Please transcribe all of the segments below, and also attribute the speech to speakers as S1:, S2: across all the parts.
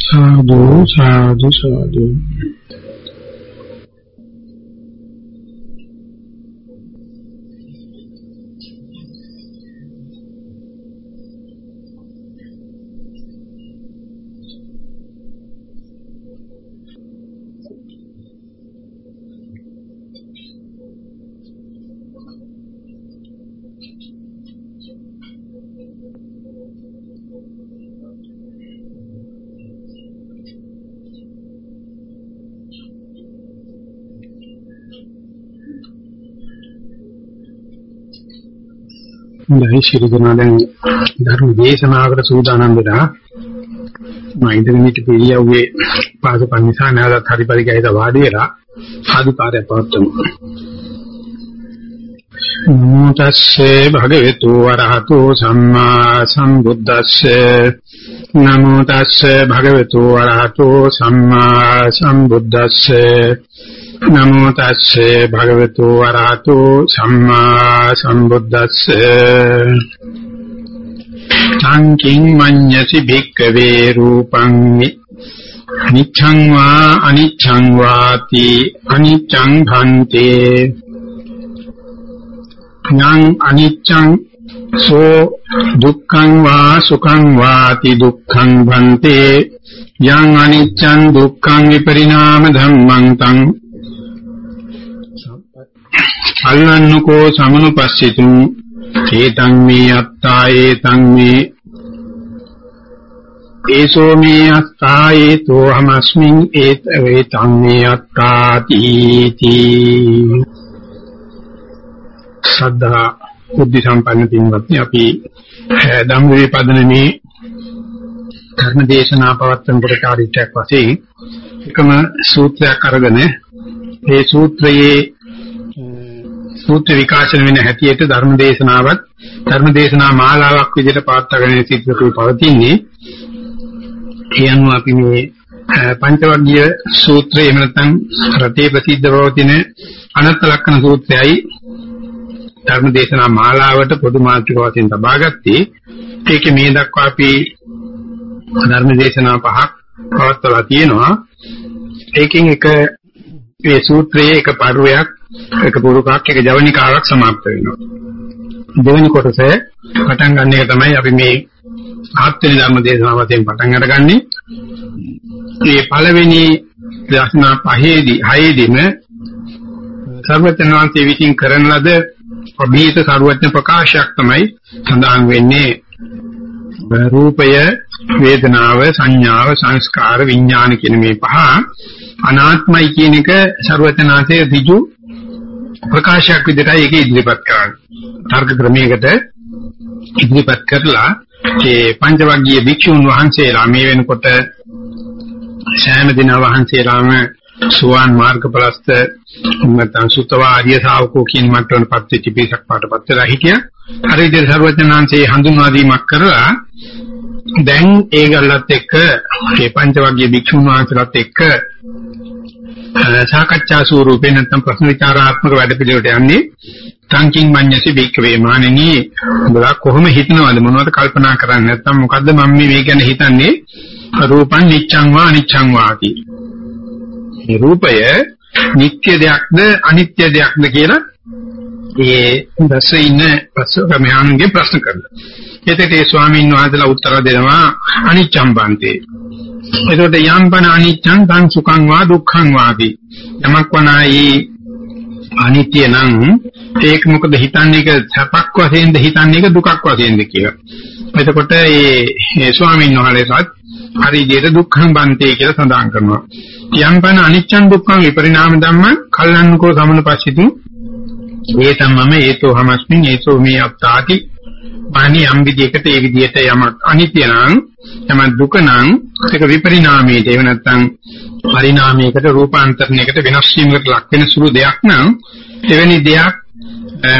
S1: සාදු සාදු සාදු හොඳයි ශිරු දෙනා දැන් ධර්ම දේශනාවකට සූදානම් වෙලා මම ඉඳගෙන හිටපු ඉරියව්වේ පාසපන් නිසා නැවතත් හරි පරිගයද වාඩි වෙලා සාදුකාරය පවත්වමු. නමෝ තස්සේ භගවතු වරහතෝ සම්මා සම්බුද්දස්සේ. නමෝ තස්සේ භගවතු වරහතෝ සම්මා සම්බුද්දස්සේ. නමෝ තස්සේ භගවතු වරහතෝ සම්මා සම්බුද්දස්සේ සංකින් මඤ්ඤසි භික්කවේ රූපං නිච්ඡං වා අනිච්ඡං වාති අනිච්ඡං භන්තේ ඥං අනිච්ඡං සෝ දුක්ඛං වා සුඛං වාති දුක්ඛං භන්තේ යං අනිච්ඡං දුක්ඛං විපරිණාම ධම්මං තං අල්ලන්නකෝ සමනුපස්සිතුං ඒතං මේ අත්තා ඒතං මේ. ඒසෝ මේ අත්තා ඒතෝ අහමස්මින් ඒත වේතං මේ අත්තාති තී ශ්‍රද්ධා බුද්ධ සම්පන්න පින්වත්නි අපි ධම්මවේ පදනමේ ධර්ම දේශනා පවත්වන ප්‍රකාරිතයක් වශයෙන් එකම සූත්‍රයක් අරගෙන ඒ සූත්‍රයේ සූත්‍ර විකාශන වෙන හැටියට ධර්ම දේශනාවත් ධර්ම දේශනා මාලාවක් විදිහට පාත්තගෙන සිද්ධ පවතින්නේ. ඒ අනුව අපි මේ පංචවර්ගීය සූත්‍රය එහෙම නැත්නම් රතේ ප්‍රසිද්ධ පවතින අනත්ත ලක්ෂණ සූත්‍රයයි ධර්ම දේශනා මාලාවට පොදු මාතෘක වශයෙන් තබා ගත්තේ. ඒකේ මේ දක්වා අපි ධර්ම දේශනා පහක් පවත්වලා තියෙනවා. ඒකෙන් එක මේ සූත්‍රයේ එක පරුවයක් එක පුරුකක් එක ජවනිකාවක් સમાપ્ત වෙනවා. දෙවෙනි කොටසේ පටන් ගන්න එක තමයි අපි මේ ආත්මේ ධර්ම දේශනාව වශයෙන් පටන් අරගන්නේ. මේ පළවෙනි දේශනා පහේදී හයේදීම සර්වඥාන්ති විසින් කරන ලද අභීත සර්වඥ ප්‍රකාශයක් තමයි සඳහන් වෙන්නේ. රූපය වේදනාව සංඥාව සංස්කාර විඥාන කියන මේ පහ අනාත්මයි කියන එක ਸਰවඥාසේ ඍජු ප්‍රකාශයක් විදිහටයි ඒක ඉදිරිපත් කරන්නේ. තර්ක ක්‍රමයකට ඉදිරිපත් කරලා ඒ පංචවග්ගීය භික්ෂුන් වහන්සේලා මේ වෙනකොට සෑම දින වහන්සේලාම සුවාන් මාර්ගපලස්ත නැත්නම් සුතවා ආර්ය ශාවකෝ කියන මට්ටමට පත් වෙච්ච පිරිසක් පාටපත් වෙලා හිටියා. හරි විදිහට ਸਰවඥාන්සේ හඳුන්වා දීමක් කරලා දැන් ඒගොල්ලත් එක්ක මේ පංචවග්ගීය භික්ෂුන් වහන්සේලාත් එක්ක සාකච්ඡා ස්වරූපේ නැත්නම් ප්‍රශ්න විචාරාත්මක වැඩපිළිවෙලට යන්නේ සංකින් මඤ්ඤසි බික්කවේ මානෙනි. උඹලා කොහොම හිතනවද? මොනවද කල්පනා කරන්නේ? නැත්නම් මොකද්ද මම මේ ගැන හිතන්නේ? රූපං නිච්ඡං වා අනිච්ඡං වාති. මේ රූපය නිත්‍ය දෙයක්ද අනිත්‍ය දෙයක්ද කියලා ඒ දැසින ප්‍රශ්නකමයන්ගේ ප්‍රශ්න කරනවා එතකොට ඒ ස්වාමීන් වහන්සේලා උත්තර දෙනවා අනිච්ඡං බන්තේ එතකොට යම්පන අනිච්ඡං තං සුඛං වා දුක්ඛං වාදී යමක් වනායි අනිත්‍ය නම් ඒක මොකද හිතන්නේ ඒක සැපක් වශයෙන්ද හිතන්නේ ඒක දුකක් වශයෙන්ද කියලා. එතකොට මේ ස්වාමීන් වහන්සේත් හරි විදිහට දුක්ඛං බන්තේ කියලා සඳහන් කරනවා. යම්පන අනිච්ඡං දුක්ඛං විපරිණාම ධම්මං කල්ලන්නකෝ සමනුපස්සිතු ඒතම්මම ඒතෝ හමස්මින් ඒසෝ මේ අත්තාති මානි යම් විදියකට ඒ විදියට යමක් අනිත්‍ය නම් යමක් දුක නම් ඒක විපරිණාමයට එහෙම නැත්නම් පරිණාමයකට රූපාන්තරණයකට වෙනස් වීමකට ලක් වෙන සුළු දෙයක් නම් එවැනි දෙයක්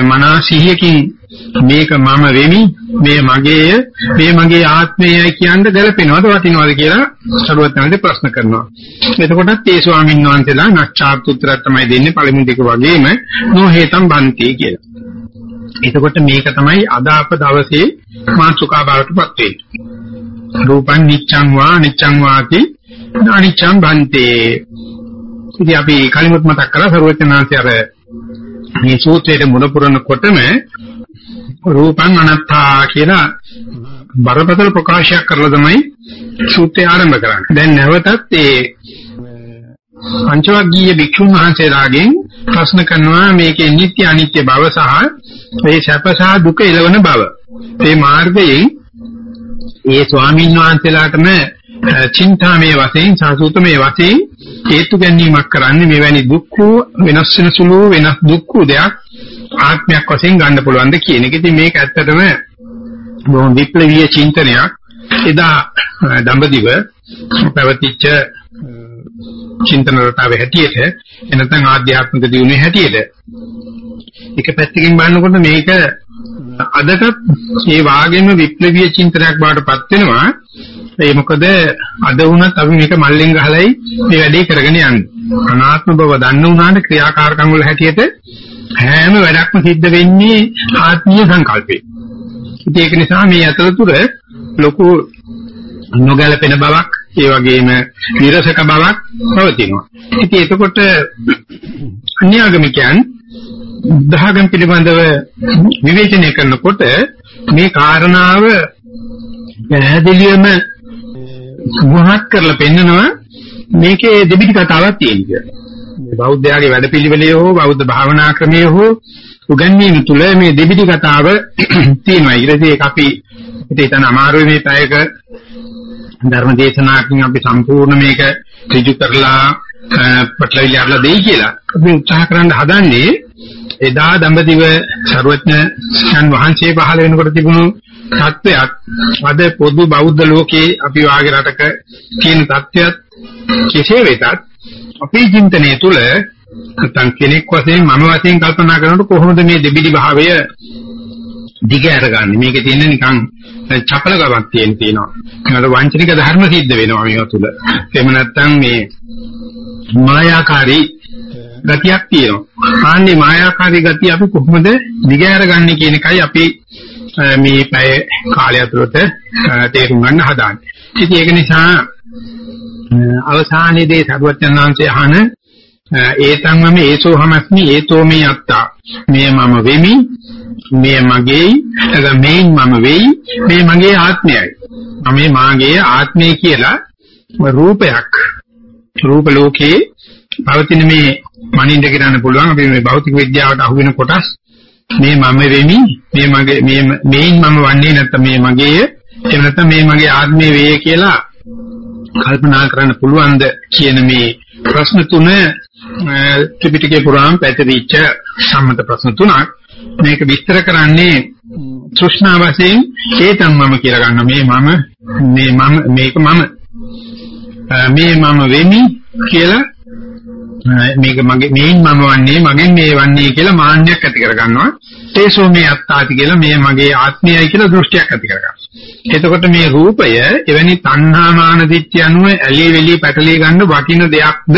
S1: මනා සිහියකින් මේක මම වෙමි මේ මගේය මේ මගේ ආත්මයයි කියන්න ගැලපෙනවද වටිනවද කියලා සරුවත්නන්දේ ප්‍රශ්න කරනවා. එතකොටත් ඒ ස්වාමීන් වහන්සේලා නැච්ඡාත් උත්තරය තමයි දෙන්නේ පළමුව දෙක වගේම නොහේතම් බන්ති කියලා. එතකොට මේක තමයි අද අප දවසේ මාසුකා බවටපත් වෙන්නේ. රූපං නිච්ඡං වා නිච්ඡං වාති අනිච්ඡං බන්තේ. ඉතින් අපි කලිමුත් මතක් කරලා සරුවචනාංශය අර මේ සූත්‍රයේ මුල පුරනකොටම රූපං අනත්තා කියලා බරපතල ප්‍රකාශයක් කරලා තමයි සූත්‍රය ආරම්භ කරන්නේ. දැන් නැවතත් ඒ පංචවග්ගීය භික්ෂුන් වහන්සේලාගෙන් ප්‍රශ්න කරනවා මේකේ නිත්‍ය අනිත්‍ය බව සහ මේ සැප සහ දුක එළවන බව. මේ මාර්ගයෙන් ඒ ස්වාමීන් වහන්සේලාටම චින්තාමේ වශයෙන් සාසූතමේ වශයෙන් හේතු ගැනීමක් කරන්නේ මෙවැනි දුක්ඛ වෙනස් වෙන සුළු වෙනස් දුක්ඛ දෙයක් ආත්මයක් වශයෙන් ගන්න පුළුවන්ද කියන එක. ඉතින් මේක ඇත්තටම බොහොම විප්ලවීය චින්තනයක්. එදා දඹදිව පැවතිච්ච චින්තන රටාවේ හැටියට එනතන් ආධ්‍යාත්මික දියුණුවේ හැටියට එක පැත්තකින් බලනකොට මේක අදටත් මේ වාගේම විප්ලවීය චින්තනයක් බවට පත් වෙනවා ඒ මොකද අද වුණත් අපි මේක මල්ලෙන් ගහලයි මේ වැඩේ කරගෙන යන්නේ අනාත්ම බව දන්න උනාට ක්‍රියාකාරකම් වල හැටියට හැම වැඩක්ම සිද්ධ වෙන්නේ ආත්මීය සංකල්පේ ඉතින් ඒක නිසා මේ අතරතුර ලොකු නොගැලපෙන බවක් ඒ වගේම විරසක බවක් පවතිනවා. ඉතින් එතකොට අන්‍යාගමිකයන් දහගම් පිළිබඳව විවේචනය කරනකොට මේ කාරණාව පැහැදිලිවම මොහොත් කරලා පෙන්නනවා මේකේ දෙබිඩි කතාවක් තියෙනවා. බෞද්ධයාගේ වැඩපිළිවෙලේ හෝ බෞද්ධ භාවනා ක්‍රමයේ හෝ උගන්වීම තුළ මේ දෙබිඩි කතාව තියෙනවා. ඊට ඒක අපි හිතන අමාරුයි මේ පැයක ධර්ම දේශනාවකින් අපි සම්පූර්ණ මේක ඍජු කරලා පටලවිලි අරලා දෙයි කියලා. අපි උත්සාහ කරන්න හදන්නේ එදා දඹදිව ਸਰවඥ ශාන් වහන්සේ පහළ වෙනකොට තිබුණු තත්වයක් අද පොදු බෞද්ධ ලෝකේ අපි වාගේ රටක තියෙන තත්වයක් කෙසේ වෙතත් අපේ චින්තනය තුළ නැත්නම් කෙනෙක් වශයෙන් මම වශයෙන් කල්පනා කරනකොට කොහොමද මේ දෙබිඩි භාවය දිග අරගන්නේ? මේකේ තියෙන නිකන් චපල ගමක් තියෙන තියෙනවා. ඒකට වංචනික ධර්ම සිද්ධ වෙනවා මේවා තුල එහෙම නැත්නම් මේ මායාකාරී ගතියක් තියෙනවා. ආන්නේ මායාකාරී ගතිය අපි කොහොමද දිග අරගන්නේ කියන එකයි අපි මේ පැය කාලය ඇතුළත තේරුම් ගන්න හදාන්නේ. ඉතින් ඒක නිසා අවසානයේදී සරුවචනාංශය අහන ඒතං මම ඒසෝ හමස්මි ඒතෝ මේ අත්තා. මේ මම වෙමි මේ මගේ නැත්නම් මේ මම වෙයි මේ මගේ ආත්මයයි. මම මාගේ ආත්මය කියලා රූපයක් රූප ලෝකේ පවතින මේ මනින්ද කියන්න පුළුවන්. අපි මේ භෞතික විද්‍යාවට අහු වෙන කොටස්. මේ මම වෙමි මේ මගේ මේ මේන් මම වන්නේ නැත්නම් මේ මගේය එහෙම නැත්නම් මේ මගේ ආත්මය වේ කියලා කල්පනා කරන්න පුළුවන්ද කියන මේ ප්‍රශ්න තුන ත්‍රිපිටකේ පුරාම පැතිරිච්ච සම්මත ප්‍රශ්න තුනක්. මේක විස්තර කරන්නේ තෘෂ්ණා වශයෙන් හේතන් මම කියලා ගන්න. මේ මම මේ මම මේක මම. මේ මම වෙමි කියලා මේක මගේ මේන් මම වන්නේ මගෙන් මේ වන්නේ කියලා මාන්නයක් ඇති කරගන්නවා තේසෝ මේ අත්තාති කියලා මේ මගේ ආත්මයයි කියලා දෘෂ්ටියක් ඇති කරගන්නවා එතකොට මේ රූපය එවැනි තණ්හා මාන දිට්ඨිය අනුව ඇලී වෙලී පැටලී ගන්න වටින දෙයක්ද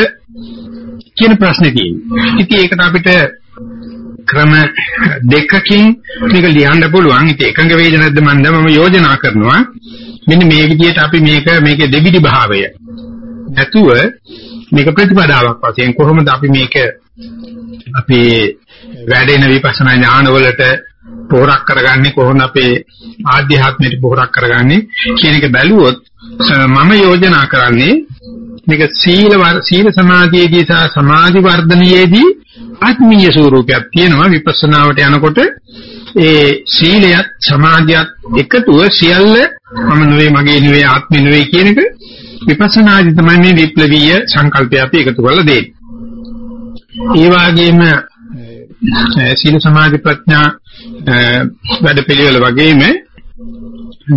S1: කියන ප්‍රශ්නේ තියෙනවා ඉතින් ඒකට අපිට ක්‍රම දෙකකින් මේක ලියන්න පුළුවන්. ඉතින් එකඟ වේද නැද්ද මන්ද මම යෝජනා කරනවා. මෙන්න මේ විදිහට අපි මේක මේකේ දෙබිඩි භාවය නැතුව මේක ප්‍රතිපදාවක් වශයෙන් කොහොමද අපි මේක අපේ වැඩෙන විපස්සනා ඥානවලට පොහොරක් කරගන්නේ කොහොමද අපේ ආධ්‍යාත්මයට පොහොරක් කරගන්නේ කියන එක බැලුවොත් මම යෝජනා කරන්නේ මේක සීල සීල සමාධියේදී සහ සමාධි වර්ධනයේදී ආත්මීය ස්වરૂපයක් තියෙනවා. විපස්සනාවට යනකොට ඒ සීලයත් සමාධියත් එකතුව සියල්ල මම නෙවෙයි මගේ නෙවෙයි ආත්මෙ නෙවෙයි කියන එක විපස්සනාදී තමයි මේ විප්ලවීය සංකල්පය අපි එකතු කරලා දෙන්නේ. ඒ වගේම සීල සමාධි ප්‍රඥා වැඩ පිළිවෙල වගේම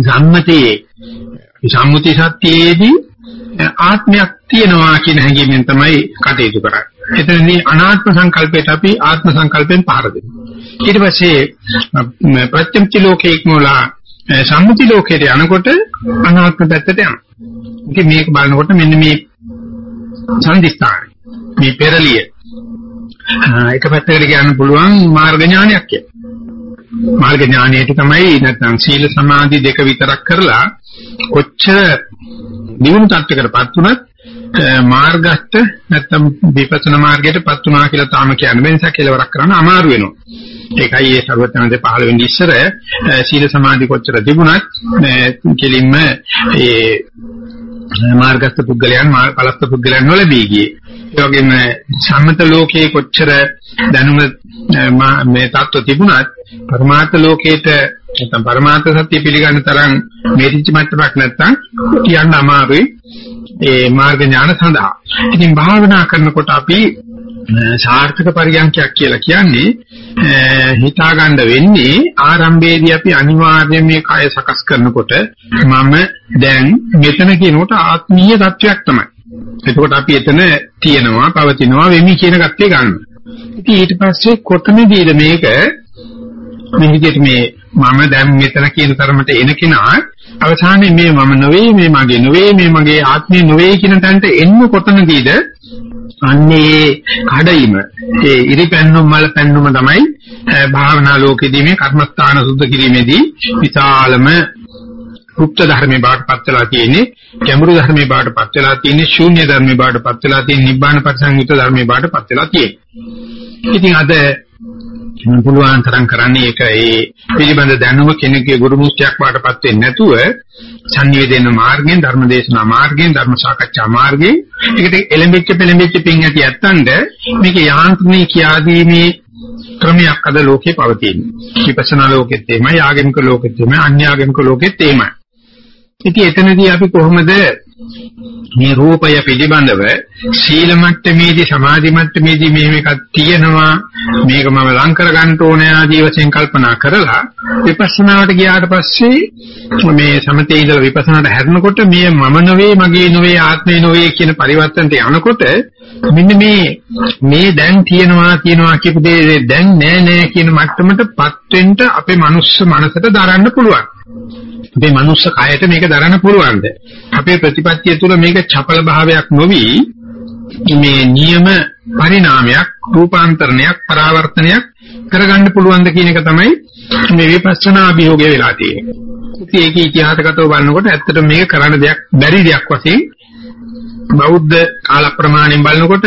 S1: සම්මතයේ සම්මුති සත්‍යයේදී ආත්මයක් තියෙනවා කියන හැඟීමෙන් තමයි කටයුතු කරන්නේ. එතනදී අනාත්ම සංකල්පයට අපි ආත්ම සංකල්පෙන් පහර දෙනවා. ඊට පස්සේ ප්‍රත්‍යක්ෂ ලෝකයේ ඉක්මවලා සම්මුති ලෝකයට යනකොට අනාත්ම පැත්තට යනවා. ඉතින් මේක බලනකොට මෙන්න මේ සංදිස්ථාන මේ පෙරලිය එක පැත්තකට කියන්න පුළුවන් මාර්ග ඥානයක් කියලා. මාර්ග ඥානයට තමයි නැත්නම් සීල සමාධි දෙක විතරක් කරලා කොච්චර දිනු තත්ත්වයකටපත් වුණත් මාර්ගස්ත නැත්තම් විපස්සනා මාර්ගයටපත් වුණා කියලා තාම කියන්න බැහැ නිසා කෙලවරක් කරන්න අමාරු වෙනවා. ඒකයි ඒ ਸਰවඥාන්සේ 15 වෙනි ඉස්සර සීල සමාධි කොච්චර තිබුණත් කෙලින්ම ඒ මාර්ගස්ත පුද්ගලයන් පලස්ත පුද්ගලයන් වල බී ගියේ. ඒ වගේම සම්මත ලෝකයේ කොච්චර දැනුම මේ தত্ত্ব තිබුණත් පරමාර්ථ ලෝකයේට නැත්නම් පරමාර්ථ සත්‍ය පිළිගන්න තරම් මේරිච්ච මට්ටමක් නැත්නම් කියන්න අමාරුයි ඒ මාර්ග ඥාන සඳහා. ඉතින් භාවනා කරනකොට අපි සාර්ථක පරියන්කයක් කියලා කියන්නේ හිතා ගන්න වෙන්නේ ආරම්භයේදී අපි අනිවාර්යයෙන් මේ කය සකස් කරනකොට මම දැන් මෙතන කියනකොට ආත්මීය தත්වයක් තමයි. එතකොට අපි එතන තියෙනවා, පවතිනවා, වෙමි කියන ගත්තේ ගන්නවා. ඉතින් ඊට පස්සේ කොතනදීද මේක මේ විදිහට මේ මම දැන් මෙතන කියන තරමට එන කෙනා අවසානයේ මේ මම නෙවෙයි මේ මගේ නෙවෙයි මේ මගේ ආත්මය නෙවෙයි කියන තැනට එන්න කොතනදීද අන්නේ කඩයිම. ඒ ඉරිපැන්නුම් මල පැන්නුම තමයි භාවනා ලෝකෙදී මේ කර්මස්ථාන සුද්ධ කිරීමේදී විශාලම කුප්ත ධර්මේ බාටපත් වෙලා තියෙන්නේ ගැඹුරු ධර්මේ බාටපත් වෙලා තියෙන්නේ ශූන්‍ය ධර්මේ බාටපත් වෙලා තියෙන්නේ නිබ්බාන පරිසංයුත ධර්මේ බාටපත් වෙලා තියෙන්නේ. ඉතින් අද පුළුවන් තරම් කරන්නේ ඒක ඒ පිළිබඳ දැනුම කෙනෙකුගේ ගුරු මුස්තියක් වාටපත් වෙන්නේ නැතුව සංවේදන මාර්ගයෙන් ධර්මදේශනා මාර්ගයෙන් ධර්ම සාකච්ඡා මාර්ගයෙන් ඒකට එලෙඹිච්ච පෙලෙඹිච්ච පින් ඇති ඇත්තන්ද මේක යාන්ත්‍රණය කියාදීමේ ක්‍රමයක් අද ලෝකේ පවතින. විපස්සනා ලෝකෙත් එහෙමයි, ආගමික ලෝකෙත් එහෙමයි, අන්‍ය ආගමික ලෝකෙත් එහෙමයි. ඉතින් එතනදී අපි කොහොමද මේ රූපය පිළිබඳව සීල මට්ටමේදී සමාධි මට්ටමේදී මේ මේකක් තියෙනවා. මේක මම ලං කර ගන්න ඕනේ ආදී වශයෙන් කල්පනා කරලා විපස්සනාවට ගියාට පස්සේ මේ සමතේ ඉඳලා විපස්සනාට හැරෙනකොට මේ මම නෙවෙයි මගේ නෙවෙයි ආත්මේ නෙවෙයි කියන පරිවර්තනට යනකොට මෙන්න මේ මේ දැන් තියෙනවා කියනවා කියපු දේ දැන් නෑ නෑ කියන මට්ටමටපත් වෙන්න අපේ මනුස්ස මනසට දරන්න පුළුවන්. අපේ මනුස්ස කයට මේක දරන්න පුළුවන්ද? අපේ ප්‍රතිපත්තිය තුළ මේක චපල භාවයක් නොවි මේ නියම පරිණාමයක්, රූපාන්තරණයක්, පරාවර්තනයක් කරගන්න පුළුවන්ද කියන එක තමයි මේ විපස්සනා අභියෝගය වෙලා තියෙන්නේ. ඉතින් ඒකේ ඉතිහාසගතව බලනකොට ඇත්තට මේක කරන්න දෙයක් බැරි දෙයක් වශයෙන් බෞද්ධ කාල ප්‍රමාණයෙන් බලනකොට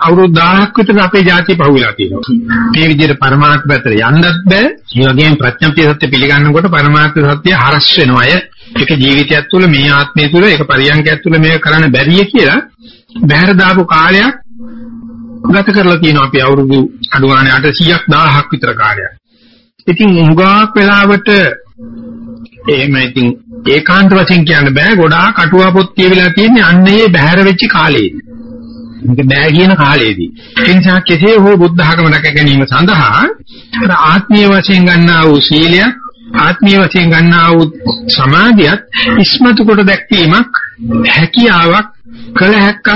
S1: අවුරුදු 1000ක් විතර අපේ ජාතිය පහුවෙලා තියෙනවා. මේ විදිහට පරමාර්ථ පැත්තට යන්නත් බෑ. ඒ වගේම ප්‍රඥප්තිය සත්‍ය පිළිගන්නකොට පරමාර්ථ සත්‍ය හරස් වෙනවා අය. ඒක ජීවිතයක් තුළ මේ ආත්මය තුළ ඒක පරියන්කයක් තුළ මේක කරන්න බැරිය කියලා බහැර දාපු කාලයක් ගත කරලා තියෙනවා අපි අවුරුදු අඩුවානේ 800ක් 1000ක් විතර කාලයක්. ඉතින් උඟාක් වෙලාවට එහෙම ඉතින් ඒකාන්ත වශයෙන් කියන්න බෑ ගොඩාක් අටුවා පොත් කියවිලා තියෙන්නේ අන්න ඒ බහැර වෙච්ච කාලේදී. මේක බෑ කියන කාලේදී. ඒ නිසා කෙසේ හෝ බුද්ධ ධර්ම රැක ගැනීම සඳහා අර ආත්මීය වශයෙන් ගන්නා වූ සීලයක් ආත්මීය වශයෙන් ගන්නා වූ සමාධියත් ඉස්මතු කොට දැක්වීමක් හැකියාවක් කළ හැක්කක්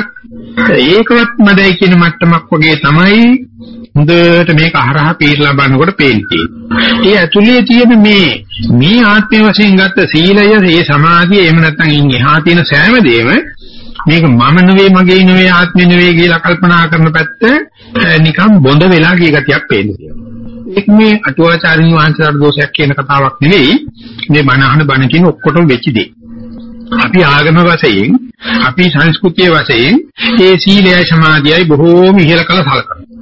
S1: ඒකවත් මදයි කියන මට්ටමක් වගේ තමයි හොඳට මේක අහරහ පීරලා බලනකොට පේන්නේ. ඒ ඇතුලේ තියෙන මේ මේ ආත්මය වශයෙන් ගත්ත සීලය, ඒ සමාධිය, එහෙම නැත්නම් ඉන් එහා තියෙන සෑම දෙයක්ම මේක මම නෙවෙයි මගේ නෙවෙයි ආත්මෙ නෙවෙයි කියලා කල්පනා කරන පැත්ත නිකන් බොඳ වෙලා ගිය ගතියක් පේන්නේ. ඒක මේ අටුවාචාරින් වහන්සේලාට දෝෂයක් කියන කතාවක් නෙවෙයි. මේ බණ අහන බණ කියන ඔක්කොටම වෙච්ච දෙයක්. අපි ආගම වශයෙන් අපි සංස්කෘතිය වශයෙන් ඒ සීලයයි සමාධියයි බොහෝම ඉහළ කළ සලකනවා.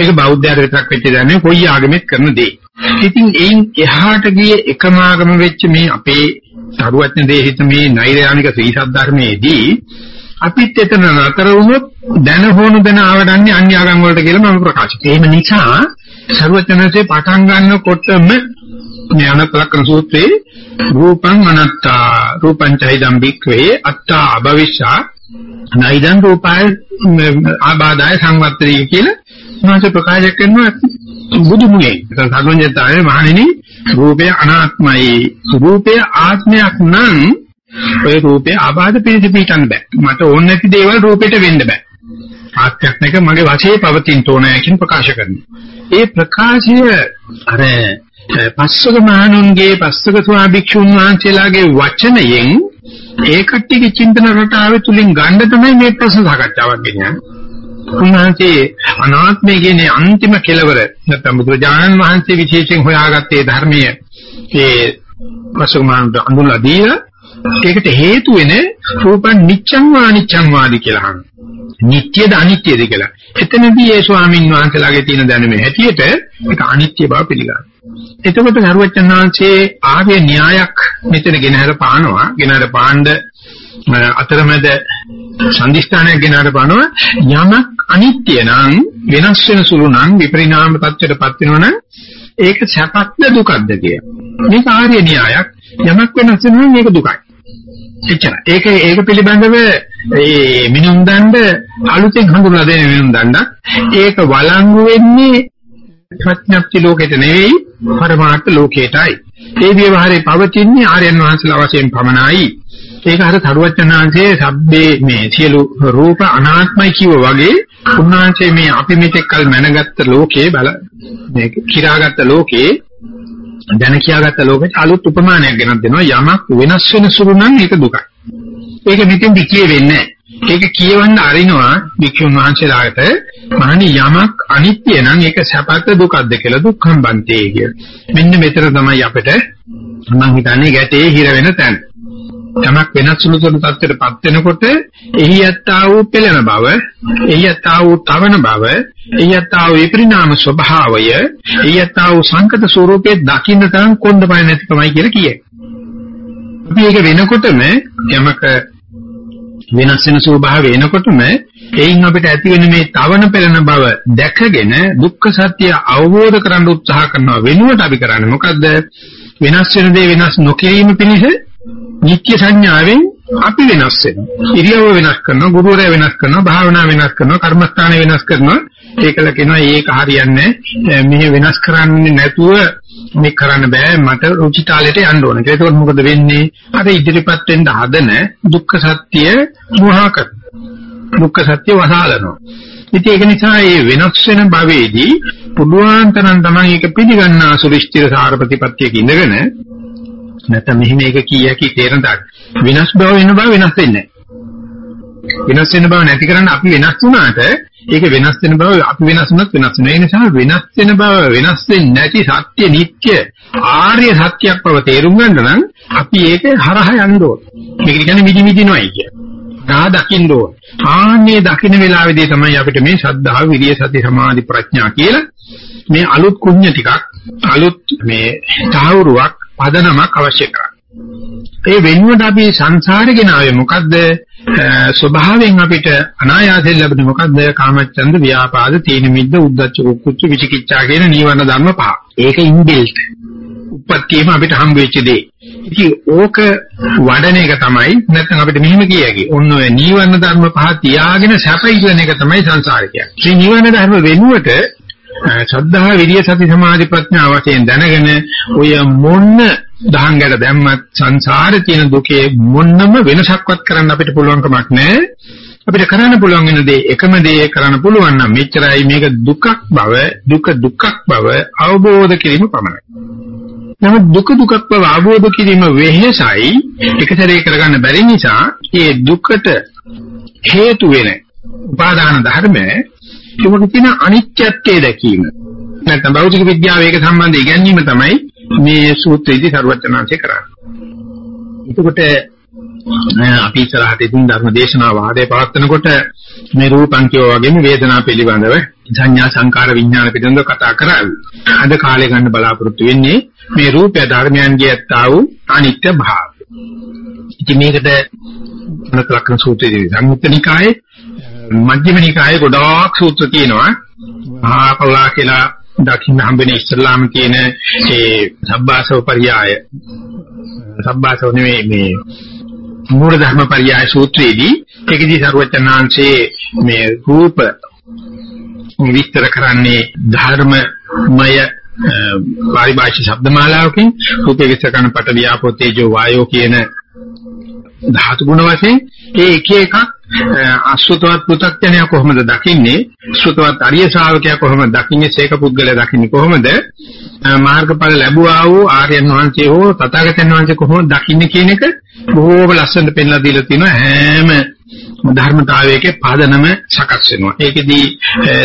S1: මේක බෞද්ධයාට විතරක් වෙච්ච දෙයක් නෙවෙයි කොයි ආගමෙත් කරන දෙයක්. ඉතින් එයින් එහාට ගියේ එකම ආගම වෙච්ච මේ අපේ සරුවත්න දේහිත මේ නෛර්යානික ශ්‍රී සද්ධර්මයේදී අපිත් එතන නතර වුණොත් දැන හොනු දැන ආවඩන්නේ අන්‍ය ආගම් වලට කියලා මම ප්‍රකාශ කරනවා. එහෙම නිසා සරුවත්නසේ පටන් ගන්නකොටම මේ අනත්ලක්කන සූත්‍රයේ රූපං අනත්තා රූපං චෛදම් බික්වේ අත්තා අභවිෂා නයිදං රූපාය ආබාධය සංවත්තරී කියලා මාස ප්‍රකාශ කරනවා බුදු මුගේ සර්වඥතාවේ මහණෙනි රූපය අනාත්මයි. රූපය ආත්මයක් නම් ඔය රූපේ ආබාධ පිළිද පිටන්න බෑ. මට ඕන නැති දේවල් රූපෙට වෙන්න බෑ. ආත්මයක් නැක මගේ වශයේ පවතින තෝනය කියන ප්‍රකාශ කරනවා. ඒ ප්‍රකාශය අර පස්සක මහණුන්ගේ පස්සක ස්වාභික්ෂුන් වහන්සේලාගේ වචනයෙන් ඒ කට්ටියගේ චින්තන රටාවේ තුලින් ගන්න තමයි මේ ප්‍රශ්න සාකච්ඡාවක් ගෙනියන්නේ. උන්වහන්සේ අනාත්මය කියන්නේ අන්තිම කෙලවර නැත්නම් බුදුරජාණන් වහන්සේ විශේෂයෙන් හොයාගත්තේ ධර්මයේ ඒ පස්සක මහණුන්ට අඳුල්ලා දීලා ඒකට හේතු වෙන රූපං නිච්ඡං වානිච්ඡං වාදි කියලා අහනවා. නිට්ටයද අනිත්‍යද කියලා. එතනදී ඒ ස්වාමීන් වහන්සේලාගේ තියෙන දැනුමේ හැටියට ඒක අනිත්‍ය බව පිළිගන්නවා. එතකොට නරුවචනාංශයේ ආර්ය න්‍යායක් මෙතන ගෙනහැර පානවා. ගෙනහැර පාණ්ඩ අතරමැද සංදිස්ථානයක් ගෙනහැර පානවා යමක් අනිත්‍ය නම් වෙනස් වෙන සුළු නම් විපරිණාම තත්ත්වයටපත් වෙනවා නම් ඒක සැපක්ද දුකක්ද කිය. මේක ආර්ය න්‍යායක්. යමක් වෙනස් වෙනවා නම් මේක දුකයි. එච්චර. ඒක ඒක පිළිබඳව ඒ මිනුම් දණ්ඩ අලුතෙන් හඳුන්වලා දෙන මිනුම් දණ්ඩක් ඒක වළංගු වෙන්නේ ප්‍රඥප්ති ලෝකෙට නෙවෙයි පරමාර්ථ ලෝකයටයි. ඒ ව්‍යවહાරේ පවතින්නේ ආර්යයන් වහන්සේලා වශයෙන් පමණයි. ඒක අර තරුවචනාංශයේ සබ්බේ මේ සියලු රූප අනාත්මයි කිව්ව වගේ උන්වහන්සේ මේ අපි මෙතෙක් කල මැනගත්ත ලෝකේ බල මේ කිරාගත්ත ලෝකේ දැන කියාගත්ත ලෝකෙට අලුත් උපමානයක් ගෙනත් දෙනවා යමක් වෙනස් වෙන සුළු නම් ඒක දුකයි. ඒක මෙතෙන්දි කියෙවෙන්නේ ඒක කියවන්න අරිනවා වික්ෂුන් වහන්සේලාට මහණි යමක් අනිත්‍ය නම් ඒක සැපද දුකද කියලා දුක්ඛම් බන්තේ කිය. මෙන්න මෙතන තමයි අපිට මම හිතන්නේ ගැටේ හිර වෙන තැන. යමක් වෙනස් සුළු සුළු තත්ත්වයටපත් වෙනකොට එහි යත්තා වූ පෙළෙන බව, එහි යත්තා වූ තවන බව, එහි යත්තා වූ විපරිණාම ස්වභාවය, එහි යත්තා වූ සංකත ස්වરૂපයේ දකින්න තරම් කොණ්ඩපය නැතිකමයි කියලා කියයි. අපි ඒක වෙනකොටම යමක වෙනස් වෙන ස්වභාවය වෙනකොටම එයින් අපිට ඇති වෙන මේ තවන පෙළෙන බව දැකගෙන දුක්ඛ සත්‍ය අවබෝධ කරගන්න උත්සාහ කරනවා වෙනුවට අපි කරන්නේ මොකද්ද වෙනස් වෙන දේ වෙනස් නොකිරීම පිණිස නිත්‍ය සංඥාවෙන් අපි වෙනස් වෙනවා ඉරියව්ව වෙනස් කරනවා ගුරුවරයා වෙනස් කරනවා භාවනා වෙනස් කරනවා කර්මස්ථාන වෙනස් කරනවා ඒකල කියනවා ඒක හරියන්නේ මෙහෙ වෙනස් කරන්නේ නැතුව මේ කරන්න බෑ මට රුචි තාලෙට යන්න ඕන. ඒක මොකද වෙන්නේ? අර ඉදිරිපත් වෙන්න හදන දුක්ඛ සත්‍ය මුහා කර. දුක්ඛ සත්‍ය වහාලනවා. ඉතින් ඒක නිසා මේ වෙනස් වෙන භවයේදී පුදුආන් තරම් තමයි ඒක පිළිගන්නා සුරිෂ්ඨිර සාර ප්‍රතිපත්තියක ඉඳගෙන නැත්නම් මෙහි මේක කීයකි තේරෙන දාක් විනාශ බව වෙන බව වෙනස් වෙන්නේ නැහැ. වෙනස් වෙන බව නැති කරන්න අපි වෙනස් වුණාට ඒක වෙනස් වෙන බව අපි වෙනස් වුණත් වෙනස් වෙනවා. ඒ නිසා වෙනස් වෙන බව වෙනස් වෙන්නේ නැති සත්‍ය නිත්‍ය ආර්ය සත්‍යයක් බව තේරුම් ගන්න නම් අපි ඒක හරහා යන්න ඕන. මේක කියන්නේ මිදි මිදිනොයි කියන්නේ. නා දකින්න ඕන. ආන්නේ දකින්න වෙලාවේදී තමයි අපිට මේ ශ්‍රද්ධාව, විරිය, සති, සමාධි, ප්‍රඥා කියලා මේ අලුත් කුණ්‍ය ටිකක් අලුත් මේ තාවුරුවක් පදනමක් අවශ්‍ය කරන්නේ. ඒ වෙනුවට අපි සංසාරේ ගෙනාවේ මොකද්ද? ස්වභාවයෙන් අපිට අනායාසයෙන් ලැබෙන මොකද්ද? කාමච්ඡන්ද, ව්‍යාපාද, තීන මිද්ද, උද්ධච්ච, කුච්ච, විචිකිච්ඡා කියන නීවරණ ධර්ම පහ. ඒක ඉන්බිල්ට්. උපත්තියම අපිට හම්බ වෙච්ච දේ. ඉතින් ඕක වඩන එක තමයි නැත්නම් අපිට මෙහෙම කියකි. ඔන්න ඔය නීවරණ ධර්ම පහ තියාගෙන සැප ඉගෙන එක තමයි සංසාරේ කියන්නේ. මේ නීවරණ ධර්ම වෙනුවට ශ්‍රද්ධා විරිය සති සමාධි ප්‍රඥා වශයෙන් දැනගෙන ඔය මොන්න දහංගට දැම්මත් සංසාරේ තියෙන දුකේ මොන්නම වෙනසක්වත් කරන්න අපිට පුළුවන් කමක් නැහැ. අපිට කරන්න පුළුවන් වෙන දේ එකම දේ කරන්න පුළුවන් නම් මෙච්චරයි මේක දුකක් බව දුක දුකක් බව අවබෝධ කිරීම පමණයි. නමුත් දුක දුකක් බව අවබෝධ කිරීම වෙහෙසයි එකතරේ කරගන්න බැරි නිසා ඒ දුකට හේතු වෙන උපාදාන ධර්මය ඒකට තියෙන අනිත්‍යත්වයේ දැකීම. නැත්නම් භෞතික විද්‍යාව ඒක සම්බන්ධ ඉගැන්වීම තමයි මේ සූත්‍රයේදී සරුවචනාංශය කරන්නේ. එතකොට අපි ඉස්සරහට ඉදින් ධර්ම දේශනා වාදයේ පවත්වනකොට මේ රූපංකියෝ වගේම වේදනා පිළිබඳව සංඥා සංකාර විඥාන පිළිබඳව කතා කරાવી. අද කාලේ ගන්න බලාපොරොත්තු වෙන්නේ මේ රූපය ධර්මයන්ගේ ඇත්තා වූ අනිත්‍ය භාවය. ඉතින් මේකට අනතරක්න සූත්‍රයේදී සම්මුතනිකායේ මජ්ක්‍ධිම නිකායේ ගොඩාක් සූත්‍ර තියෙනවා. මහාකල්ලා කියලා දක්ෂිණ හම්බෙන ඉස්ලාම තියෙන ඒ සබ්බාසව පරියාය සබ්බාසව නෙමෙයි මේ මූල ධර්ම පරියාය සූත්‍රයේදී ඒකදී සර්වචනාංශයේ මේ රූප විස්තර කරන්නේ ධර්මමය පරිභාෂිත ශබ්දමාලාවකින් රූපේ විස්තර කරන පට වියාපෝ තේජෝ වායෝ කියන ධාතු ගුණ වශයෙන් ඒ එක එකක් අසුතවත් පු탁ඥය කොහොමද දකින්නේ? සුතවත් අරිය ශාවකයා කොහොමද දකින්නේ? සේක පුද්ගලයා දකින්නේ කොහොමද? මාර්ගඵල ලැබුවා වූ ආර්යයන් වහන්සේ හෝ තථාගතයන් වහන්සේ කොහොමද දකින්නේ කියන එක බොහෝම ලස්සනට පෙන්ලා දීලා තියෙනවා. හැම ධර්මතාවයකේ පාදනම සකස් වෙනවා. ඒකෙදී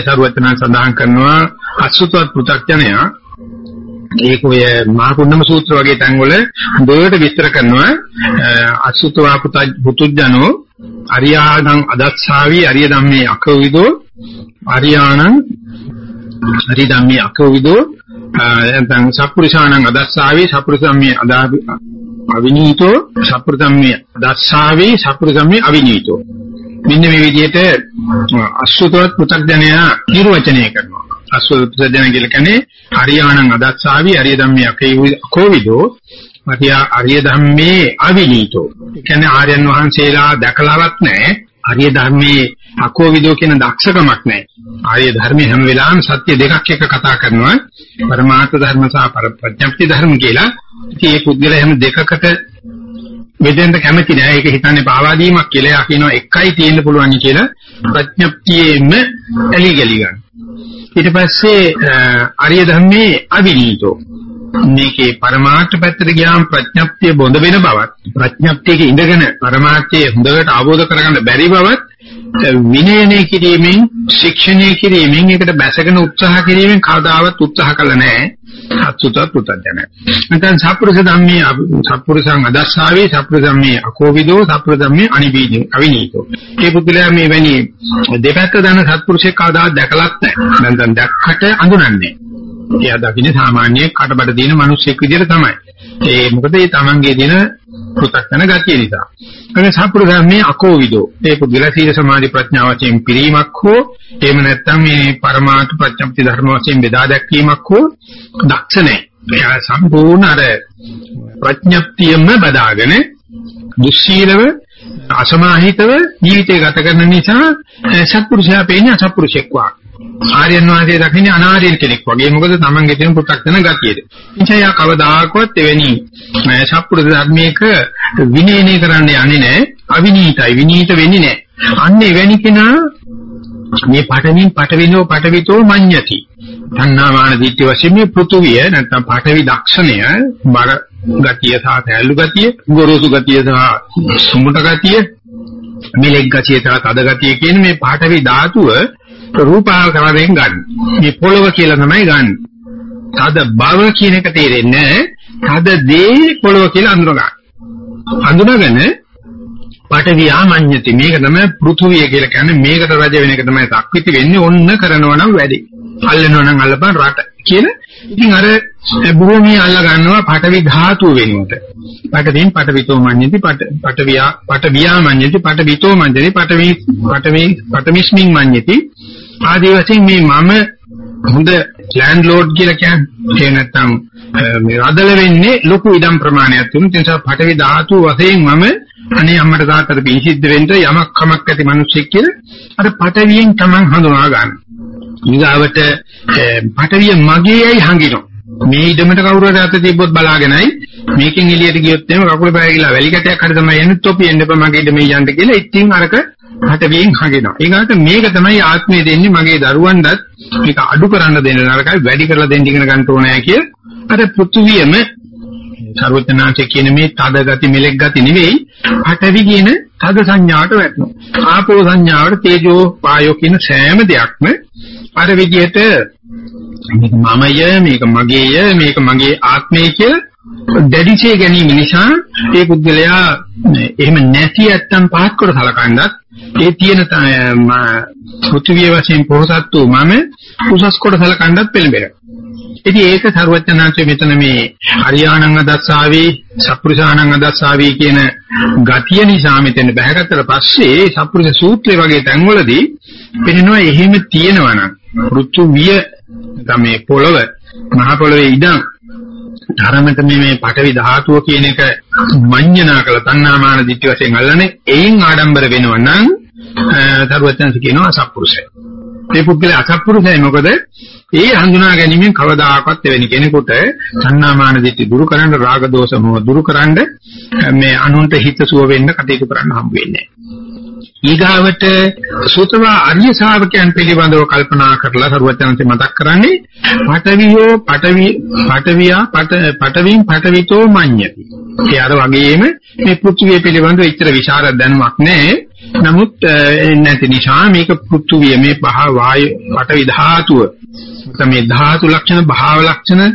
S1: සරුවචන සඳහන් කරනවා අසුතවත් පු탁ඥයා ඒක ඔය මහකුණම සූත්‍ර වගේ තැන්වල හොඳට විස්තර කරනවා. අසුතවා පුතුජනෝ අරියාණං අදස්සාවි අරිය ධම්මේ අකවිදෝ අරියාණං හරි ධම්මේ අකවිදෝ නැත්නම් සප්පුරිසාණං අදස්සාවි සප්පුරිසම්මේ අදා අවිනීතෝ සප්පුරිසම්මේ අදස්සාවි සප්පුරිසම්මේ අවිනීතෝ. මෙන්න මේ විදිහට අසුතවත් පුතග්ජනයා නිර්වචනය කරනවා. අසුතවත් පුතග්ජන කියලා කියන්නේ හරියාණං අදස්සාවි හරිය ධම්මේ අකෝවිදෝ මතියා ආර්ය ධම්මේ අවිනීතෝ. ඒ කියන්නේ ආර්යයන් වහන්සේලා දැකලාවත් නැහැ. ආර්ය ධර්මයේ අකෝවිදෝ කියන දක්ෂකමක් නැහැ. ආර්ය ධර්මයේ හැම වෙලාවෙම සත්‍ය දෙකක් එක කතා කරනවා. පරමාර්ථ ධර්ම සහ ප්‍රඥප්ති ධර්ම කියලා. ඉතින් මේ පුද්ගලයා හැම දෙකකට වෙදෙන්න කැමති නෑ. ඒක හිතන්නේ පාවාදීමක් කියලා. යා කියනවා එකයි තියෙන්න පුළුවන් කියලා. ප්‍රඥප්තියෙම එලි ගලි ගන්න. ඊට පස්සේ ආර්ය ධර්මයේ අවිනීතෝ. මේකේ පරමාර්ථ පැත්තට ගියාම ප්‍රඥප්තිය බොඳ වෙන බවත් ප්‍රඥප්තියක ඉඳගෙන පරමාර්ථයේ හොඳට අවබෝධ කරගන්න බැරි බවත් විනයනය කිරීමෙන් ශික්ෂණය කිරීමෙන් ඒකට බැසගෙන උත්සාහ කිරීමෙන් කවදාවත් උත්සාහ කළ නැහැ අත්සුත පුතඥ. නැත්නම් සප්පුරුෂ ධම්මේ සප්පුරුෂං අදස්සාවේ සප්පුරුෂ ධම්මේ අකෝවිදෝ සප්පුරුෂ ධම්මේ අනිබීජ අවිනීතෝ. මේ පුදුලයා මේ වැනි දෙපැත්ත දන සත්පුරුෂයෙක් කවදාවත් දැකලත් නැහැ. නැත්නම් දැක්කට අඳුනන්නේ. එයා දකින්නේ සාමාන්‍ය කටබඩ දින මිනිස්සෙක් විදිහට තමයි. ඒ මොකද ඒ තමන්ගේ දින පුතක්කන ගතිය නිසා. අනේ සම්ප්‍රදායමේ අකෝවිදෝ. ඒ පුදුල සීල සමාධි ප්‍රඥා වශයෙන් පිරීමක් හෝ එහෙම නැත්නම් මේ පරමාර්ථ ප්‍රඥප්ති ධර්ම වශයෙන් බෙදා දැක්වීමක් හෝ දක්ෂ නැහැ. එයා සම්පූර්ණ අර ප්‍රඥප්තියම බදාගෙන දුස්සීලව අසමාහිතව ජීවිතය ගත කරන නිසා සත්පුරුෂයා පේන්නේ අසත්පුරුෂෙක් වගේ. ආර්යයන් වහන්සේ දකින්නේ අනාර්යන කෙනෙක් වගේ. මොකද තමන්ගේ තියෙන පු탁තන ගතියද. එනිසා යා කවදාකවත් එවැනි සත්පුරුෂ ධර්මයක විනයනය කරන්න යන්නේ නැහැ. අවිනීතයි. විනීත වෙන්නේ නැහැ. අන්න එවැනි කෙනා මේ පඨමින් පඨවිනෝ පඨවිතෝ මඤ්ඤති. ධන්නාමාන දිට්ඨි වශයෙන් මේ පෘථුවිය නැත්නම් පඨවි දක්ෂණය බර ගතිය සහ තැල්ලු ගතිය, ගොරෝසු ගතිය සහ සුමුට ගතිය, මෙලෙක් ගතිය සහ තද ගතිය කියන මේ පඨවි ධාතුව රූපාකාරයෙන් ගන්න. මේ පොළව කියලා තමයි ගන්න. තද බව කියන එක තේරෙන්නේ තද දේ පොළව කියලා අඳුර ගන්න. අඳුනගෙන පටවියාමඤ්ඤති මේක තමයි පෘථුවිය කියලා කියන්නේ මේකට රජ වෙන එක තමයි සක්විති වෙන්නේ ඔන්න කරනවා නම් වැඩි. අල්ලනවා නම් අල්ලපන් රට කියන. ඉතින් අර භූමිය අල්ල ගන්නවා පටවි ධාතුව වෙනුවට. පටවින් පටවිතෝ මඤ්ඤති පටවියා පටවියා මඤ්ඤති පටවිතෝ මඤ්ඤති පටවි පටවි පටමිස්මින් මඤ්ඤති ආදී වශයෙන් මේ මම හොඳ ලෑන්ඩ්ලෝඩ් කියලා කියන්නේ. ඒ නැත්තම් මේ රදල වෙන්නේ ලොකු ඉඩම් ප්‍රමාණයක් තුන. ඒ නිසා පටවි ධාතු වශයෙන් මම අනේ අම්මට තාත්තට පිසිද්ද වෙන්න යමක් කමක් ඇති මිනිස්සෙක් කියලා අර පටවියෙන් Taman හඳුනා ගන්න. ඊගාවට පටවිය මගේයි හංගිනවා. මේ ඉඩමට කවුරු හරි අත තිබ්බොත් බලාගෙනයි. මේකෙන් එළියට ගියොත් එහෙම කකුල පය ගිලා වැලි කැටයක් හරි තමයි එන්නේ. තොපි එන්න එපා මගේ ඉඩමේ යන්න කියලා. ඉතින් අරක හටවියෙන් හගෙනවා. ඊගාට මේක තමයි ආත්මය දෙන්නේ මගේ දරුවන්ටත් මේක අඩු කරන්න දෙන්න නරකයි වැඩි කරලා දෙන්න ඉගෙන ගන්න ඕනෑ කිය. අර පෘථුවියම සර්වඥාන්සේ කියන මේ තද ගති මෙලෙක් ගති නෙවෙයි හටවි කියන තද සංඥාවට වැටෙනවා. ආපෝ සංඥාවට තේජෝ වායෝ කියන සෑම දෙයක්ම අර විදිහට මේක මමය මේක මගේය මේක මගේ ආත්මය කියලා දැඩිචේ ගැනීම නිසා ඒ පුද්ගලයා එහෙම නැති නැත්තම් පහත් කර සලකන්නත් ඒ තියෙන පෘථිවිය වශයෙන් පොහසත් වූ මම උසස් කොට සලකන්නත් පෙළඹෙනවා. ඉතින් ඒක සර්වඥාන්සේ මෙතන මේ හරියාණං අදස්සාවේ සප්පුරුෂාණං අදස්සාවේ කියන ගතිය නිසා මෙතන බහැගත්තට පස්සේ සප්පුරුෂ සූත්‍රය වගේ තැන්වලදී පෙනෙනවා එහෙම තියෙනවා නම් පෘථුවිය තමයි පොළව මහ පොළවේ ඉඳන් ධර්මත මේ මේ පටවි ධාතුව කියන එක මඤ්ඤණා කළ තණ්හාමාන දිට්ඨි වශයෙන් අල්ලන්නේ එයින් ආඩම්බර වෙනවා නම් සරුවචනස කියනවා අසත්පුරුෂය. මේ පුද්ගලයා අසත්පුරුෂයි මොකද? ඒ හඳුනා ගැනීමෙන් කවදාකවත් එවැනි කෙනෙකුට තණ්හාමාන දිට්ඨි දුරු කරන්න රාග දෝෂ මොහ දුරු කරන්න මේ අනුන්ට හිත සුව වෙන්න කටයුතු කරන්න හම්බ වෙන්නේ ඊගාවට සූත්‍රවා ආර්ය ශාවකයන් පිළිබඳව කල්පනා කරලා සරුවචනන්සේ මතක් කරන්නේ පටවියෝ පටවි පටවියා පටවින් පටවිතෝ මඤ්ඤති. ඒ අර වගේම මේ පෘථිවිය පිළිබඳව ඉතර විශාල දැනුමක් නැහැ. නමුත් නැති නිසා මේක පෘථුවිය මේ පහ වායු පඨවි ධාතුව මේ ධාතු ලක්ෂණ භාව ලක්ෂණ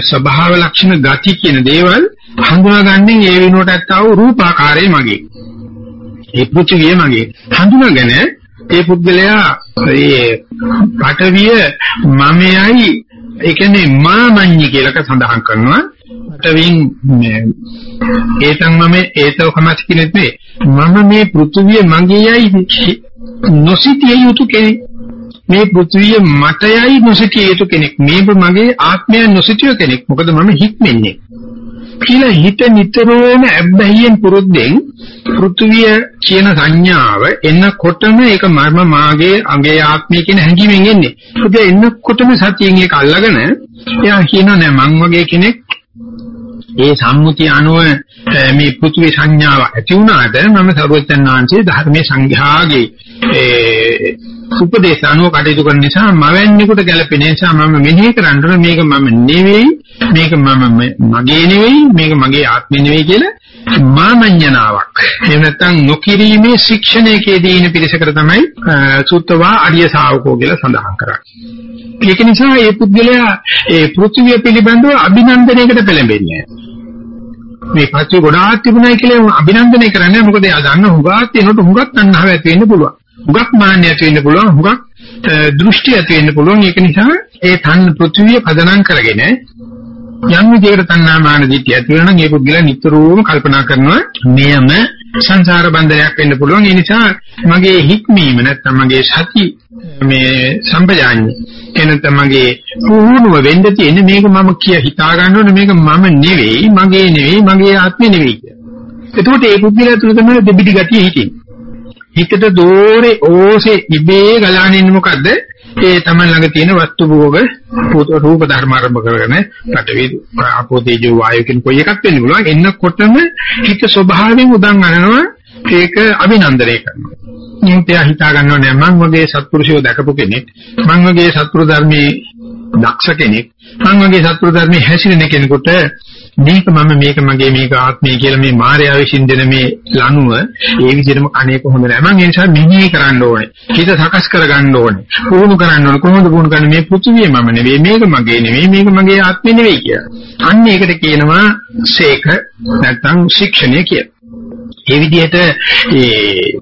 S1: ස්වභාව ලක්ෂණ ගති කියන දේවල් හඳුනාගන්නේ ඒ වෙනුවට ඇත්තව රූපාකාරයේ මගේ. ඒ පෘථිවිය මගේ. හඳුනාගෙන ඒ පුද්ගලයා ඒ පඨවිය මමයි ඒ කියන්නේ මාමඤ්ඤි කියලා සඳහන් කරනවා. පඨවින් ඒතන් මම ඒතව කමස් කිනෙත් නේ. මම මේ පෘථිවිය මගේයයි නොසිතිය යුතු කෙනෙක්. මේ පෘථිවිය මටයයි නොසිතිය යුතු කෙනෙක්. මේ මගේ ආත්මය නොසිතිය කෙනෙක්. මොකද මම හික්මන්නේ. කියලා හිත නිතරම ඇබ්බැහියෙන් පුරුද්දෙන් පෘථුවිය කියන සංඥාව එන්නකොටම ඒක මර්ම මාගේ අගේ ආත්මය කියන හැඟීමෙන් එන්නේ. ඒක එන්නකොටම සතියෙන් ඒක අල්ලගෙන එයා කියනවා නෑ මං වගේ කෙනෙක් ඒ සම්මුතිය අනුව මේ පෘථුවේ සංඥාව ඇති වුණාට මම සර්වඥාන්සේ ධර්මයේ සංඝයාගේ ඒ උපදේශ අනුව කටයුතු කරන නිසා මවන්නේකට ගැළපෙන නිසා මම මෙනෙහි කරන්නේ මේක මම නෙවෙයි මේක මම මගේ නෙවෙයි මේක මගේ ආත්මෙ නෙවෙයි කියලා මාමඤ්ඤණාවක්. එහෙම නැත්නම් නොකිරීමේ ශික්ෂණයකදී ඉන පිරිසකට තමයි සුත්තවා අරිය ශාවකෝ කියලා සඳහන් කරන්නේ. ඒක නිසා මේ පුද්ගලයා ඒ පෘථිවිය පිළිබඳව අභිනන්දනයකට පෙළඹෙන්නේ මේ පස්සේ ගොඩාක් තිබුණයි කියලා අභිනන්දනය කරන්නේ මොකද එයා දන්න හුඟක් එනකොට හුඟක් තණ්හාව ඇති වෙන්න පුළුවන්. හුඟක් මාන්නය ඇති වෙන්න පුළුවන්. හුඟක් දෘෂ්ටි ඇති වෙන්න පුළුවන්. ඒක නිසා ඒ තන් පෘථිවිය පදනම් කරගෙන යම් විදිහකට තණ්හා මාන දිට්ඨිය ඇති වෙනවා නම් ඒ පුද්ගලයා නිතරම කල්පනා කරනවා. මෙයම සංසාර බන්ධනයක් වෙන්න පුළුවන්. ඒ නිසා මගේ හික්මීම නැත්නම් මගේ සති මේ සම්පජාඤ්ඤය එනතම මගේ පුහුණුව වෙන්න තියෙන්නේ මේක මම කිය හිතා ගන්න ඕනේ මේක මම නෙවෙයි මගේ නෙවෙයි මගේ ආත්මෙ නෙවෙයි කියලා. එතකොට ඒ පුද්ගලයා තුළ තමයි දෙබිඩි ගතිය හිටින්නේ. හිතට දෝරේ ඕසේ ඉබේ ගලාගෙන ඉන්නේ මොකද්ද? ඒ තමයි ළඟ තියෙන වස්තු භෝග රූප ධර්ම ආරම්භ කරගෙන රටවි ආපෝ තේජෝ වායු කියන කොයි එකක් වෙන්න පුළුවන් එන්නකොටම හිත ස්වභාවයෙන් උදන් අනනවා ඒක අභිනන්දනය කරනවා. නිත්‍ය හිතා ගන්නව නෑ මං වගේ සත්පුරුෂයෝ දැකපු කෙනෙක් මං වගේ සත්පුරු ධර්මයේ දක්ෂ කෙනෙක් මං වගේ සත්පුරු ධර්මයේ හැසිරෙන කෙනෙකුට මේක මම මේක මගේ මේක ආත්මය කියලා මේ මායාව විසින් දෙන මේ ලනුව ඒ විදිහටම අනේ කොහොමද නෑ. මම ඒ නිසා මෙනෙහි කරන්න ඕනේ හිත සකස් කර ගන්න ඕනේ පුහුණු කරන්න ඕනේ කොහොමද පුහුණු කරන්නේ? මේ පෘථිවිය මම නෙවෙයි මේක මගේ නෙවෙයි මේක මගේ ආත්මය නෙවෙයි කියලා. අන්න ඒකට කියනවා සේක නැත්නම් ශික්ෂණය කියලා. ඒ විදිහට ඒ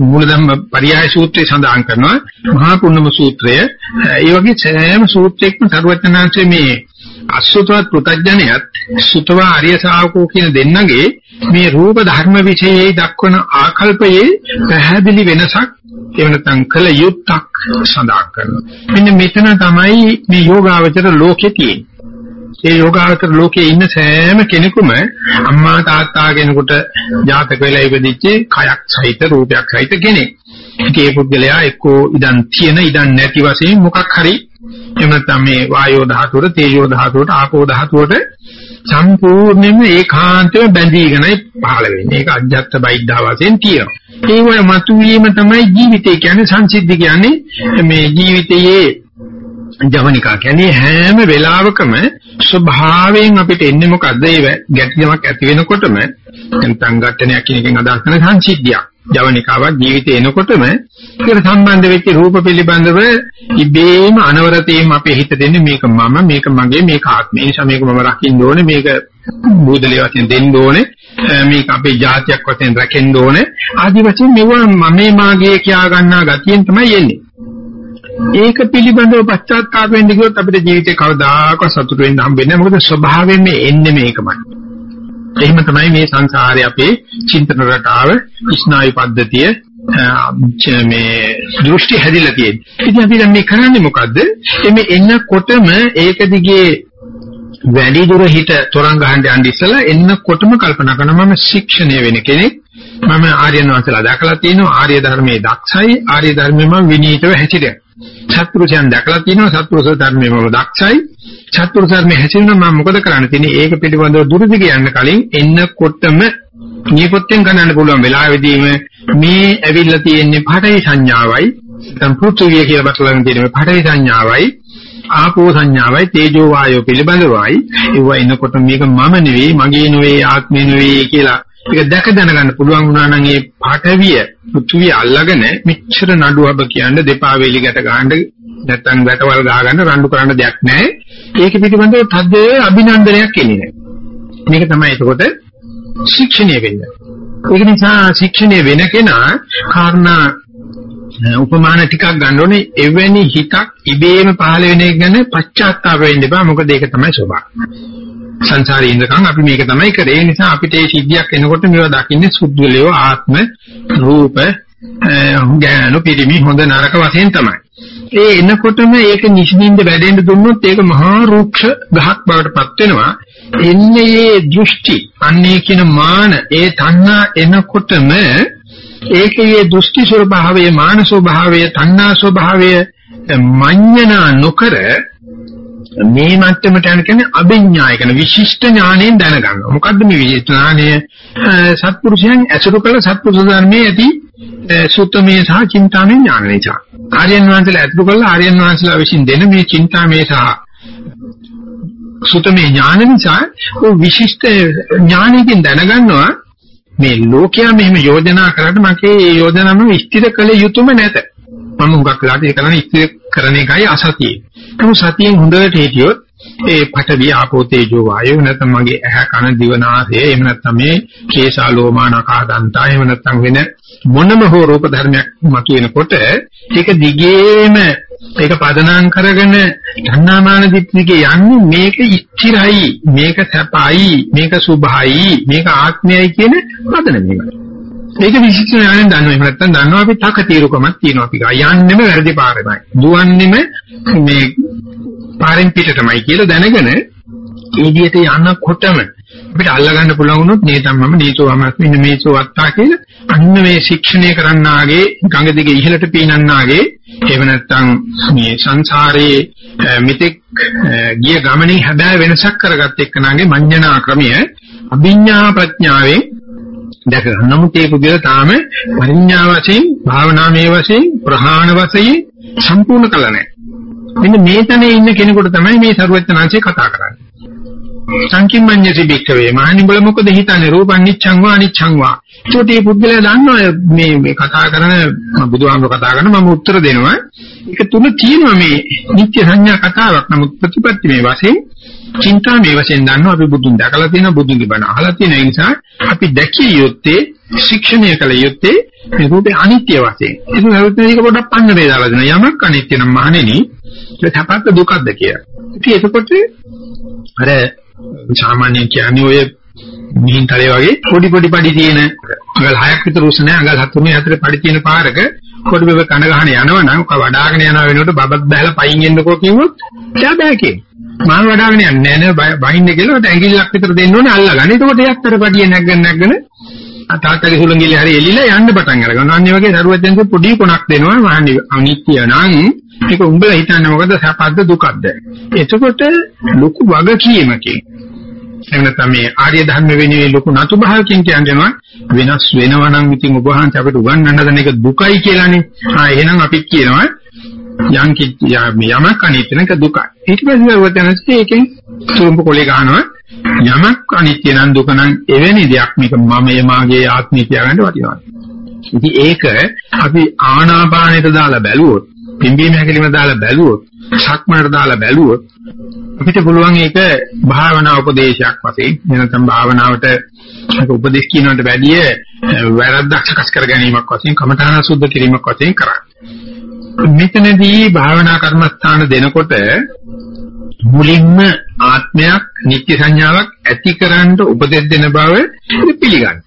S1: මූලධම්ම පරියාය සූත්‍රය සඳහන් කරනවා මහා පුන්නම සූත්‍රය ඒ වගේ සෑම සූත්‍රයක්ම සරුවචනාංශයේ මේ අසුතවත් පෘතඥයත් සුතවා ආර්ය ශාවකෝ කියන දෙන්නගේ මේ රූප ධර්ම විශේෂයේ දක්වන ආකල්පයේ පැහැදිලි වෙනසක් එහෙම නැත්නම් කල යුත්තක් සඳහන් කරනවා. මෙන්න මෙතන තමයි මේ යෝගාවචර ලෝකේ තියෙන්නේ. ඒ යෝගාවචර ලෝකේ ඉන්න සෑම කෙනෙකුම අම්මා තාත්තා කෙනෙකුට ජාතක වෙලා ඉපදිච්ච කයක් සහිත රූපයක් සහිත කෙනෙක්. ඒ පුද්ගලයා එක්කෝ ඉදන් තියෙන ඉදන් නැති වශයෙන් මොකක් හරි එහෙම නැත්නම් මේ වායෝ ධාතුවට තේජෝ ධාතුවට ආපෝ ධාතුවට සම්පූර්ණයෙන්ම ඒකාන්තව බැඳීගෙනයි පහළ වෙන්නේ. ඒක අජ්ජත් බයිද්ධා වශයෙන් තියෙනවා. ඒ වගේ මතුවීම තමයි ජීවිතය කියන්නේ සංසිද්ධි කියන්නේ මේ ජීවිතයේ ජවනිකා කියන්නේ හැම වෙලාවකම ස්වභාවයෙන් අපිට එන්නේ මොකද්ද? ඒ ගැටියක් ඇති වෙනකොටම නැත්නම් ඝටනයක් කියන එකෙන් අදහස් කරන සංසිද්ධියක්. ජවනිකාවක් ජීවිතේ එනකොටම ඒකට සම්බන්ධ වෙච්ච රූප පිළිබඳව ඉබේම අනවරතේම අපේ හිත දෙන්නේ මේක මම මේක මගේ මේක ආත්මය නිසා මේක මම රකින්න ඕනේ මේක බුදලිය වශයෙන් දෙන්න ඕනේ මේක අපේ જાතියක් වශයෙන් රැකෙන්න ඕනේ ආදි වශයෙන් මෙවුවා මමේ මාගේ කියා ගන්නා ගතියෙන් තමයි එන්නේ ඒක පිළිබඳව පශ්චාත්තාප වෙන්න ගියොත් අපිට ජීවිතේ කවදාකවත් සතුට වෙන්න හම්බෙන්නේ නැහැ මොකද ස්වභාවයෙන් මේ එන්නේ මේකමයි එහෙම තමයි මේ සංසාරේ අපේ චින්තන රටාව ස්නායු පද්ධතිය මේ දෘෂ්ටි හැදිලා තියෙන්නේ. ඉතින් අපි දැන් මේ කරන්නේ මොකද්ද? එමේ එන්නකොටම ඒක දිගේ වැඩි දුර හිත තොරන් ගහන්න යන්න ඉස්සලා එන්නකොටම කල්පනා කරනවා මම ශික්ෂණය වෙන කෙනෙක්. මම ආර්යයන් වහන්සේලා දැකලා තියෙනවා ආර්ය ධර්මයේ දක්ෂයි ආර්ය ධර්මයේ මම විනීතව හැසිරෙනවා. සත්පුරුෂයන් දැකලා තියෙනවා සත්පුරුෂ ධර්මයේ මම දක්ෂයි. සත්පුරුෂ ධර්මයේ හැසිරෙනවා මම මොකද කරන්න තියෙන්නේ? ඒක පිළිබඳව දුරදි කියන්න කලින් එන්නකොටම නියපොත්තෙන් ගණන්න පුළුවන් වෙලාවෙදීම මේ ඇවිල්ලා තියෙන්නේ පඨවි සංඥාවයි නැත්නම් පෘථුවිය කියලා බටලගෙන තියෙන මේ පඨවි සංඥාවයි ආපෝ සංඥාවයි තේජෝ වායෝ පිළිබඳවයි ඒව එනකොට මේක මම නෙවෙයි මගේ නෙවෙයි ආත්මේ නෙවෙයි කියලා ඒක දැක දැනගන්න පුළුවන් වුණා නම් ඒ පාඨවිය පෘථුවිය අල්ලගෙන මෙච්චර නඩුවබ කියන්නේ දෙපා වේලි ගැට ගන්න නැත්තම් වැටවල් ගහගන්න රණ්ඩු කරන්න දෙයක් නැහැ. ඒක පිටිබඳව තද්දේ අභිනන්දනයක් එන්නේ නැහැ. මේක තමයි එතකොට ශික්ෂණය වෙන්නේ. ඒක නිසා ශික්ෂණය වෙන කෙනා කාරණා උපමාන ටිකක් ගන්න ඕනේ එවැනි හිතක් ඉබේම පහළ වෙන එක ගැන පශ්චාත්තාප වෙන්න එපා මොකද ඒක තමයි ස්වභාවය. සංසාරේ ඉඳන් අපි මේක තමයි කරේ ඒ නිසා අපිට මේ සිද්ධියක් එනකොට මේවා දකින්නේ සුද්ධලේව ආත්ම රූප ඥාන පිරිමි හොඳ නරක වශයෙන් තමයි. ඒ එනකොටම ඒක නිසින්ින්ද වැඩෙන්න දුන්නොත් ඒක මහා රුක්ෂ ගහක් බවට පත් වෙනවා. එන්නේ මේ දෘෂ්ටි අන්නේ කියන මාන ඒ තණ්හා එනකොටම ඒකයේ දෘෂ්ටි ස්වභාවය මාන ස්වභාවය තණ්හා ස්වභාවය මඤ්ඤණා නොකර මේ මට්ටමට යන කියන්නේ අභිඥාය කියන විශිෂ්ට ඥාණයෙන් දැනගන්නවා. මොකද්ද මේ විශිෂ්ට ඥානය? සත්පුරුෂයන් ඇසුරු කළ සත්පුරුෂ ධර්මයේ ඇති සුත්තමේ සහ චින්තාමේ ඥාන නිසා. ආර්යයන් වහන්සේලා ඇතුළු කළ ආර්යයන් වහන්සේලා විසින් දෙන මේ චින්තාමේ සහ සුතමේ ඥාන නිසා ਉਹ විශිෂ්ට ඥානයෙන් දැනගන්නවා මේ ලෝකයා මෙහෙම යෝජනා කරාට මගේ ඒ යෝජනාවම විස්තර කළ යුතුම නැත. මම හුඟක් වෙලාට ඒක කරන්නේ ඉස්තිර කරන එකයි අසතිය. නමුත් සතියෙන් හොඳට හිටියොත් ඒ පඨවි ආපෝ තේජෝ වායෝ නැත්නම් මගේ ඇහැ කන දිව නාසය එහෙම නැත්නම් මේ කේසා ලෝමා නකා දන්තා එහෙම නැත්නම් වෙන මොනම හෝ රූප ධර්මයක් මතුවෙනකොට ඒක දිගේම ඒක පදනම් කරගෙන ධන්නාමාන දිට්ඨියේ යන්නේ මේක ඉච්චිරයි මේක සැපයි මේක සුභයි මේක ආත්මයයි කියන පදනම මේක. මේක විශේෂ ඥාණයෙන් දන්නවා. එහෙම නැත්නම් දන්නවා අපි තක తీරුකමක් තියෙනවා අපි ගා. යන්නෙම වැරදි පාරෙමයි. දුවන්නෙම මේ පාරෙන් පිටටමයි කියලා දැනගෙන ඒ විදිහට යනකොටම අපිට අල්ලගන්න පුළුවන් වුණොත් නේතම්මම නීතෝ අමස්මි නමේසෝ අත්තා කියලා අන්න මේ ශික්ෂණය කරන්නාගේ ගඟ දිගේ ඉහළට පීනන්නාගේ එහෙම නැත්නම් මේ සංසාරේ මිත්‍යක් ගිය ගමනේ හැබෑ වෙනසක් කරගත් එක්කනාගේ මඤ්ඤණා ක්‍රමය අභිඥා ප්‍රඥාවෙන් දැක ගන්න. නමුත් ඒ පුද්ගල තාම පරිඥා වශයෙන්, භාවනාමය වශයෙන්, ප්‍රහාණ වශයෙන් සම්පූර්ණ කළා නැහැ. මෙන්න මේ තැනේ ඉන්න කෙනෙකුට තමයි මේ සරුවචනාංශය කතා කරන්නේ. සංකිම්මඤ්ඤසි බික්කවේ මහණි බල මොකද හිතන්නේ රූපං නිච්ඡං වා අනිච්ඡං වා ඒකට මේ පුද්ගලයා දන්නවා මේ මේ කතා කරන බුදුහාමුදුර කතා කරන මම උත්තර දෙනවා ඒක තුන තියෙනවා මේ නිත්‍ය සංඥා කතාවක් නමුත් ප්‍රතිපත්ති මේ වශයෙන් චින්තා මේ වශයෙන් දන්නවා අපි බුදුන් දැකලා තියෙනවා බුදුන්ගේ බණ අහලා තියෙන නිසා අපි දැකිය යුත්තේ ශික්ෂණය කළ යුත්තේ මේ රූපේ අනිත්‍ය වශයෙන්. ඒක නරුත් මේක පොඩ්ඩක් පන්නරේ දාලා දෙනවා. යමක් අනිත්‍ය නම් මහණෙනි ඒක තපත්ත දුකක්ද කියලා. ඉතින් එතකොට අර සාමාන්‍යයෙන් කියන්නේ ඔය මිහින්තරේ වගේ පොඩි පොඩි පඩි තියෙන අඟල් 6ක් විතර උස නැහැ අඟල් 7 3 4 පඩි තියෙන පාරක පොඩි බබ කන ගහන යනවනම් ඔක වඩාගෙන යනවා වෙනකොට බබක් බහැලා පයින් එන්නකෝ කිව්වොත් එයා බෑ කියන්නේ. මාන වඩාගෙන යන්නේ නැහැ නෑ බහින්න කියලා ඒකට ඇඟිල්ලක් විතර දෙන්න ඕනේ අල්ලගන්න. එතකොට එයාත් අර පඩිය නැගගෙන නැගගෙන තාත්තගේ සුළඟිල්ල හරි එලිලා යන්න පටන් අරගන්නවා. අන්න වගේ දරුවෙක්ගෙන් පොඩි කොනක් දෙනවා මහන්නේ අනිත්‍ය නම් ඒක උඹලා හිතන්නේ මොකද සපද්ද දුකද්ද? එතකොට ලොකු වගකීමකින් එහෙම නැත්නම් මේ ආර්ය ධර්ම වෙනුවේ ලොකු නතු භාවකින් කියනවා වෙනස් වෙනවා නම් ඉතින් ඔබ වහන්සේ අපිට උගන්වන්න දෙන එක දුකයි කියලානේ. ආ එහෙනම් අපි කියනවා යම් යමක් අනිත්‍යනක දුකයි. ඊට පස්සේ වචනස්සේ ඒකෙන් තුරුම්ප කොලේ ගහනවා යමක් අනිත්‍ය නම් දුක නම් එවැනි දෙයක් මේක මමයේ මාගේ ආත්මය කියලාගන්න වටිනවා. ඉතින් ඒක අපි ආනාපානෙට දාලා බැලුවොත්, පිම්බීම හැකලිම දාලා බැලුවොත්, සක්මනට දාලා බැලුවොත් අපිට පුළුවන් ඒක භාවනා උපදේශයක් වශයෙන් නැත්නම් භාවනාවට ඒක උපදේශ කියනකට වැඩිය වැරද්දක් සකස් කර ගැනීමක් වශයෙන් කමඨාන සුද්ධ කිරීමක් වශයෙන් කරන්නේ. මෙතනදී භාවනා කර්මස්ථාන දෙනකොට මුලින්ම ආත්මයක් නිත්‍ය සංඥාවක් ඇතිකරන්න උපදෙස් දෙන බව පිළිගන්න.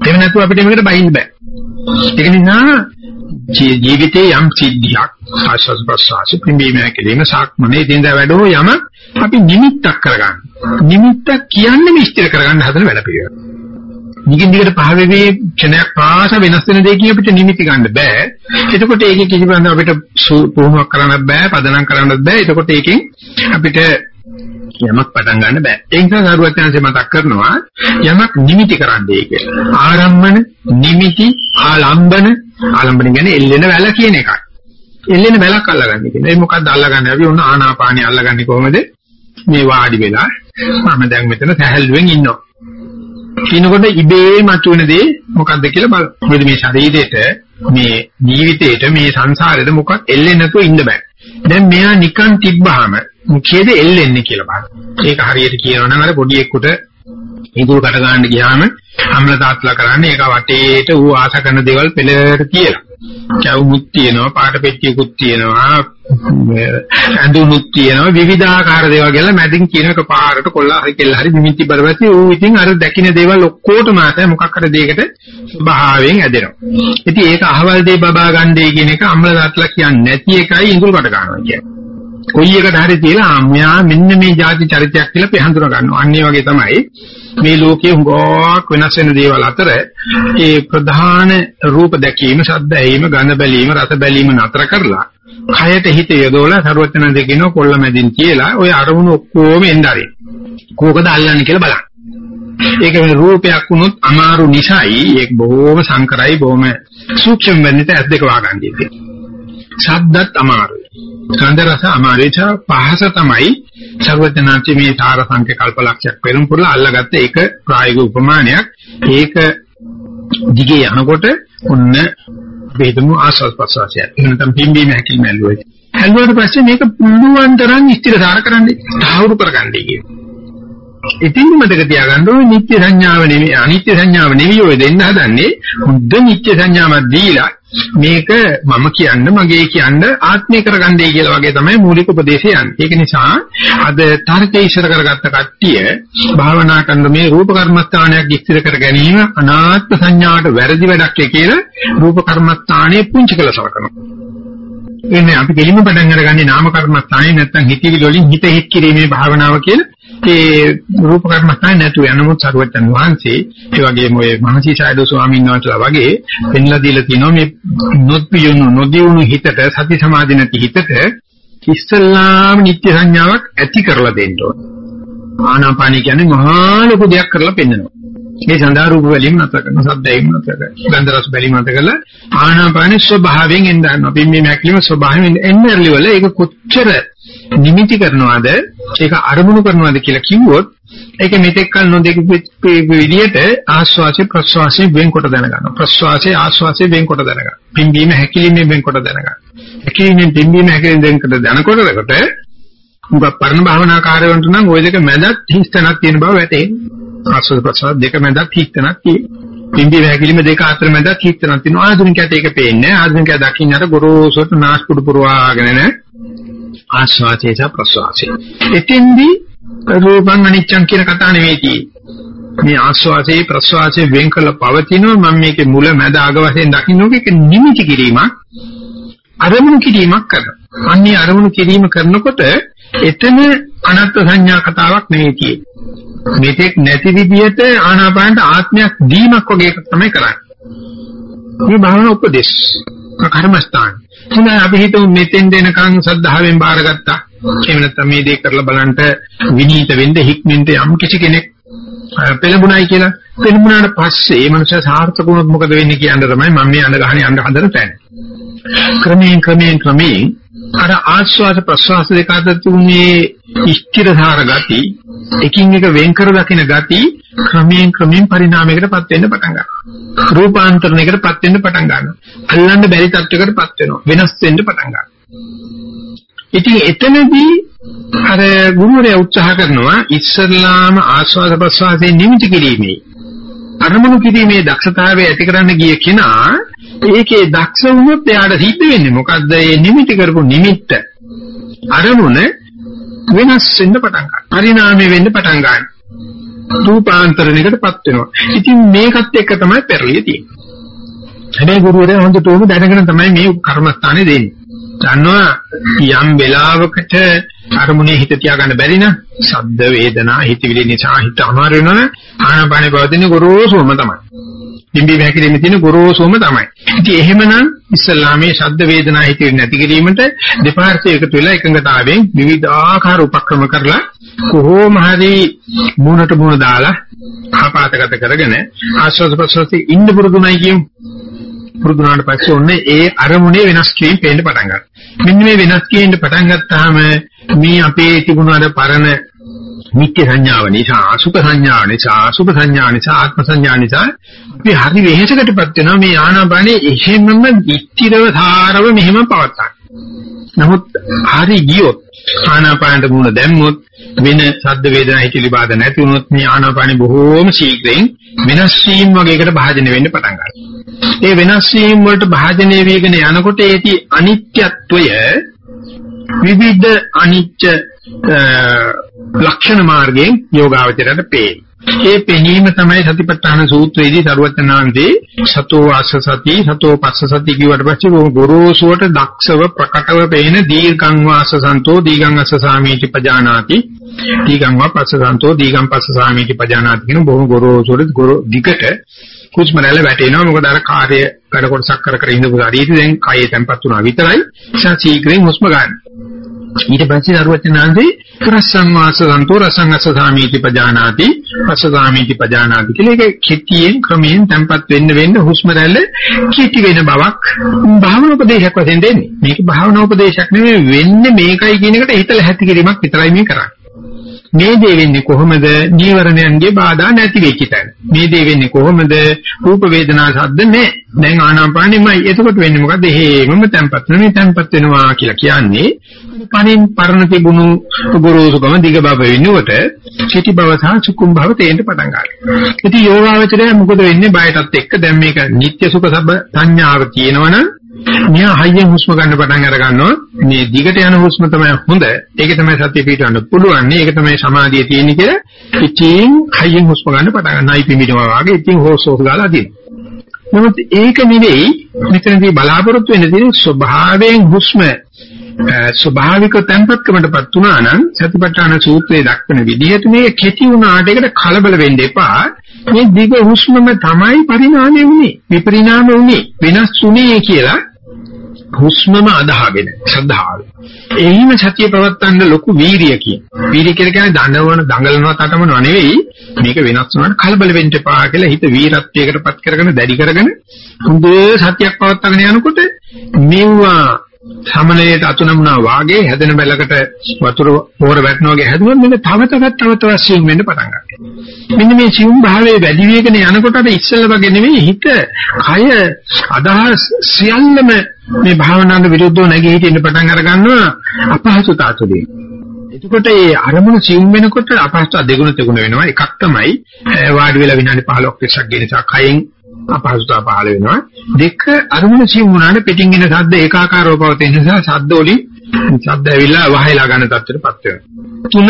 S1: එහෙම නැතුව අපිට මේකට බහින්න බෑ. ඒක නිසා ජීවිතේ යම් සිද්ධියක් ආශස් ප්‍රසවාස පිම්බීම හැකලීම සාක්මනේ දින්දා වැඩෝ යම අපි නිමිත්තක් කරගන්න. නිමිත්ත කියන්නේ විස්තර කරගන්න හදන වැඩ පිළිවෙල. නිකින් දිගට පහවෙවි ක්ෂණයක් පාස වෙනස් වෙන දෙයකින් අපිට නිමිති ගන්න බෑ. එතකොට ඒකේ කිසිබඳ අපිට පුහුණුවක් කරන්නත් බෑ, පදනම් කරන්නත් බෑ. එතකොට ඒකෙන් අපිට යමක් පටන් ගන්න බෑ. ඒ නිසා සරුවත්යන්සේ මතක් කරනවා යමක් නිමිති කරන්නයි කියලා. ආරම්මන, නිමිති, ආලම්බන, ආලම්බන කියන්නේ එල්ලෙන වැල කියන එකයි. එල්ලෙන වැලක් අල්ලගන්නේ කියන්නේ. ඒ මොකක්ද අල්ලගන්නේ? අපි ඔන්න ආනාපානිය අල්ලගන්නේ කොහොමද? මේ වාඩි වෙලා මම දැන් මෙතන සැහැල්ලුවෙන් ඉන්නවා. කිනකොට ඉබේ මතුවෙන දේ මොකද්ද කියලා බලන්න. මොකද මේ ශරීරෙට මේ ජීවිතේට මේ සංසාරෙට මොකක් එල්ලෙන්නේ නැතුව ඉන්න බෑ. දැන් මෙයා නිකන් තිබ්බහම මුඛයේද එල්ලෙන්නේ කියලා බලන්න. ඒක හරියට කියනවා නම් අර පොඩි එක්කුට ඉදුල් කට ගන්න ගියාම අම්ල තාත්ලා කරන්නේ ඒක වටේට ඌ ආස කරන දේවල් පෙළට කියලා. චවුමුත් තියෙනවා, පාට පෙට්ටියකුත් තියෙනවා, ඇඳුමුත් තියෙනවා, විවිධාකාර දේවල් කියලා මැදින් කියන එක පාරට කොල්ලා හරි කෙල්ල හරි නිමිති බරපැති ඌ ඉතින් අර දකින්න දේවල් ඔක්කොටම ආතයි මොකක් හරි දෙයකට ස්වභාවයෙන් ඇදෙනවා. ඉතින් ඒක අහවල් දේ බබා ගන්නයි කියන එක අම්ල තාත්ලා කියන්නේ නැති එකයි ඉඳුල් කට ගන්නවා කියන්නේ. කොයි එකට හරි තියලා මෙයා මෙන්න මේ જાති චරිතයක් කියලා අපි හඳුනා ගන්නවා. අන්න වගේ තමයි මේ ලෝකයේ හුඟක් වෙනස් වෙන දේවල් අතර ඒ ප්‍රධාන රූප දැකීම, ශබ්ද ඇහිීම, ගඳ බැලීම, රස බැලීම නතර කරලා කයට හිත යොදවලා ਸਰවඥ දෙකින කොල්ල මැදින් කියලා ওই අරමුණු ඔක්කොම එන්නරි. කෝකද අල්ලන්නේ කියලා බලන්න. ඒක වෙන රූපයක් වුණොත් අමාරු නිසායි ඒක බොහොම සංකරයි බොහොම සූක්ෂම වෙන්නට ඇස් දෙක වාගන්නේ. ශබ්දත් අමාරුයි. ගන්ධ රස අමාරුයි. පහස තමයි සර්වඥාන්ති මේ සාර සංඛ්‍ය කල්පලක්ෂයක් පෙරම් පුරලා අල්ලගත්ත එක ප්‍රායෝගික උපමානයක්. ඒක දිගේ යනකොට ඔන්න වේදමු ආස්වාද ප්‍රසවාසය. එහෙනම් පිම්බීම හැකිලිම ඇල්ලුවා. ඇල්ලුවාට පස්සේ මේක පුළුවන් තරම් ස්ථිරසාර කරන්න, සාහවුරු කරගන්නයි කියන්නේ. ඉතින් මතක තියාගන්න ඕනේ නිත්‍ය සංඥාව නෙවෙයි අනිත්‍ය සංඥාව නෙවෙයි ඔය දෙන්න හදන්නේ හොඳ නිත්‍ය සංඥාවක් දීලා මේක මම කියන්න මගේ කියන්න ආත්මය කරගන්නයි කියලා වගේ තමයි මූලික උපදේශය යන්නේ. ඒක නිසා අද තර්කේ ඉස්සර කරගත්ත කට්ටිය භාවනා කරන මේ රූප කර්මස්ථානයක් ඉස්තර කර ගැනීම අනාත්ම සංඥාවට වැරදි වැඩක් කියලා රූප කර්මස්ථානයේ පුංචි කළ සලකනවා. එන්නේ අපි දෙලින්ම පටන් අරගන්නේ නාම කර්මස්ථානේ නැත්තම් හිතවිලි වලින් හිත හිත කිරීමේ භාවනාව කියලා ඒ රූප කර්මස්ථානේ නැතුව යනමුත් සරුවචන් වහන්සේ ඒ වගේම ඔය මහසි සයඩෝ ස්වාමීන් වහන්සේලා වගේ පෙන්ලා දීලා තිනවා මේ නොත්පියුණු නොදියුණු හිතට සති සමාධි නැති හිතට ඉස්සල්ලාම නිත්‍ය සංඥාවක් ඇති කරලා දෙන්න ඕන. ආනාපානිය කියන්නේ මහා ලොකු දෙයක් කරලා පෙන්නනවා. මේ සඳහා රූප බැලීම නැතර කරන සද්දයෙන් නැතර කරන ගන්ධ රස බැලීම නැතර කරලා ආනාපානේ ස්වභාවයෙන් එන්න ගන්නවා. පිම්මේ මැක්ලිම ස්වභාවයෙන් එන්නර්ලි වල ඒක කොච්චර නිමිති කරනවාද ඒක අරමුණු කරනවාද කියලා කිව්වොත් ඒක මෙතෙක් කල නොදෙක විදියට ආස්වාසේ ප්‍රස්වාසේ වෙන්කොට දැනගන්නවා. ප්‍රස්වාසේ ආස්වාසේ වෙන්කොට දැනගන්නවා. පිම්බීම හැකිලිමේ වෙන්කොට දැනගන්නවා. හැකිලිමෙන් පිම්බීම හැකිලිමෙන් වෙන්කොට දැනකොටකොට උඹ පරණ භාවනාකාරයන්ට නම් ওই දෙක මැදත් හිස්තනක් තියෙන බව වැටේ. ආස්වාද ප්‍රස්වාස දෙක මැදත් හිස්තනක් තියෙනවා. පිම්බීම හැකිලිම දෙක අතර මැදත් හිස්තනක් තියෙනවා. ආධුනිකයට ඒක පේන්නේ නැහැ. ආධුනිකයා දකින්නට ගොරෝසුට නාස්පුඩු පුරවාගෙන නේ ආස්වාදයේ සහ ප්‍රස්වාසයේ. එතෙන්දී රූපං අනිච්චං කියන කතාව නෙවෙයි මේ ආස්වාදයේ ප්‍රස්වාසයේ වෙන් කළ පවතිනවා මම මේකේ මුල මැද අග වශයෙන් දකින්නෝක ඒක නිමිති කිරීමක් අරමුණු කිරීමක් කරනවා. අන්නේ අරමුණු කිරීම කරනකොට එතන අනත්ත් සංඥා කතාවක් නෙවෙයි තියෙන්නේ. මෙතෙක් නැති විදිහට ආනාපානට ආත්මයක් දීමක් වගේ එකක් තමයි කරන්නේ. මේ භාවනා උපදේශ කර්මස්ථාන. එහෙනම් අපි හිතමු මෙතෙන් දෙනකන් සද්ධාවෙන් බාරගත්තා. එහෙම නැත්නම් මේ දේ කරලා බලන්න විනීත වෙන්න හික්මෙන්ට යම් කිසි කෙනෙක් පෙළඹුණයි කියලා. පෙළඹුණාට පස්සේ මේ මනුස්සයා සාර්ථක වුණොත් මොකද වෙන්නේ කියන තමයි මම මේ අඳ ගහන්නේ අඳ හදන තැන. ක්‍රමයෙන් ක්‍රමයෙන් ක්‍රමයෙන් අර ආස්වාද ප්‍රසවාස දෙක අතර තුනේ ස්ථිරධාර ගති එකින් එක වෙන් කර දකින ගති ක්‍රමයෙන් ක්‍රමයෙන් පරිණාමයකටපත් වෙන්න පටන් ගන්නවා. රූපාන්තරණයකටපත් වෙන්න පටන් ගන්නවා. අල්ලන්න බැරි තත්යකටපත් වෙනවා. වෙනස් වෙන්න පටන් ගන්නවා. ඉතින් එතනදී අර ගුරුවරයා උත්සාහ කරනවා ඉස්සල්ලාම ආස්වාද ප්‍රසවාසයේ නිමිති කිරීමේ අරමුණු කිරීමේ දක්ෂතාවය ඇති කරන්න ගිය කෙනා ඒකේ දක්ෂ වුණොත් එයාට සිද්ධ වෙන්නේ මොකද්ද? ඒ නිමිති කරපු නිමිත්ත අරමුණ වෙනස් වෙන්න පටන් ගන්නවා. පරිණාමය වෙන්න පටන් ගන්නවා. රූපාන්තරණයකටපත් වෙනවා. ඉතින් මේකත් එක්ක තමයි පෙරලිය තියෙන්නේ. හැබැයි ගුරුවරයා හොඳටම දැනගෙන තමයි මේ කර්මස්ථානේ දෙන්නේ. දන්නවා යම් වෙලාවකට අරමුණේ හිත තියාගන්න බැරි නම් ශබ්ද වේදනා හිතවිලි නිසා හිත අමාරු වෙනවනේ ආනාපානේ පවතින ගොරෝසුම තමයි. පිම්බි වැකිරීමේ තියෙන ගොරෝසුම තමයි. ඉතින් එහෙමනම් ඉස්ලාමයේ ශබ්ද වේදනා හිතේ නැති කිරීමට දෙපාර්ශ්වය එකතු වෙලා එකඟතාවයෙන් විවිධාකාර උපක්‍රම කරලා කොහොම හරි මුණට මුණ දාලා ආපාතගත කරගෙන ආශ්වාස ප්‍රශ්වාසයේ ඉන්න පුරුදුමයි කියමු. පුරුදුනාට පස්සේ ඔන්නේ ඒ අරමුණේ වෙනස් වීම පේන්න පටන් ගන්නවා. මෙන්න මේ වෙනස් වීම පටන් ගත්තාම මේ අපේ තිබුණ අර පරණ නිත්‍ය සංඥාව නිසා අසුඛ සංඥාව නිසා අසුභ සංඥා නිසා ආත්ම සංඥා නිසා අපි හරි වෙහෙසකටපත් වෙනවා මේ ආනාපානේ එහෙමම ඉත්‍තිරව සාරව මෙහෙම පවත්තා. නමුත් හරි ගියොත් ආනාපානට මුණ දැම්මොත් වෙන සද්ද වේදනා හිතිලි බාධ නැති වුණොත් මේ ආනාපානෙ බොහෝම ශීඝ්‍රයෙන් වෙනස් වීම වගේකට භාජනය වෙන්න පටන් ගන්නවා. ඒ වෙනස් වීම වලට භාජනය වීගෙන යනකොට ඒටි අනිත්‍යත්වය විවිධ අනිත්‍ය ලක්ෂණ මාර්ගයෙන් යෝගාවචරයට පේන. ඒ පෙනීම තමයි සතිපට්ඨාන සූත්‍රයේදී සරුවචනාන්දී සතෝ ආස්ස සති සතෝ පස්ස සති කියවට පස්සේ ගොරෝසුවට දක්ෂව ප්‍රකටව පේන දීර්ඝං වාස සන්තෝ දීගං අස්ස සාමීති පජානාති. දීගං වා පස්ස සන්තෝ දීගං පස්ස සාමීති පජානාති කියන බොහොම ගොරෝසුවට ගොරෝ දිගට හුස්ම රැල්ල වැටෙනවා. මොකද අර කාර්ය වැඩ කොටසක් කර කර ඉඳපු ශරීරය දැන් කයේ තැම්පත් වුණා. විතරයි. නිසා ශීඝ්‍රයෙන් හුස්ම ගන්න. ඊට පස්සේ අරුවචනාන්දී රසං වාසසන්තෝ රසං අසසාමීති පජානාති අසසාමීති පජානාති කියලා ඒක කෙටියෙන් ක්‍රමයෙන් තැම්පත් වෙන්න වෙන්න හුස්ම රැල්ල කෙටි වෙන බවක් භාවනා උපදේශයක් වශයෙන් දෙන්නේ. මේක භාවනා උපදේශයක් නෙමෙයි වෙන්නේ මේකයි කියන එකට හිතලා හැටි කිරීමක් විතරයි මේ කරන්නේ. මේ දේ වෙන්නේ කොහොමද? නීවරණයන්ගේ බාධා නැති වෙච්ච තැන. මේ දේ වෙන්නේ කොහොමද? රූප වේදනා ශබ්ද නැහැ. දැන් ආනාපානෙමයි. එතකොට වෙන්නේ මොකද්ද? හේමම තැම්පත් වෙනවා. තැම්පත් වෙනවා කියලා කියන්නේ පණින් පරණ තිබුණු ගුරුසුකම දිග බව වෙනකොට සිටි බව සහ සුකුම් භව තේන්න පටන් ගන්නවා. ඉතින් යෝගාවචරය මොකද වෙන්නේ? බයටත් එක්ක දැන් මේක නිත්‍ය සුඛ සබ්බ සංඥාව තියෙනවනම් මෙයා හයියෙන් හුස්ම ගන්න පටන් අර ගන්නවා. මේ දිගට යන හුස්ම තමයි හොඳ. ඒක තමයි සතිය පිටවන්න පුළුවන්. ඒක තමයි සමාධිය තියෙන්නේ කියලා. ඉතින් හයියෙන් හුස්ම ගන්න පටන් ගන්නයි පිඹිනවා වගේ. ඉතින් හොස් හොස් ගාලා දින. නමුත් ඒක නෙවෙයි මෙතනදී බලාපොරොත්තු වෙන දේ ස්වභාවයෙන් හුස්ම ස්වභාවික tempatකමටපත් වුණා නම් සතිපට්ඨාන සූත්‍රයේ දක්වන විදිහට මේ කෙටි වුණාට ඒකට කලබල වෙන්න එපා. මේ දිග හුස්මම තමයි පරිණාමය වුනේ. විපරිණාම වුනේ. වෙනස් වුනේ කියලා හුස්මම අදහගෙන ශ්‍රද්ධාව. එහිම සතිය පවත්තන්න ලොකු වීරියකින්. වීරිය කියලා කියන්නේ දඬවන දඟලනවා තටමනව නෙවෙයි. මේක වෙනස් වුණාට කලබල වෙන්න එපා කියලා හිත වීරත්වයකටපත් කරගෙන දැඩි කරගෙන හොඳ සතියක් පවත්වාගෙන යනකොට මෙව්වා සමනලයට අතුනමුණා වාගේ හැදෙන බැලකට වතුර පොර වැටෙනා වගේ හැදුවොත් මේක තව තවත් තව තවත් සියුම් වෙන්න පටන් ගන්නවා. මෙන්න මේ සියුම් භාවයේ වැඩි වෙගෙන යනකොට අර ඉස්සෙල්ලා වගේ නෙවෙයි හිත, කය, අදහස් සියල්ලම මේ භාවනාවට විරුද්ධව නැගී හිටින්න පටන් අර ගන්නවා අපහසුතාවතුලින්. එතකොට මේ අරමුණ සියුම් වෙනකොට අපහසුතාව දෙගුණ තෙගුණ වෙනවා. එකක් තමයි වාඩි වෙලා විනාඩි 15ක් 20ක් ගේ නිසා කයෙන් අපහසුතාව පහළ වෙනවා. දෙක අරමුණ සියුම් වුණාට පිටින් එන ශබ්ද ඒකාකාරව පවතින නිසා ශබ්ද වලින් ශබ්ද ඇවිල්ලා වහයලා ගන්න තත්ත්වයටපත් වෙනවා. තුන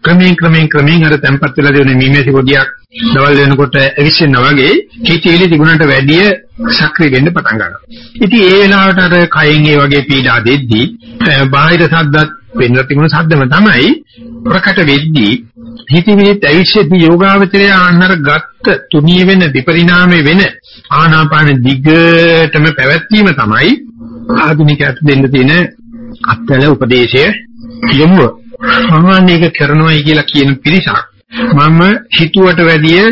S1: ක්‍රමයෙන් ක්‍රමයෙන් ක්‍රමයෙන් අර tempat වෙලා දෙන මීමැසි පොඩියක් දවල් වෙනකොට ඇවිස්සෙනා වගේ හිතේලි තිබුණාට වැඩිය සක්‍රිය වෙන්න පටන් ගන්නවා. ඉතින් ඒ වෙලාවට අර කයෙන් ඒ වගේ පීඩා දෙද්දී බාහිර ශබ්දත් වෙන්න තිබුණ ශබ්දම තමයි ප්‍රකට වෙද්දී හිතවිලිත් ඇවිස්සෙද්දී යෝගාවචරය අන්නර ගත්ත තුනී වෙන විපරිණාමේ වෙන ආනාපාන දිගටම පැවැත්වීම තමයි ආධුනිකයට දෙන්න තියෙන අත්වල උපදේශය යොමුව. සාමාන්‍යක කරනවායි කියලා කියන පිරිසක් මම හිතුවට වැඩිය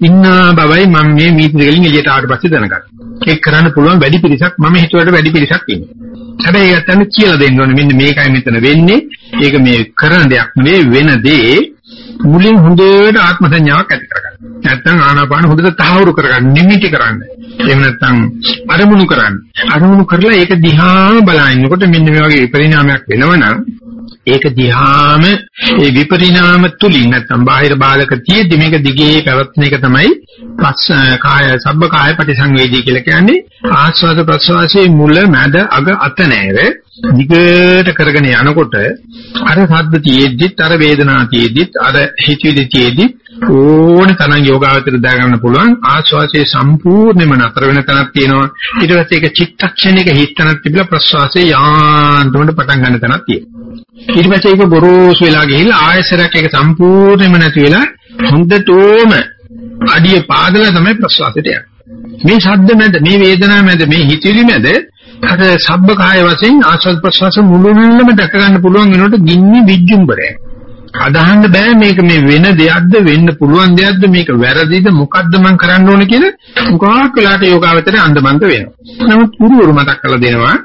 S1: ඉන්නා බවයි මම මේ මීටර වලින් එළියට ආවට පස්සේ දැනගත්තා. ඒක කරන්න පුළුවන් වැඩි පිරිසක් මම හිතුවට වැඩි පිරිසක් ඉන්නවා. හැබැයි ඒකට කියලා දෙන්න ඕනේ මෙන්න මේකයි මෙතන වෙන්නේ. ඒක මේ කරන දෙයක් නෙවෙයි වෙන දේ මුලින් හොඳට ආත්ම සංඥාවක් ඇති කරගන්න. නැත්නම් ආනාපාන හොඳට තහවුරු කරගන්න, නිමිටි කරන්න. එහෙම නැත්නම් අරමුණු කරන්න. අරමුණු කරලා ඒක දිහා බලනකොට මෙන්න මේ වගේ විපරිණාමයක් වෙනවනම් ඒක දිහාම ඒ විපරිණාම තුලින් නැත්නම් බාහිර බාලක තියෙද්දි මේක දිගේ පැවැත්ම එක තමයි පස් කාය සබ්බ කාය පටිසංවේදී කියලා කියන්නේ ආස්වාද ප්‍රසවාසයේ මුල මැද අග අත නැර දිගට කරගෙන යනකොට අර සද්ද තියෙද්දිත් අර වේදනා තියෙද්දිත් අර හිතවිලි තියෙද්දිත් ඕන තරම් යෝගාවචර දාගන්න පුළුවන් ආස්වාසේ සම්පූර්ණයෙන්ම නතර වෙන තැනක් තියෙනවා. ඊට පස්සේ ඒක චිත්තක්ෂණයක හිතනක් තිබිලා ප්‍රසවාසයේ යාන්තමට පටන් ගන්න තැනක් තියෙනවා. ඊට පස්සේ ඒක ගොරෝසු වෙලා ගිහිල්ලා ආයසරයක් ඒක සම්පූර්ණයෙන්ම නැති වෙලා හොඳටම අඩිය පාදලා තමයි ප්‍රසවාසයට යන්නේ. මේ ශබ්ද මැද මේ වේදනාව මැද මේ හිතවිලි මැද අර සබ්බ කාය වශයෙන් ආස්වාද ප්‍රසවාස මුළුල්ලම දැක ගන්න පුළුවන් වෙනකොට ගින්නි විජ්ජුම්බරය. අදහන්න බෑ මේක මේ වෙන දෙයක්ද වෙන්න පුළුවන් දෙයක්ද මේක වැරදිද මොකද්ද මම කරන්න ඕන කියලා. මොකක් වෙලාට යෝගාවචරය අන්දමන්ත වෙනවා. නමුත් ගුරුවරු මතක් කරලා දෙනවා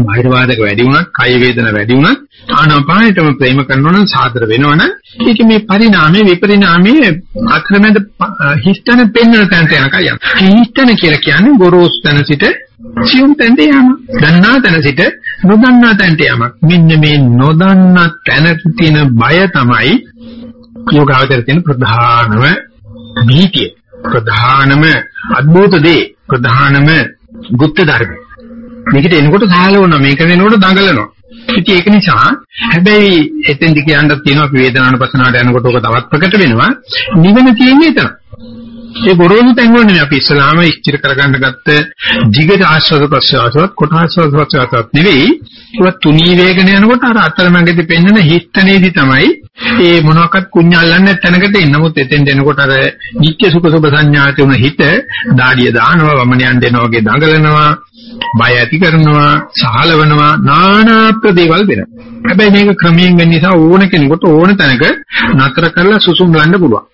S1: බාහිර වාදක වැඩි වුණත්, කය වේදන වැඩි වුණත් ආනාපානෙටම ප්‍රේම කරනවා නම් සාදර වෙනවනම් ඒක මේ පරිණාමයේ විපරිණාමයේ අක්‍රමද හිස්තන පෙන්වන තැනට යනකම් යනවා. හිස්තන කියලා කියන්නේ ගොරෝසු තැන සිට සියුම් තැනට යamak. දන්නා තැන සිට නොදන්නා තැනට යamak. මෙන්න මේ නොදන්නා තැනට තියෙන බය තමයි යෝගාවචර තියෙන ප්‍රධානම නීතිය. ප්‍රධානම අද්භූත දේ ප්‍රධානම ගුප්ත ධර්ම. මේකට එනකොට සාහලවන මේක වෙනකොට දඟලනවා. ඉතින් ඒක නිසා හැබැයි එතෙන්දි කියන්නත් තියෙනවා අපි වේදනානුපසනාවට යනකොට ඔක තවත් ප්‍රකට වෙනවා. නිවන තියෙන්නේ එතන. ඒ ගොරෝසු තැන් වල නෙමෙයි අපි ඉස්සලාම ඉස්තිර කරගන්න ගත්ත jigata ආශ්‍රද ප්‍රසආසවත් කොටාශ්‍රද ප්‍රසආසවත් නෙවෙයි ඒක තුනී වේගන යනකොට අර අතරමැදි පෙන්වන හිස්තනේදී තමයි ඒ මොනවාක්වත් කුඤ්ඤ අල්ලන්නේ තැනකට එන්න. නමුත් එතෙන් දෙනකොට අර නිත්‍ය සුඛ සුභ සංඥාති උන හිත දාඩිය දානවා වමනයන් දෙනවා වගේ දඟලනවා බය ඇති කරනවා සහලවනවා নানা ප්‍රදේවල් වෙනවා. හැබැයි මේක ක්‍රමයෙන් වෙන නිසා ඕන කෙනෙකුට ඕන තැනක නතර කරලා සුසුම් ගන්න පුළුවන්.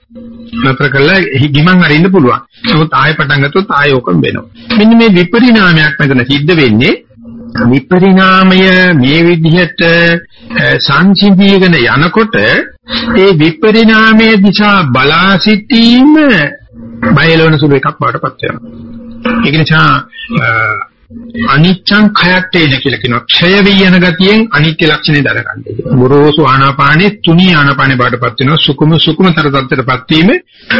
S1: නතර කරලා ගිමන් අරින්න පුළුවන්. නමුත් ආයෙ පටන් ගත්තොත් ආයෙ ඕකම වෙනවා. මෙන්න මේ විපරිණාමයක් මෙතන සිද්ධ වෙන්නේ විපරිණාමය මේ විදිහට සංසිඳීගෙන යනකොට ඒ විපරිණාමයේ දිශා බලා සිටීම බයලවන සුළු එකක් බවටපත් වෙනවා. ඒක නිසා අනිච්ඡං khයත්තේන කියලා කියනවා. ක්ෂය වී යන ගතියෙන් අනිත්‍ය ලක්ෂණය දරගන්නේ. ගොරෝසු ආනාපානේ තුනී ආනාපානේ බාටපත් වෙනවා. සුකුම සුකුමතර තත්ත්වයටපත් වීම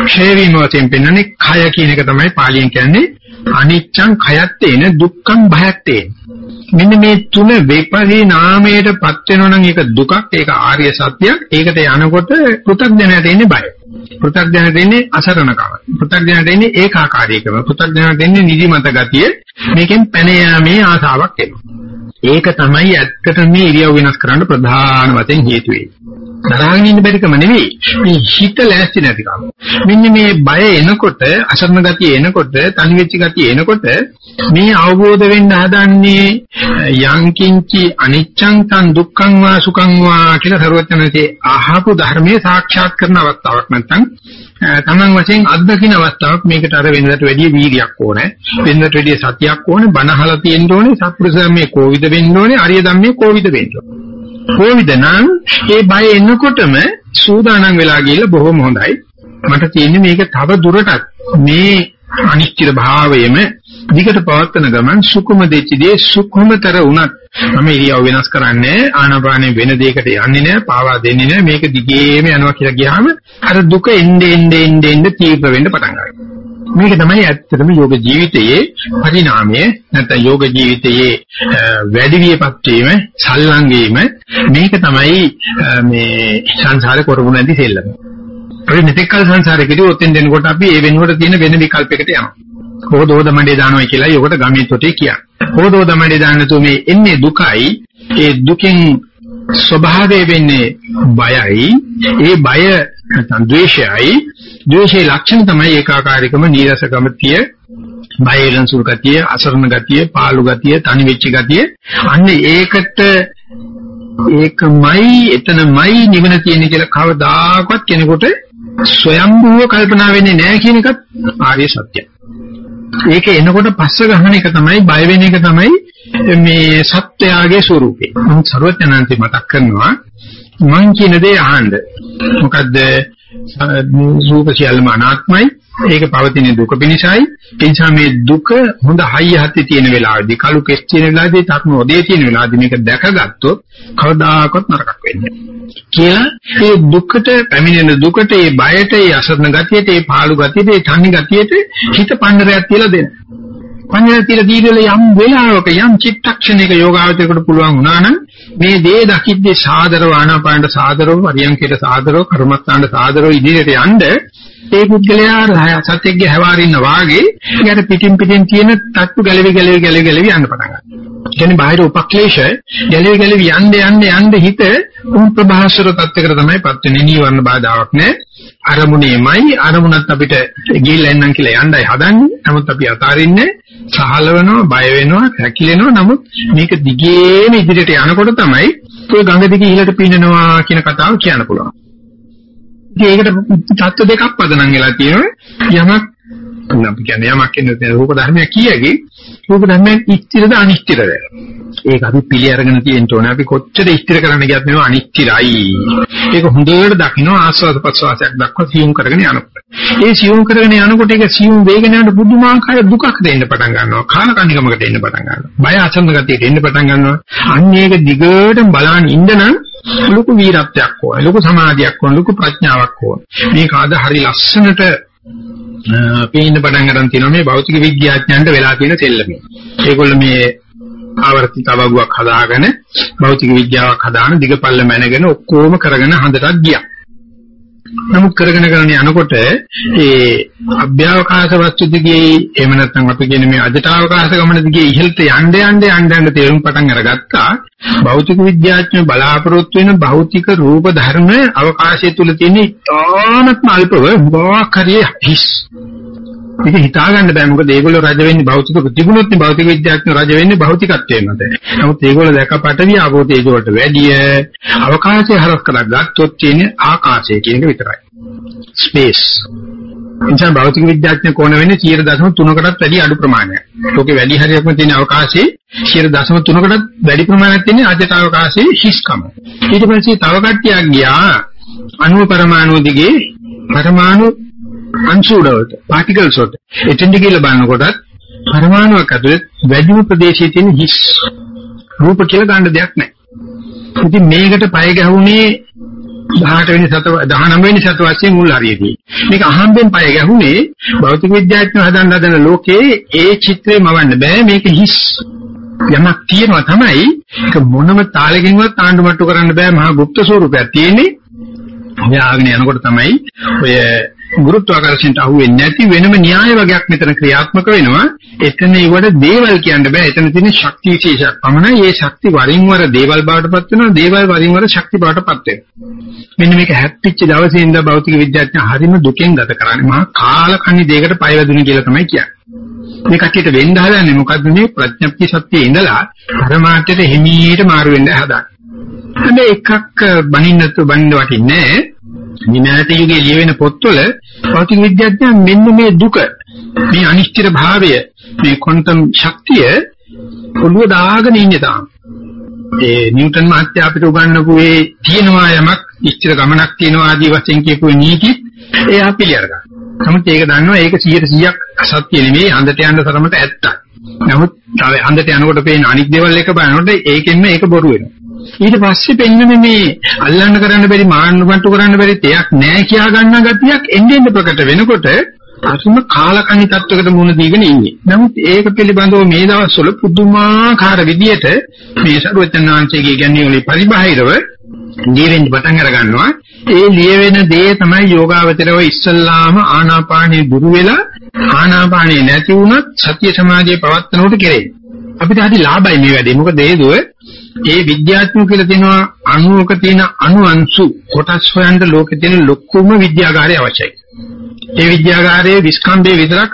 S1: ක්ෂය වීම වශයෙන් පෙන්වන්නේ khය කියන එක තමයි පාලියෙන් කියන්නේ අනිච්ඡං khයත්තේන දුක්ඛං භයත්තේන. මෙන්න මේ තුන විපරිණාමයටපත් වෙනවා නම් ඒක දුකක් ඒක ආර්ය සත්‍යයක්. ඒකට යනකොට පෘථග්ජනයට එන්නේ බය. පෘථග්ජනයට එන්නේ අසරණකම. පෘථග්ජනයට එන්නේ ඒකාකාරීකම. පෘථග්ජනයට එන්නේ නිදිමත ගතිය. මේකෙන් පැන යාමේ ආසාවක් එනවා. ඒක තමයි ඇත්තටම මේ ඉරියව් වෙනස් කරන්න ප්‍රධාන වශයෙන් හේතු වෙන්නේ. දරාගෙන ඉන්න බැරිකම නෙවෙයි. මේ හිත ලෑස්ති නැතිකම. මෙන්න මේ බය එනකොට අසරණ ගතිය එනකොට තනි වෙච්ච ගතිය එනකොට මේ අවබෝධ වෙන්න හදන්නේ යංකින්චි අනිච්ඡං තං දුක්ඛං වා සුඛං වා කියලා සරුවචනසේ අහපු ධර්මයේ සාක්ෂාත් කරන අවස්ථාවක් නැත්නම් තමන් වශයෙන් අත්දකින්න අවස්ථාවක් මේකට අර වෙනදට වැඩිය වීර්යයක් ඕනේ වෙනදට වැඩිය සතියක් ඕනේ බනහලා තියෙන්න ඕනේ සත්පුරුෂයන්ගේ කෝවිද වෙන්න ඕනේ අරිය ධම්මේ කෝවිද වෙන්න ඕනේ. කෝවිද නම්? ඒ බය එනකොටම සූදානම් වෙලා ගිහලා බොහොම හොඳයි. මට තියෙන්නේ මේක තව දුරටත් මේ අනිශ්චිත භාවයෙම දිගට පවත්වන ගමන් සුකුම දෙච්චදී සුකුමතර වුණත් මම ඉරියව් වෙනස් කරන්නේ ආනාපානෙ වෙන දෙයකට යන්නේ නැහැ. පාවා දෙන්නේ නැහැ. මේක දිගේම යනවා කියලා ගියාම අර දුක එන්නේ එන්නේ එන්නේ එන්නේ තීව්‍ර වෙන්න පටන් ගන්නවා. මේක තමයි ඇත්තටම යෝග ජීවිතයේ පරිණාමය නැත්නම් යෝග ජීවිතයේ වැඩි වියපත් වීම සල්ලං වීම මේක තමයි මේ සංසාරේ කරගුණ ඇති සෙල්ලම අපි මෙතෙක් කල සංසාරේ කිව්වොත් ඔතෙන් දෙනකොට අපි ඒ වෙනුවට තියෙන වෙන විකල්පයකට යනවා හෝදෝද මණ්ඩේ දානවා කියලා යොකට ගමේ තොටේ කියන්නේ. හෝදෝද මණ්ඩේ දාන්න මේ එන්නේ දුකයි. ඒ දුකෙන් ස්වභාවය වෙන්නේ බයයි. ඒ බය නැත්නම් ද්වේෂයයි. ද්වේෂයේ ලක්ෂණ තමයි ඒකාකාරීකම නීරසකම තිය බයලන් සුල් ගතිය, අසරණ ගතිය, පාළු ගතිය, තනි වෙච්ච ගතිය. අන්න ඒකට ඒකමයි එතනමයි නිවන තියෙන්නේ කියලා කවදාකවත් කෙනෙකුට ස්වයම්භූව කල්පනා වෙන්නේ නැහැ කියන එකත් ආර්ය සත්‍යයි. ඒක එනකොට පස්ස ගහන එක තමයි බය වෙන එක තමයි මේ සත්‍යයේ ස්වરૂපේ. මම සර්වඥාන්ති මතක් කරනවා මං කියන දේ අහන්න. මොකද්ද රූප සියල්ලම අනාත්මයි. ඒක පවතින දුක පිණිසයි. ඒ නිසා මේ දුක හොඳ හයිය හති තියෙන වෙලාවේදී කලු කෙස් තියෙන වෙලාවේදී තක්ම ඔදේ තියෙන වෙලාවේදී මේක දැකගත්තොත් කවදාකවත් නරකක් වෙන්නේ කියලා ඒ දුකට පැමිණෙන දුකට ඒ බයට ඒ අසරණ ගතියට ඒ පාළු ගතියට ඒ තනි ගතියට හිත පන්නරයක් කියලා දෙන්න. පන්නරයක් කියලා දීගල යම් වෙලාවක යම් චිත්තක්ෂණයක යෝගාවචරයකට පුළුවන් වුණා නම් මේ දේ දකිද්දී සාදරව ආනාපානට සාදරව පරියන්කයට සාදරව කර්මස්ථානට සාදරව ඉදිරියට යන්න ඒ පුද්ගලයා සත්‍යයේ හැවාරින්න වාගේ ඊට පිටින් පිටින් තියෙන තට්ටු ගැලවි ගැලවි ගැලවි ගැලවි යන්න පටන් ගන්නවා. කියන්නේ බාහිර උපක්ලේශ ගැලවි ගැලවි යන්න යන්න යන්න හිත උන් ප්‍රභාසර තත්යකට තමයිපත් වෙන්නේ නීවරණ බාධාවක් නෑ. අරමුණේමයි අරමුණත් අපිට ගිහිල්ලා එන්නම් කියලා යන්නයි හදන්නේ. නමුත් අපි අතාරින්නේ සහලවනවා, බය වෙනවා, හැකිලෙනවා. නමුත් මේක දිගේම ඉදිරියට යනකොට තමයි ඔය ගඟ දිගේ ඉහළට පීනනවා කියන කතාව කියන්න පුළුවන්. ඒකට තත්ත්ව දෙකක් පදනම් වෙලා තියෙනවා. යමක් අපි කියන්නේ යමක් කියන රූප ධර්මයක් කියකි. රූප ධර්මයන් ස්ථිරද අනිශ්චිතද ඒක අපි පිළි අරගෙන තියෙන්න ඕනේ. අපි කොච්චර ස්ථිර කරන්න ගියත් මේව අනිශ්චිතයි ඒක හොඳට දකින්න ආස්වාද ප්‍රසවාසයක් දක්වා සියුම් කරගෙන යනකොට. ඒ සියුම් කරගෙන යනකොට ඒක සියුම් වේගන යන බුදුමාංකාර දුකක් දෙන්න පටන් ගන්නවා. කාලකන්නිකමකට එන්න පටන් ගන්නවා. බය අසන්න ගතියට එන්න පටන් ගන්නවා. අන්න ඒක දිගට බලන් ඉන්න නම් ලොකු වීරත්වයක් ඕන ලොකු සමාධියක් ඕන ලොකු ප්‍රඥාවක් ඕන. මේක අද හරි ලස්සනට පේන්න පටන් ගන්න තියෙනවා මේ භෞතික විද්‍යාඥයන්ට වෙලා තියෙන සෙල්ලමේ. ඒගොල්ලෝ මේ ආවර්තිත වගුවක් හදාගෙන භෞතික විද්‍යාවක් හදාන දිගපල්ල මැනගෙන ඔක්කොම කරගෙන හඳටත් ගියා. නමුත් කරගෙන කරගෙන යනකොට ඒ අභ්‍යවකාශ වස්තු දිගේ එහෙම නැත්නම් අපි කියන මේ අජටාවකාශ ගමන දිගේ ඉහළට යන්න යන්න යන්න යන්න තේරුම් පටන් අරගත්තා. භෞතික විද්‍යාඥයෝ බලාපොරොත්තු වෙන භෞතික රූප ධර්ම අවකාශය තුල තියෙන ඉතාමත්ම අල්පව වාකරිය හිස් ඒක හිතා ගන්න බෑ මොකද ඒගොල්ලෝ රජ වෙන්නේ භෞතික තිබුණොත් නේ භෞතික විද්‍යාඥයෝ රජ වෙන්නේ භෞතිකත්වයේ මත. නමුත් ඒගොල්ලෝ දැක පටවිය ආපෝතේ ඒකට වැඩිය අවකාශය හරස් කරලා ගත්තොත් තියෙන්නේ ආකාශය කියන එක විතරයි. ස්පේස්. එනිසා භෞතික විද්‍යාඥය කොන වෙන්නේ 0.3කටත් වැඩි අඩු ප්‍රමාණයක්. ලෝකේ වැඩි හරියක්ම තියෙන අවකාශයේ 0.3කටත් වැඩි ප්‍රමාණයක් තියෙන අජට අවකාශයේ හිස්කම. ඊට පස්සේ තව කට්ටියක් ගියා අණු පරමාණු දිගේ පරමාණු අංශු වලට පාටිකල්ස් වලට එතෙන්ද කියලා බලනකොටත් පරමාණුවක් ඇතුලේ වැඩිම ප්‍රදේශයේ තියෙන හිස් රූප කියලා ගන්න දෙයක් නැහැ. ඉතින් මේකට පය ගැහුනේ 18 වෙනි සත 19 වෙනි සත වශයෙන් මුල් හරියදී. මේක අහම්බෙන් පය ගැහුනේ භෞතික විද්‍යාඥයෝ හදන්න හදන ලෝකේ ඒ චිත්‍රේ මවන්න බෑ මේක හිස්. යමක් තියෙනවා තමයි ඒක මොනම තාලකින්වත් ආණ්ඩු මට්ටු කරන්න බෑ මහා গুপ্ত ස්වරූපයක් තියෙන්නේ. ඔය ආගෙන යනකොට තමයි ඔය ගුරුත්වාකර්ෂණයට අහු වෙන්නේ නැති වෙනම න්‍යාය වගේක් මෙතන ක්‍රියාත්මක වෙනවා. එතන ඒවට දේවල් කියන්න බෑ. එතන තියෙන ශක්ති විශේෂයක්. පමණයි මේ ශක්ති වරින් වර දේවල් බවටපත් වෙනවා. දේවල් වරින් වර ශක්ති බවටපත් වෙනවා. මෙන්න මේක හැප්පිච්ච දවසේ ඉඳලා භෞතික විද්‍යාඥයන් හරිම දුකෙන් ගත කරන්නේ. මහා කාලකන්ණි දෙයකට පය වැදුණු කියලා තමයි කියන්නේ. මේ කට්ටියට වෙන්න හදන්නේ මොකද්ද මේ ප්‍රඥප්ති සත්‍යයේ ඉඳලා පරමාර්ථයට හිමීට මාරු වෙන්න හදන්නේ. හැබැයි එකක් බනින්නත් බනින්න වටින්නේ නැහැ. නිමෑත යුගයේ ලියවෙන පොත්වල භෞතික විද්‍යාඥයන් මෙන්න මේ දුක මේ අනිශ්චිත භාවය මේ ක්වොන්ටම් ශක්තිය ඔළුව දාගෙන ඉන්නේ තාම. ඒ නිව්ටන් මහත්තයා අපිට උගන්වපු ඒ තියෙනවා යමක් ඉස්තර ගමනක් තියෙනවා ආදී වශයෙන් කියපු නීති එයා පිළිඅරගන්න. නමුත් ඒක දන්නවා ඒක 100%ක් සත්‍ය නෙමෙයි අඳට යන තරමට ඇත්තයි. නමුත් තව අඳට යනකොට පේන අනිත් දේවල් එක බලනකොට ඒකෙන්ම ඒක බොරු වෙනවා. ඊට පස්සේ පෙන්වන්නේ මේ අල්ලන්න කරන්න බැරි මාන්න මට්ටු කරන්න බැරි තයක් නැහැ කියා ගන්න ගතියක් එන්නේ එන්න ප්‍රකට වෙනකොට අසුම කාලකණ්ණි තත්වයකට මුහුණ දීගෙන ඉන්නේ. නමුත් ඒක පිළිබඳව මේ දවස්වල පුදුමාකාර විදියට මේ සරුවචනාංශයේ කියන්නේ ඔලි පරිබාහිරව ජීවෙන් පටන් අර ගන්නවා. ඒ ලියවෙන දේ තමයි යෝගාවචරව ඉස්සල්ලාම ආනාපානෙ දුරු වෙලා ආනාපානෙ නැති වුණත් සත්‍ය සමාධියේ පවත්නකොට කෙරේ. අපිට හරි ලාභයි මේ වැඩේ. මොකද හේතුව ඒ විද්‍යාත්මක කියලා තියෙනවා අණුවක තියෙන අණු අංශු කොටස් හොයන්න ලෝකේ තියෙන ලොකුම විද්‍යාගාරය අවශ්‍යයි. ඒ විද්‍යාගාරයේ විස්කම්බේ විතරක්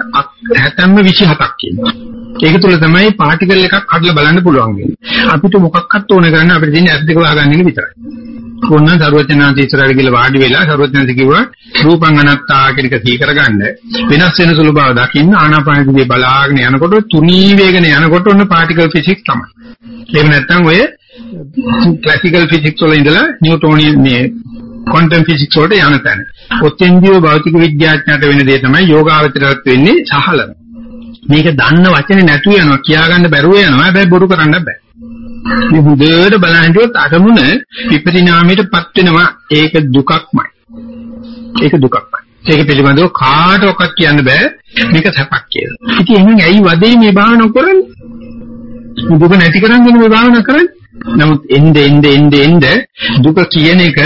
S1: 70ම 27ක් කියනවා. ඒක තුල තමයි පාටිකල් එකක් හදලා බලන්න පුළුවන් වෙන්නේ. අපිට මොකක්වත් ඕන කරන්නේ අපිට තියෙන ඇස් දෙක වහගන්න එක විතරයි. ඕනනම් සරුවචනාන්ති ඉස්සරහට ගිහලා වාඩි වෙලා සරුවචනාන්ති කිව්වා රූපං අනත්තා කියන එක සී කරගන්න වෙනස් වෙන සුළු බව දකින්න ආනාපාන දිගේ බලාගෙන යනකොට තුනී වේගන යනකොට ඔන්න පාටිකල් ෆිසික්ස් තමයි. එහෙම නැත්නම් ඔය ක්ලාසිකල් ෆිසික්ස් වල ඉඳලා නිව්ටෝනියන් මේ ක්වොන්ටම් ෆිසික්ස් වලට යන තැන. ඔතෙන්දී භෞතික විද්‍යාඥයට වෙන දේ තමයි යෝගාවචරයට වෙන්නේ සහලන. මේක දන්න වචනේ නැතුව යනවා කියාගන්න බැරුව යනවා හැබැයි බොරු කරන්න බෑ. මේ හුදේට බලහිටියොත් අරමුණ විපරිණාමයටපත් වෙනවා ඒක දුකක්මයි. ඒක දුකක්මයි. ඒක පිළිබඳව කාටවත් කියන්න බෑ මේක සැපක් කියලා. ඉතින් එහෙනම් ඇයි වදේ මේ භාවනාව කරන්නේ? දුක නැති කරන්නේ මේ භාවනාව කරන්නේ? නමුත් එnde එnde එnde එnde දුක කියන එක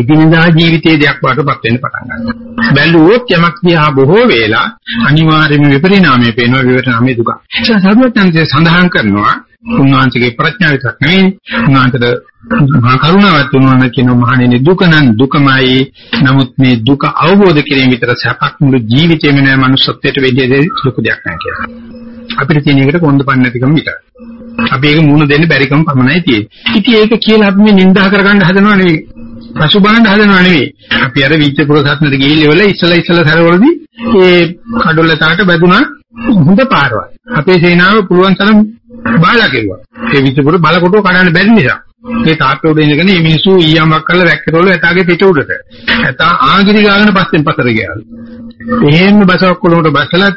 S1: ඉදිනදා ජීවිතයේ දෙයක් වඩපත් වෙන්න පටන් ගන්නවා. බැලුවොත් යමක් දිහා බොහෝ වේලා අනිවාර්යයෙන්ම විපරිණාමය පේනවා විපරිණාමයේ දුක. ඒක සරුවත්යන්සේ සඳහන් කරනවා උන්වහන්සේගේ ප්‍රඥාව විතරක් නෙවෙයි උන්වහන්සේට මහා කරුණාවත් උන්වහන්සේ කියන මහණෙනි දුක නම් දුකමයි. නමුත් මේ දුක අවබෝධ කිරීම විතර සැපක් මුළු ජීවිතේම නෑ මනුස්සත්වයට වෙන්නේ ලොකු දෙයක් නෑ කියලා. අපිට තියෙන එකට කොන්දපන් නැතිකම විතරයි. අපි ඒක මුණ දෙන්න බැරිකම පමණයි තියෙන්නේ. ඉතින් ඒක කියලා අපි මේ නිඳා කරගන්න හදනව නෙවෙයි. පසුබාහන හදනව නෙවෙයි. අපි අර විච පුරසත්නට ගිහිල්ලා වල ඉස්සලා ඉස්සලා සැරවලදී ඒ කඩොල්ල තාට බැදුනා හොඳ පාරවල්. අපේ සේනාව පුළුවන් තරම් බාලා කෙරුවා. ඒ විච පුර බලකොටුව කඩන්න බැරි නිසා. මේ තාප්පේ උඩ ඉඳගෙන මේ මිනිස්සු ඊයම්වක් කරලා වැක්කරවල ඇතාගේ පිට උඩට. ඇතා ආගිරි ගාගෙන පස්සෙන් පතර ගියා. එහෙම බසවක් කොළුන්ට බසලා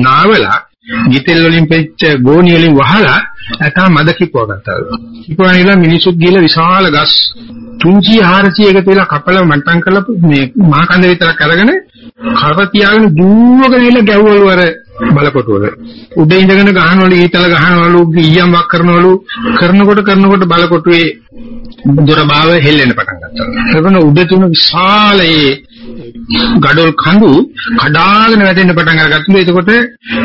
S1: නාවලා ගිතෙල් වලින් පෙච්ච ගෝණි වලින් වහලා ඇතා මද කිපුව ගත්තා. කිපුවා නිකන් මිනිස්සුත් ගිහලා විශාල ගස් 300 400 එකතු වෙලා කපලා මට්ටම් කරලා මේ මහා කන්ද විතරක් අරගෙන කර තියාගෙන දුවගෙන ඉල ගැව්වලු අර බලකොටුවල. උඩ ඉඳගෙන ගහනවලු ඊතල ගහනවලු ඊයම් වක් කරනවලු කරනකොට කරනකොට බලකොටුවේ දොර බාව හෙල්ලෙන්න පටන් ගත්තා. එතන උඩ තුන විශාල ඒ ගඩොල් කඳු කඩාගෙන වැටෙන්න පටන් අරගත්තා. එතකොට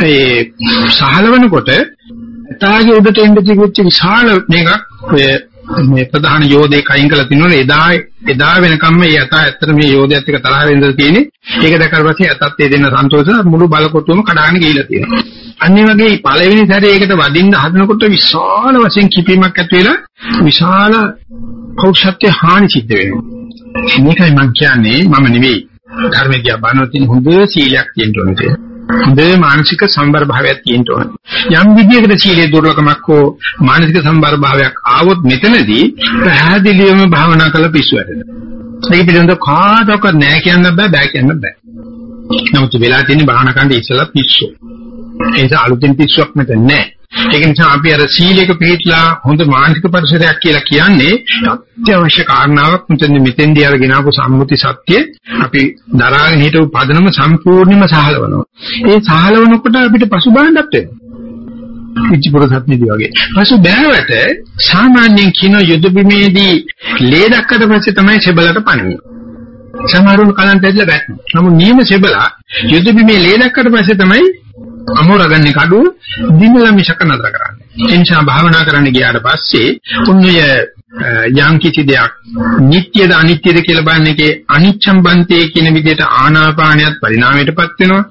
S1: ඒ සහලවනකොට ඇතාගේ උඩට එන්න තිබුච්ච විශාල මේකක් ඔය මේ ප්‍රධාන යෝධයෙක් අයින් කළා තිනවනේ. එදා එදා වෙනකම්ම මේ යතා ඇත්තට මේ යෝධයත් එක්ක තරහ වෙනද තියෙන්නේ. ඒක දැක්කට පස්සේ යතත් ඒ දෙන්න සන්තෝෂ. මුළු බලකොටුවම කඩාගෙන ගිහිලා තියෙනවා. අනිත් වගේ පළවෙනි සැරේ ඒකට වදින්න හදනකොට විශාල වශයෙන් කිපීමක් ඇති වෙලා විශාල පෞෂත්ව හානි සිද්ධ වෙනවා. මේකයි මම කියන්නේ මම නෙවෙයි ධර්මයේ කියා බණවතින් හොඳ සීලයක් තියෙන්න ඕනේ හොඳේ මානසික සම්බර භාවයක් තියෙන්න ඕනේ. යම් විදියකට සීලේ දුර්ලභමක් හෝ මානසික සම්බර භාවයක් ආවොත් මෙතනදී පැහැදිලිවම භාවනා කළ පිස්සු වැටෙනවා. ඒක පිළිබඳව කාටවත් නෑ කියන්න බෑ බෑ කියන්න බෑ. නමුත් වෙලා තියෙන භාවනා කරන්න ඉස්සලා පිස්සු. ඒ නිසා අලුතෙන් පිස්සුවක් මෙතන නෑ. ඒක නිසා අපි අර සීලයක පිළිట్లా හොඳ මානසික පරිසරයක් කියලා කියන්නේ අත්‍යවශ්‍ය කාරණාවක් මෙතන මෙතෙන්දී අරගෙන ආපු සම්මුති සත්‍ය අපි දරාගෙන හිටපු පදනම සම්පූර්ණයෙන්ම සහලවනවා. ඒ සහලවනකොට අපිට පසුබාහන්නත් වෙනවා. ඉච්චපුර සත්‍යදී වගේ. පසු බෑවට සාමාන්‍යයෙන් කින යුද බිමේදී ලේ දක්කට පස්සේ තමයි සෙබලට පණින්නේ. සමහරුන් කලන්ත ඇදලා බැටනවා. නමුත් නියම සෙබලා යුද බිමේ ලේ දක්කට පස්සේ තමයි අමෝරගන්නේ කඩුව දිනලා මිසක නතර කරන්නේ. ඒ නිසා භාවනා කරන්න ගියාට පස්සේ උන්වය යම් කිසි දෙයක් නිට්ටයද අනිත්‍යද කියලා බලන්නේකේ අනිච්ඡම් බන්තේ කියන විදිහට ආනාපානියත් පරිණාමයටපත් වෙනවා.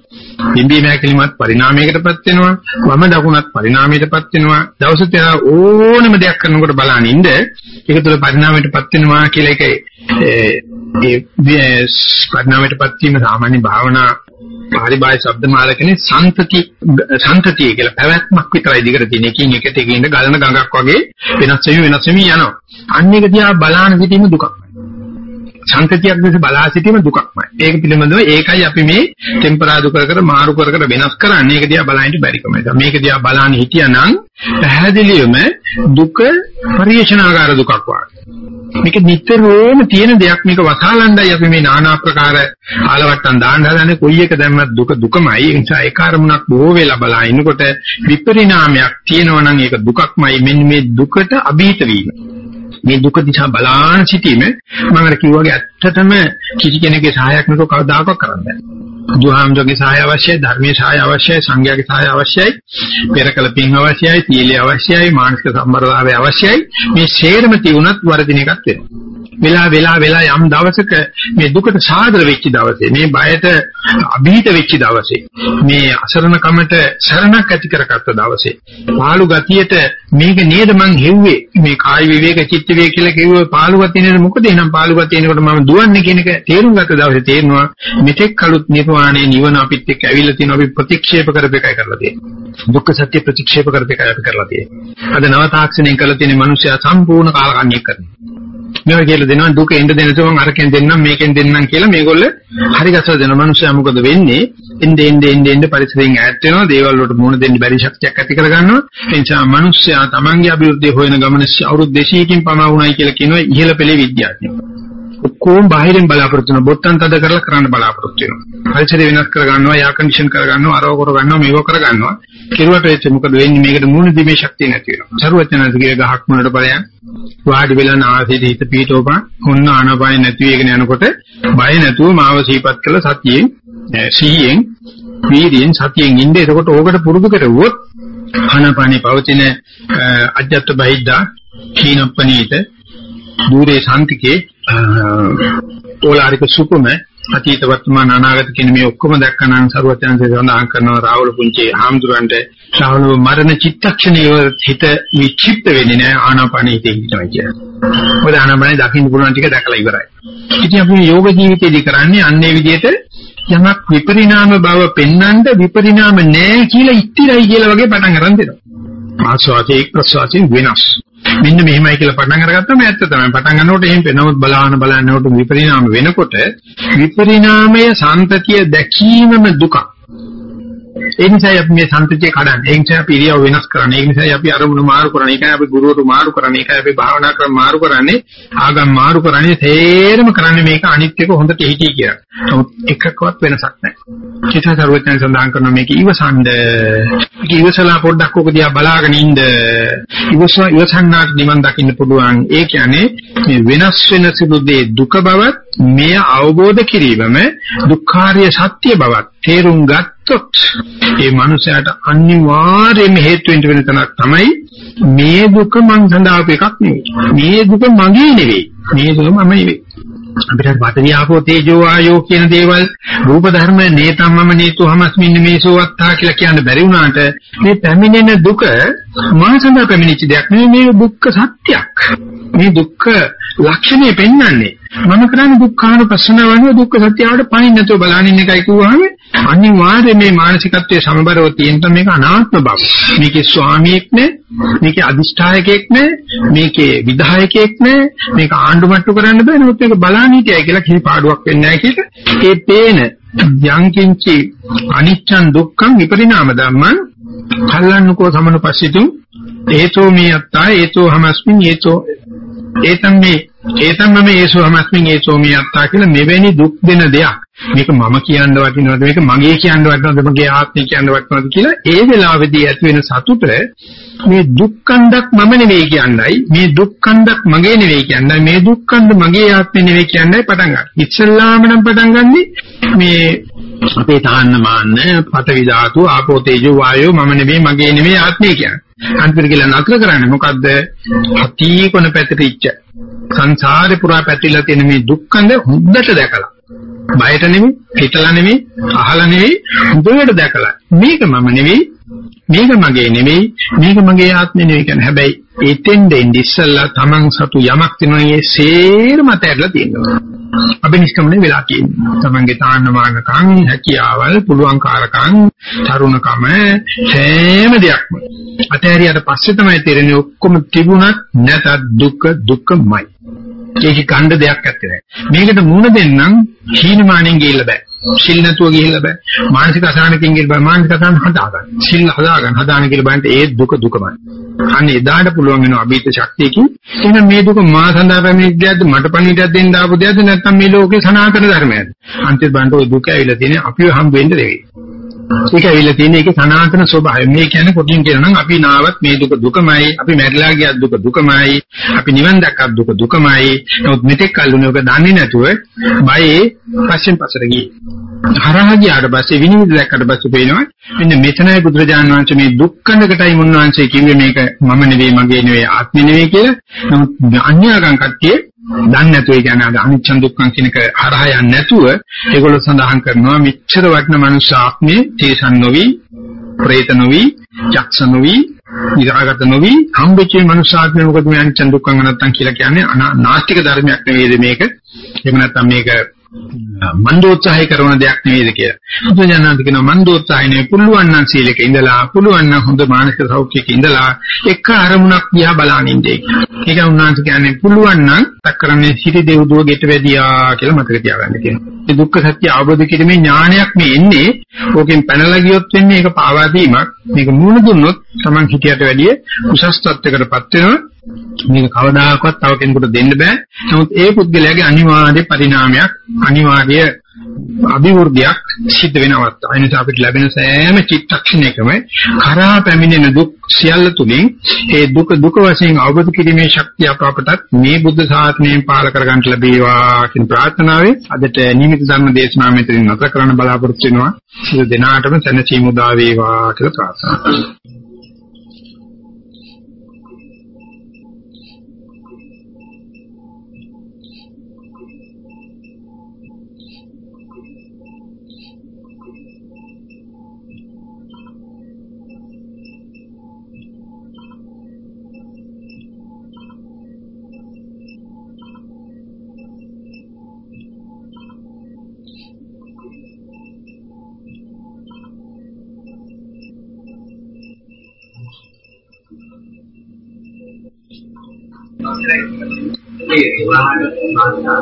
S1: බිම්බීම හැකිලිමත් පරිණාමයකටපත් වෙනවා. වම දකුණත් පරිණාමයටපත් වෙනවා. දවස් තුන ඕනම දෙයක් කරනකොට බලනින්ද ඒක තුළ පරිණාමයටපත් වෙනවා කියලා එක ඒ පරිණාමයටපත් වීම සාමාන්‍ය භාවනා පාරිභාෂ ශබ්ද මාලකනේ සන්තති සන්තතිය කියලා පැවැත්මක් විතරයි දිගට තියෙන එකින් එකට එකින් ගලන ගඟක් වගේ වෙනස් වෙමි වෙනස් වෙමි යනවා. අන්න එක දිහා බලාන සිටීම දුකක්. සංකතියක් දැස බලා සිටීම දුකක්මයි. ඒක පිළිබඳව ඒකයි අපි මේ ටෙම්පරාදු කර කර මාරු කර කර වෙනස් කරන්නේ. ඒක දිහා බලන්න බැරි කමයි. මේක දිහා බලන්න හිටියානම් පැහැදිලිවම දුක පරිේශනාකාර දුකක් වගේ. මේක නිතරම තියෙන දෙයක් මේක වසහලණ්ඩයි අපි මේ নানা ආකාර ආලවට්ටම් දාන්න හදන්නේ කොයි එක දැම්මත් දුක දුකමයි ඒ නිසා ඒ කාර්මුණක් බොහෝ වෙලා බලා ඉනකොට විපරිණාමයක් තියෙනවා නම් ඒක දුකක්මයි මෙන්න මේ දුකට අභීත වීම මේ දුක දිහා බලාන සිටීම මම අර කිව්වාගේ ඇත්තටම කිසි කෙනෙකුගේ සහායක් නැතුව කවදාකවත් කරන්න බෑ. බුදුහාමුදුරගේ සහාය අවශ්‍යයි, ධර්මයේ සහාය අවශ්‍යයි, සංඝයාගේ සහාය අවශ්‍යයි, පෙරකල පින් අවශ්‍යයි, සීලය අවශ්‍යයි, මානසික සම්බරතාවය අවශ්‍යයි. මේ සේරම තියුණත් වර්ධින එකක් වෙනවා. වෙලා වෙලා වෙලා යම් දවසක මේ දුකට සාදර වෙච්ච දවසේ මේ බයට අභීත වෙච්ච දවසේ මේ අසරණකමට සරණක් ඇති කරගත්ත දවසේ පාළු ගතියට මේක නේද මං හෙව්වේ? මේ කාය විවේක චිත්ත විවේක කියලා කිව්ව පාළු ගතිය නේද? මොකද එහෙනම් පාළු ගතිය එනකොට මම දුවන්නේ කියන එක තේරුම් ගත්ත දවසේ තේරෙනවා මෙතෙක් කලුත් නිර්වාණය නිවන අපිත් එක්ක ඇවිල්ලා තියෙනවා. අපි ප්‍රතික්ෂේප කරපේකයි කරලා තියෙන්නේ. දුක්ඛ සත්‍ය ප්‍රතික්ෂේප කරපේකයි අපි කරලා තියෙන්නේ. අද නව තාක්ෂණයෙන් කරලා තියෙන මිනිස්සයා සම්පූර්ණ කාලකන්ණියක් කරනවා. මේවා කියලා දෙනවා දුක එන්න දෙන තුන් අරකින් දෙන්නම් මේකෙන් දෙන්නම් කියලා මේගොල්ල හරි ගැසලා දෙන මනුස්සයා මොකද වෙන්නේ? එnde ende ende ende පරිසරයෙන් ඈත් වෙනවා දේවල් වලට මුහුණ දෙන්න බැරි ශක්තියක් ඇති කර ගන්නවා ඒ නිසා මනුස්සයා තමන්ගේ අභිවෘද්ධිය හොයන ගමන අවුරුදු 200කින් පමා වුණයි කියලා කියනවා ඉහළ පෙළේ විද්‍යාඥයෝ. ඔක්කොම බාහිරින් බලාපොරොත්තු වෙන බොත්තම් තද කරලා කරන්න බලාපොරොත්තු වෙනවා. පරිසරය වෙනස් කර ගන්නවා යා කන්ඩිෂන් කර ගන්නවා අරව කර ගන්නවා මේව කර ගන්නවා කෙරුවට වෙච්ච මොකද වෙන්නේ? මේකට මුහුණ දීමේ ශක්තිය නැති වෙනවා. සරුවචනන්සේගේ ගහක් මුණට බලයන් වාඩි වෙලා නාසයේ හිත පීඨෝපන් ඔන්න ආනපාය නැති වෙගෙන යනකොට බය නැතුව මාව සීපත් කළ සතියෙන් සිහියෙන් වීර්යයෙන් සතියෙන් ඉන්නේ. එතකොට ඕකට පුරුදු කරුවොත් ආනපානේ පවතින අජත්ත බහිද්දා කීනප්පනීත දුරේ සාන්තිකේ ඕලාරික සුකුම අතීත වර්තමාන අනාගත කියන මේ ඔක්කොම දැක්කනම් සරුවචනසේ සඳහන් කරනවා රාහුල පුංචි හාමුදුරන්ට රාහුල මරණ චිත්තක්ෂණයේ හිත විචිත්ත වෙන්නේ නැහැ ආනාපානෙ හිතේ හිටමයි කියන්නේ. මොකද ආනාපානෙ දකින්න පුළුවන් ටික දැකලා ඉවරයි. ඉතින් අපි යෝග ජීවිතයේදී කරන්නේ අන්නේ විදිහට යමක් විපරිණාම බව පෙන්වන්න විපරිණාම නැහැ කියලා ඉතිරයි කියලා වගේ පටන් ගන්න දෙනවා. ආස්වාදයේ ප්‍රසවාසයෙන් වෙනස්. මෙන්න මෙහෙමයි කියලා පටන් අරගත්තම ඇත්ත තමයි. පටන් ගන්නකොට එහෙම වෙනවොත් බලාන බලනකොට විපරිණාම වෙනකොට විපරිණාමය සාන්තතිය දැකීමම දුකක්. ඒ නිසා අපි මේ සම්පතිය කඩන්නේ. ඒ නිසා අපි ඉරියව් වෙනස් කරන්නේ. ඒ නිසා අපි අරමුණු මාරු කරන්නේ. ඒකයි අපි ගුරුවරු මාරු කරන්නේ. ඒකයි අපි භාවනා ක්‍රම මාරු කරන්නේ. ආගම් මාරු කරන්නේ. තේරම කරන්නේ මේක අනිත් එක හොඳට හිතී කියලා. නමුත් එකකවත් වෙනසක් නැහැ. චිත්ත සර්වඥයන් සඳහන් කරන මේක ඉවසන්ඩ. මේක ඉවසලා පොඩ්ඩක් ඔක දිහා බලාගෙන ඉන්න. ඉවස ඉවසන්නාට නිවන් දකින්න පුළුවන්. ඒ කියන්නේ මේ වෙනස් වෙන සුදු දේ දුක බවත් මෙය අවබෝධ කිරීමම දුක්ඛාරිය සත්‍ය බවත් තේරුම් ගත්තොත් ඒ මනුස්සයාට අනිවාර්යයෙන්ම හේතු වෙන්න වෙන තැනක් තමයි මේ දුක මං සඳහාපු එකක් නෙවෙයි. මේ දුක මගේ නෙවෙයි. මේ දුක මම නෙවෙයි. අපිට වාතවිය ආපෝ තේජෝ ආයෝ කියන දේවල් රූප ධර්ම නේතම්මම නේතු හමස්මින්න මේසෝ වත්තා කියලා කියන්න බැරි වුණාට මේ පැමිණෙන දුක මා සඳහා පැමිණිච්ච දෙයක් නෙවෙයි මේ දුක්ඛ සත්‍යයක්. මේ දුක්ඛ ලක්ෂණය පෙන්වන්නේ මම කරන්නේ දුක්ඛානුපස්සනාවන දුක්ඛ සත්‍යයට පණින්න නැතුව බලනින්න එකයි කිව්වහම අනිවාර්යයෙන් මේ මානසිකත්වයේ සමබරව තියෙන මේක අනාත්ම බව. මේකේ ස්වාමියෙක් නෑ, මේකේ අදිෂ්ඨායකයෙක් නෑ, මේකේ විධායකයෙක් නෑ, මේක ආණ්ඩුමට්ටු කරන්න බෑ. නමුත් මේක බලන්න හිටියයි කියලා කිසි පාඩුවක් වෙන්නේ නැහැ කියලා ඒ පේන යංකින්චි අනිච්චං දුක්ඛං විපරිණාම ධම්මං කල්ලන්නකෝ සමනුපස්සිතු ඒතෝ මේ අත්තා ඒතෝ හමස්මින් ඒතෝ ඒතම් මේ ඒතම් මම ඒසෝ හමස්මින් ඒසෝ මේ අත්තා කියලා මෙවැනි දුක් දෙන දෙයක්. මේක මම කියන්න වටිනවද? මේක මගේ කියන්න වටිනවද? මගේ ආත්මය කියන්න වටිනවද කියලා ඒ වෙලාවේදී ඇති වෙන සතුට මේ දුක්ඛන්දක් මම නෙවෙයි කියන්නයි මේ දුක්ඛන්දක් මගේ නෙවෙයි කියන්නයි මේ දුක්ඛන්ද මගේ ආත්මය නෙවෙයි කියන්නයි පටන් ගන්න. ඉස්සල්ලාම නම් පටන් ගන්නෙ මේ අපේ තාන්න මාන්න පඨවි ධාතු ආපෝ තේජෝ වායෝ මම නෙවෙයි මගේ නෙවෙයි ආත්මය කියන්නේ. අන්තිමට කියලා නතර කරන්නේ මොකද්ද? අති කොන පැත්තට ඉච්ච. සංසාරේ පුරා පැතිරලා තියෙන මේ දුක්ඛඳ හොද්දට දැකලා. බයට නෙමෙයි, හිතලා නෙමෙයි, අහලා නෙමෙයි, හොඳට දැකලා. මේක මම නෙවෙයි, මේක මගේ නෙවෙයි, මේක මගේ ආත්මෙ නෙවෙයි කියන හැබැයි එතෙන් දෙන්නේ ඉස්සල්ලා Taman සතු යමක් තියෙනවා ඒ සේරම අතහැරලා තියෙනවා. අබිනිෂ්ක්‍මණය වෙලා තියෙනවා. Tamanගේ තාන්න මානකම්, හැකියාවල්, පුළුවන්කාරකම්, තරුණකම හැම දෙයක්ම අතහැරියට පස්සේ තමයි තේරෙන්නේ ඔක්කොම තිබුණත් නැතත් දුක දුකමයි. ඒකේ ගණ්ඩ දෙයක් ඇත්තේ නැහැ. මේකට මුණ දෙන්නම් හීනමානෙන් ගිහිල්ලා බෑ. සිල් නැතුව ගිහිල්ලා බෑ. මානසික අසහනකින් ගිහිල්ලා බෑ. මානසික අසහන හදාගන්න. සිල් හදාගන්න. හදාන කියලා බලන්න ඒ දුක දුකමයි. අන්න එදාට පුළුවන් වෙනවා අභීත ශක්තියකින්. එහෙනම් මේ දුක මා සඳහා පැමිණි දෙයක්ද මට පණිවිඩයක් දෙන්න ආපු දෙයක්ද නැත්නම් මේ ලෝකේ සනාතන ධර්මයක්ද? අන්තිම බණ්ඩ ඔය දුක ඇවිල්ලා තියෙන්නේ අපිව හම් වෙන්න දෙවි. ඒක ඇවිල්ලා තියෙන ඒකේ සනාතන ස්වභාවය. මේ කියන්නේ කොටින් කියනවා නම් අපි නාවත් මේ දුක දුකමයි, අපි මැරිලා ගියත් දුක දුකමයි, අපි නිවන් දැක්කත් දුක දුකමයි. නමුත් මෙතෙක් කල්ුනේ ඔක දන්නේ නැතුව බයේ පස්සෙන් පස්සට ගියේ. හරහා ගියාට පස්සේ විනිවිද දැක්කට පස්සේ පේනවා මෙන්න මෙතනයි බුදුරජාණන් වහන්සේ මේ දුක්ඛණකටයි මුන්වහන්සේ කිව්වේ මේක මම නෙවෙයි මගේ නෙවෙයි ආත්මෙ නෙවෙයි කියලා. නමුත් අන්‍යගම් කට්ටිය දන්නේ නැතුව ඒ කියන්නේ අනිච්ච දුක්ඛං කියනක හරහා යන්නේ නැතුව ඒගොල්ලෝ සඳහන් කරනවා මෙච්චර වටින මනුෂ්‍ය ආත්මේ තේසන් නොවි, പ്രേත නොවි, යක්ෂ නොවි, ඉරාගත නොවි හම්බෙච්ච මනුෂ්‍ය ආත්මේ මොකද මේ අනිච්ච දුක්ඛං නැත්තම් කියලා කියන්නේ නාස්තික ධර්මයක් නෙවෙයිද මේක? එහෙම නැත්නම් මේක මන්දෝත්සාහය කරන දෙයක් නෙවෙයිද කියලා. බුදුජානනාථ කියනවා මන්දෝත්සාහය නෙවෙයි පුළුවන් නම් සීලක ඉඳලා පුළුවන් නම් හොඳ මානසික සෞඛ්‍යයක ඉඳලා එක අරමුණක් දිහා බලනින්නේ. ඒක උන්වහන්සේ කියන්නේ පුළුවන් නම් තක්කරන්නේ සිටි දෙව්දුව ගෙට වැඩියා කියලා මතක තියාගන්න කියනවා. මේ දුක්ඛ සත්‍ය අවබෝධ කිරීමේ ඥානයක් මේ එන්නේ ඕකෙන් පැනලා ගියොත් වෙන්නේ ඒක පාවා දීමක්. මේක මූණ දුන්නොත් Taman හිතියට වැඩිය උසස් තත්යකටපත් වෙනවා. මේක කවදාකවත් තව කෙනෙකුට දෙන්න බෑ. නමුත් ඒ පුද්ගලයාගේ අනිවාර්ය පරිණාමයක්, අනිවාර්ය අභිවෘද්ධියක් සිද්ධ වෙන අවස්ථාව. ඒ නිසා අපිට ලැබෙන සෑම චිත්තක්ෂණයකම කරා පැමිණෙන දුක් සියල්ල තුලින් ඒ දුක දුක වශයෙන් අවබෝධ කිරීමේ ශක්තිය අපට මේ බුද්ධ ශාසනයෙන් පාල කරගන්න ලැබේවා කියන ප්‍රාර්ථනාවෙන් අදට නිමිති ධර්ම දේශනාව මෙතනින් නැවත කරන්න බලාපොරොත්තු වෙනවා. සියලු දෙනාටම සැනසීම උදා වේවා කියලා ප්‍රාර්ථනා කරනවා.
S2: ඒ විවාහන මාතා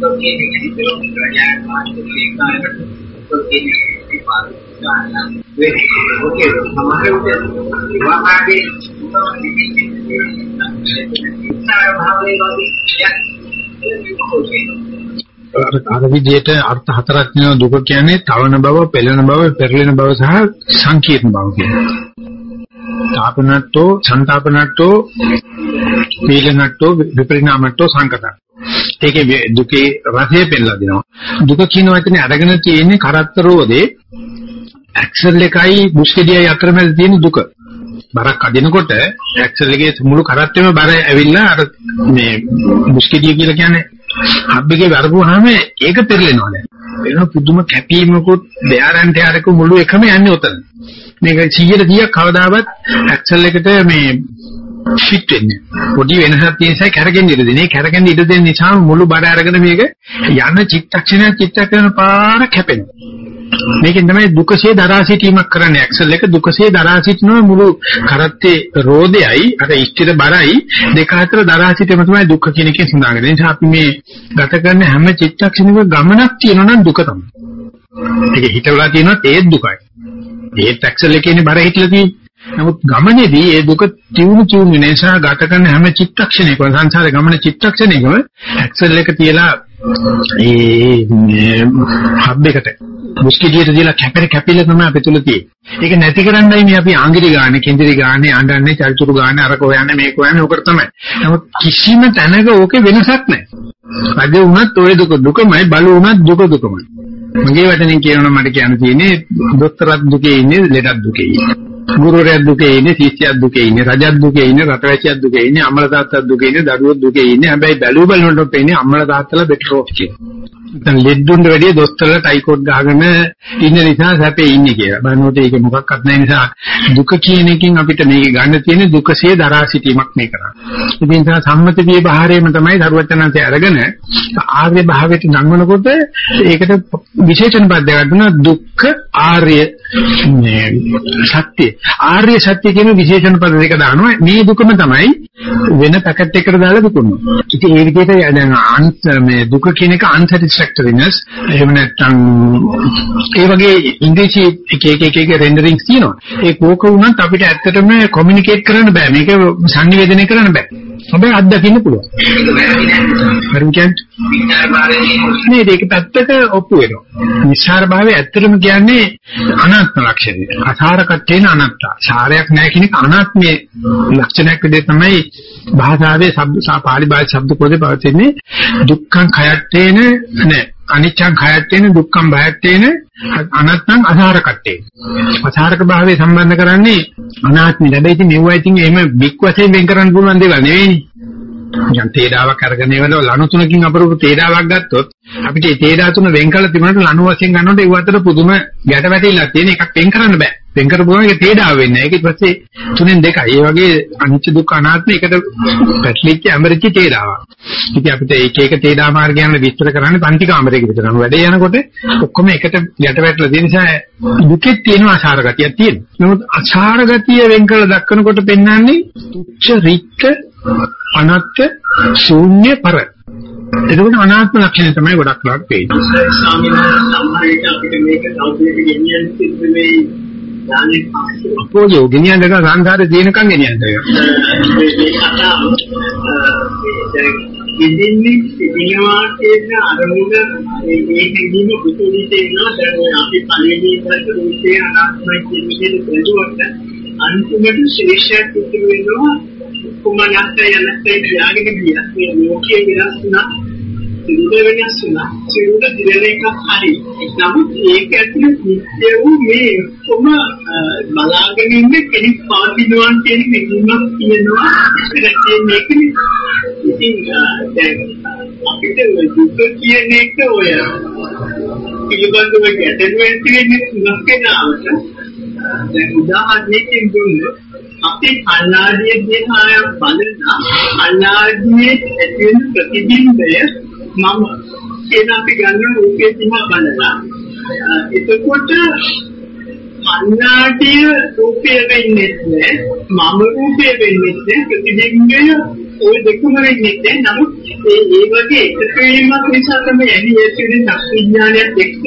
S2: තෝකේ නිකි ප්‍රඥා මාර්ගයේ ඒකායකට තෝකේ නිකි පාර ගන්න වෙන්නේ ඔකේ සමාජයේ විවාහයේ ඉස්සර භාවයේ වගේ
S1: අර විදිහට අර්ථ හතරක් වෙන දුක කියන්නේ තවන බව, පෙළෙන බව, පෙරලෙන බව සහ සංකීර්ණ බව කියනවා. තාපනට්ටෝ, සංතාපනට්ටෝ, පීලනට්ටෝ, විපරිණාමට්ටෝ සංකතං. ඒකේ දුකේ රසය පෙන්නලා දෙනවා. දුක කියන වචනේ අරගෙන තියෙන්නේ කරත්ත රෝදේ ඇක්සල් එකයි බුස්කෙඩියයි අතරමැද තියෙන දුක. බරක් අදිනකොට ඇක්සල් එකේ මුළු කරත්තෙම බර ඇවිල්ලා අර මේ බුස්කෙඩිය කියලා කියන්නේ හබ් එකේ වරපුවාම ඒක පෙරලෙනවා දැන්. වෙන පුදුම කැපීමකුත් දෙයාරන්ට යාරක මුළු එකම යන්නේ උතන. මේක 100 100ක් කවදාවත් ඇක්සල් එකට මේ ෆිට වෙන්නේ. පොඩි වෙනසක් තියෙන නිසා කැරගෙන්න ඉඩ දෙන්නේ. කැරගෙන්න ඉඩ දෙන්න නිසා මුළු බඩ අරගෙන මේක යන චිත්තක්ෂණය චිත්තක්ෂණ පාර කැපෙනවා. මේකෙන් තමයි දුකසේ දරා සිටීමක් කරන්නේ. ඇක්සල් එක දුකසේ දරා සිටිනවා මුළු කරත්තේ රෝදයයි අර ඉෂ්ටිත බරයි දෙක අතර දරා සිටීම තමයි දුක්ඛ කියන එකේ සඳහන් වෙන්නේ. නිසා අපි මේ ගත කරන හැම චිත්තක්ෂණයක ගමනක් තියෙනවා නම් දුක තමයි. ඒක හිතවලා තියෙනවත් ඒත් දුකයි. ඒත් ඇක්සල් එකේනේ බර හිටලා තියෙන්නේ. නමුත් ගමනේදී ඒ දුක තියුණු තියුණු නිසා ගත කරන හැම චිත්තක්ෂණයකම සංසාරේ ගමන චිත්තක්ෂණයකම ඇක්සල් එක තියලා ඒ හබ් එකට මුස්කිටියට දාලා කැපෙන කැපිල තමයි අපේ තුල තියෙන්නේ. ඒක නැති කරන්නයි මේ අපි ආංගිරි ගානේ, කෙන්දිරි ගානේ, ආඬන්නේ, චරිචුරු ගානේ, අරක හොයන්නේ, මේක හොයන්නේ ඕකට තමයි. නමුත් කිසිම තැනක ඕකේ වෙනසක් නැහැ. රජ වුණත් ওই දුක දුකමයි, බලු වුණත් දුක දුකමයි. මගේ වචනෙන් කියනවා මට කියන්න තියෙන්නේ දොස්තරත් දුකේ ඉන්නේ, ලෙඩත් දුකේ ඉන්නේ. ගුරුවරයෙක් දුකේ ඉන්නේ, ශිෂ්‍යයෙක් දුකේ ඉන්නේ, රජක් දුකේ ඉන්නේ, රටවැසියෙක් දුකේ ඉන්නේ, අම්මලා තාත්තලා දුකේ ඉන්නේ, දරුවෝ දුකේ ඉන්නේ. හැබැයි බැලුව බලනකොට පේන්නේ අම්මලා තාත්තලා බෙටර් ඔෆ් කියලා. නැත්නම් ලෙඩුන්ට වැඩිය දොස්තරලා ටයිකෝඩ් ගහගෙන ඉන්න නිසා සැපේ ඉන්නේ කියලා. බලනකොට ඒක මොකක්වත් නැහැ නිසා දුක කියන එකෙන් අපිට මේක ගන්න තියෙන දුකසේ දරා සිටීමක් මේ කරන්නේ. ඉතින් ඒ සම්මත විභාරයේම තමයි දරුවචනන්සේ අරගෙන ආර්ය භාවයට නංවනකොට ඒකට විශේෂණ පදයක් දුන්නා දුක්ඛ ආර්ය සත්‍ය. ආර්ය සත්‍ය කියන විශේෂණ පද දෙක දානවා. මේ දුකම තමයි වෙන පැකට් එකකට දාලා දුකුණා. ඉතින් ඒ විදිහට දැන් අන්ත මේ දුක කියන එක unsatisfactoriness එහෙම නැත්නම් ඒ වගේ ඉංග්‍රීසි එක එක එක එක රෙන්ඩරින්ග්ස් තියෙනවා. ඒ කෝක වුණත් අපිට ඇත්තටම කොමියුනිකේට් කරන්න බෑ. මේක සංනිවේදනය කරන්න බෑ. හැබැයි අත්දකින්න පුළුවන්. හරි කියන්නේ නේද ඒක පැත්තක ඔප්පු වෙනවා. නිස්සාර භාවය ඇත්තටම කියන්නේ අනාත්ම ලක්ෂණය. අසාරකත්වේන අනාත්ත. සාරයක් නැහැ කියන එක අනාත්මයේ ලක්ෂණයක් විදිහට තමයි භාෂාවේ શબ્ද සහ පාලි භාෂා શબ્ද කෝදේ පවතින්නේ? දුක්ඛං khයත්තේන නැහැ අනිච්චං khයත්තේන දුක්ඛං භයත්තේන අනත්තං අසාරකත්තේ අසාරක භාවයේ සම්බන්ධ කරන්නේ අනාත්මය. නෙවෙයි ඉතින් මෙව්වා ඉතින් එහෙම බික් වශයෙන් වෙන් කරන්න පුළුවන් දේවල් නෙවෙයි යම් තේඩාවක් අරගෙන එවලා ලණු තුනකින් අපරූප තේඩාවක් ගත්තොත් අපිට ඒ තේඩා තුන වෙන් කළ තිබුණාට ලණු වශයෙන් ගන්නකොට ඒ අතර පුදුම ගැටවැටිලා තියෙන එකක් වෙන් කරන්න බෑ. වෙන් කරපුවම ඒක තේඩාව වෙන්නේ. ඒක ඊට පස්සේ තුනෙන් දෙකයි. ඒ වගේ අනිත්‍ය දුක්ඛ අනාත්ම එකට පැටලිච්ච ඇඹරිච්ච තේඩාවක්. ඉතින් අපිට එක එක තේඩා මාර්ගයන් විස්තර කරන්නේ පන්ති කාමරයක විතර. වැඩේ යනකොට ඔක්කොම එකට ගැට වැටලා තියෙන නිසා දුකෙත් තියෙන අසාර ගතියක් තියෙනවා. නමුත් අසාර ගතිය වෙන් කළ දක්වනකොට පෙන්වන්නේ තුච්ච රික්ක අනත්ත් ශූන්‍ය පර. එතකොට අනාත්ම ලක්ෂණය තමයි ගොඩක් ලාට පේන්නේ.
S2: ස්වාමීන් වහන්සේ සම්මානිත අපිට මේක තවදුරටත් ගෙනියන්න සිද්ධ වෙයි.
S1: අපෝ යෝගිනියන් දෙක සංසාරේ දිනකම් ගෙනියන්න ඒක.
S2: මේ කතාව ඉදින්නේ සිටිනවා කියන අරමුණ මේ හැඟීම පුදුලිත වෙනවා දැන් අපි පළවෙනි එකට රූපේ අනාත්මයි කියන විදිහට බැලුවට අන්තිමට ශ්‍රේෂ්ඨ ඉතුරු වෙනවා කුමනත් යනත් යාගෙන ගියා මේ ලෝකයේ විනාශ වුණා සිරුර වෙනස් වුණා. සිරුර දිරණ එකක් හරි. නමුත් ඒක ඇතුලේ නිත්‍ය වූ මේ කොම බලාගෙන ඉන්න කෙනෙක් පාදිනවා කියන මෙන්නක් තියෙනවා. ඒකේ මේකනේ ඉතින් දැන් අපිට දුක කියන එක ඔය පිළිබඳව ගැටලු ඇති වෙන්නේ තුනක් වෙනාවට දැන් උදාහරණයකින් දුන්නොත් අපි කල්ලාදියේ දිහා බලන කල්ලාදියේ ඇති වෙන ප්‍රතිබිම්බය මම කියන අපි ගන්න රූපේ දිහා බලලා එතකොට කන්නාඩිය රූපය වෙන්නේ නැහැ මම රූපය වෙන්නේ නැහැ ප්‍රතිබිම්බය ওই දෙකම වෙන්නේ නමුත් ඒ ඒ වගේ එකතු වීමක් නිසා තමයි එන්නේ ඒ කියන්නේ සත්‍යඥානයත් එක්ක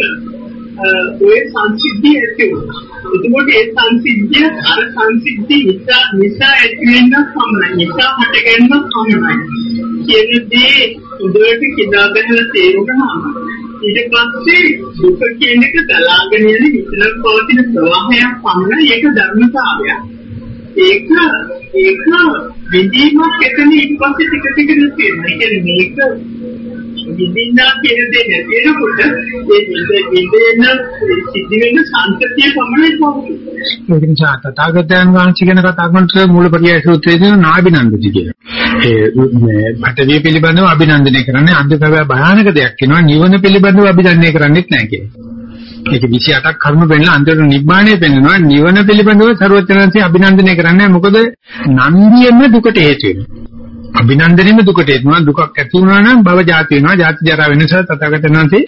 S2: ඔය සංසිද්ධිය ඇති වෙනවා. එතකොට ඒ සංසිද්ධිය අර සංසිද්ධිය නිසා නිසා ඇති වෙන පමණයි. නිසා හටගන්න පමණයි. කියන දේ උදේට කිදා බැලලා තේරුණාම ඊට පස්සේ දුක කියන එක දලාගෙන යන විතර පවතින ප්‍රවාහයක් පමණයි ඒක ධර්මතාවයක්. ඒක ඒක විදීමක් එතන ඊපස්සේ ටික ටික තියෙනවා. ඒ කියන්නේ මේක විඳින්නා කියන දේ නැතිනකොට ඒ විඳින්න සිද්ධ වෙන සංකතිය පමණයි පවතින්නේ.
S1: ඒක නිසා තථාගතයන් වහන්සේ ගැන කතා කරනකොට මූලපරියාය සූත්‍රයේ තියෙන නාබිනන්දති කියලා. ඒ මේ පටවිය පිළිබඳව අභිනන්දනය කරන්නේ අන්තිම භයානක දෙයක් වෙනවා නිවන පිළිබඳව අභිනන්දනය කරන්නේත් නැහැ කියන්නේ. ඒක 28ක් කර්ම වෙන්න අන්තිමට නිබ්බාණය වෙන්නවා නිවන පිළිබඳව ਸਰවඥාන්සේ අභිනන්දනය කරන්නේ මොකද නන්දියෙම දුකට හේතු වෙනවා. අභිනන්දනෙම දුකට එනවා දුකක් ඇති වුණා නම් භව ජාති වෙනවා. ජාති ජරා වෙනස තථාගතයන්න්සේ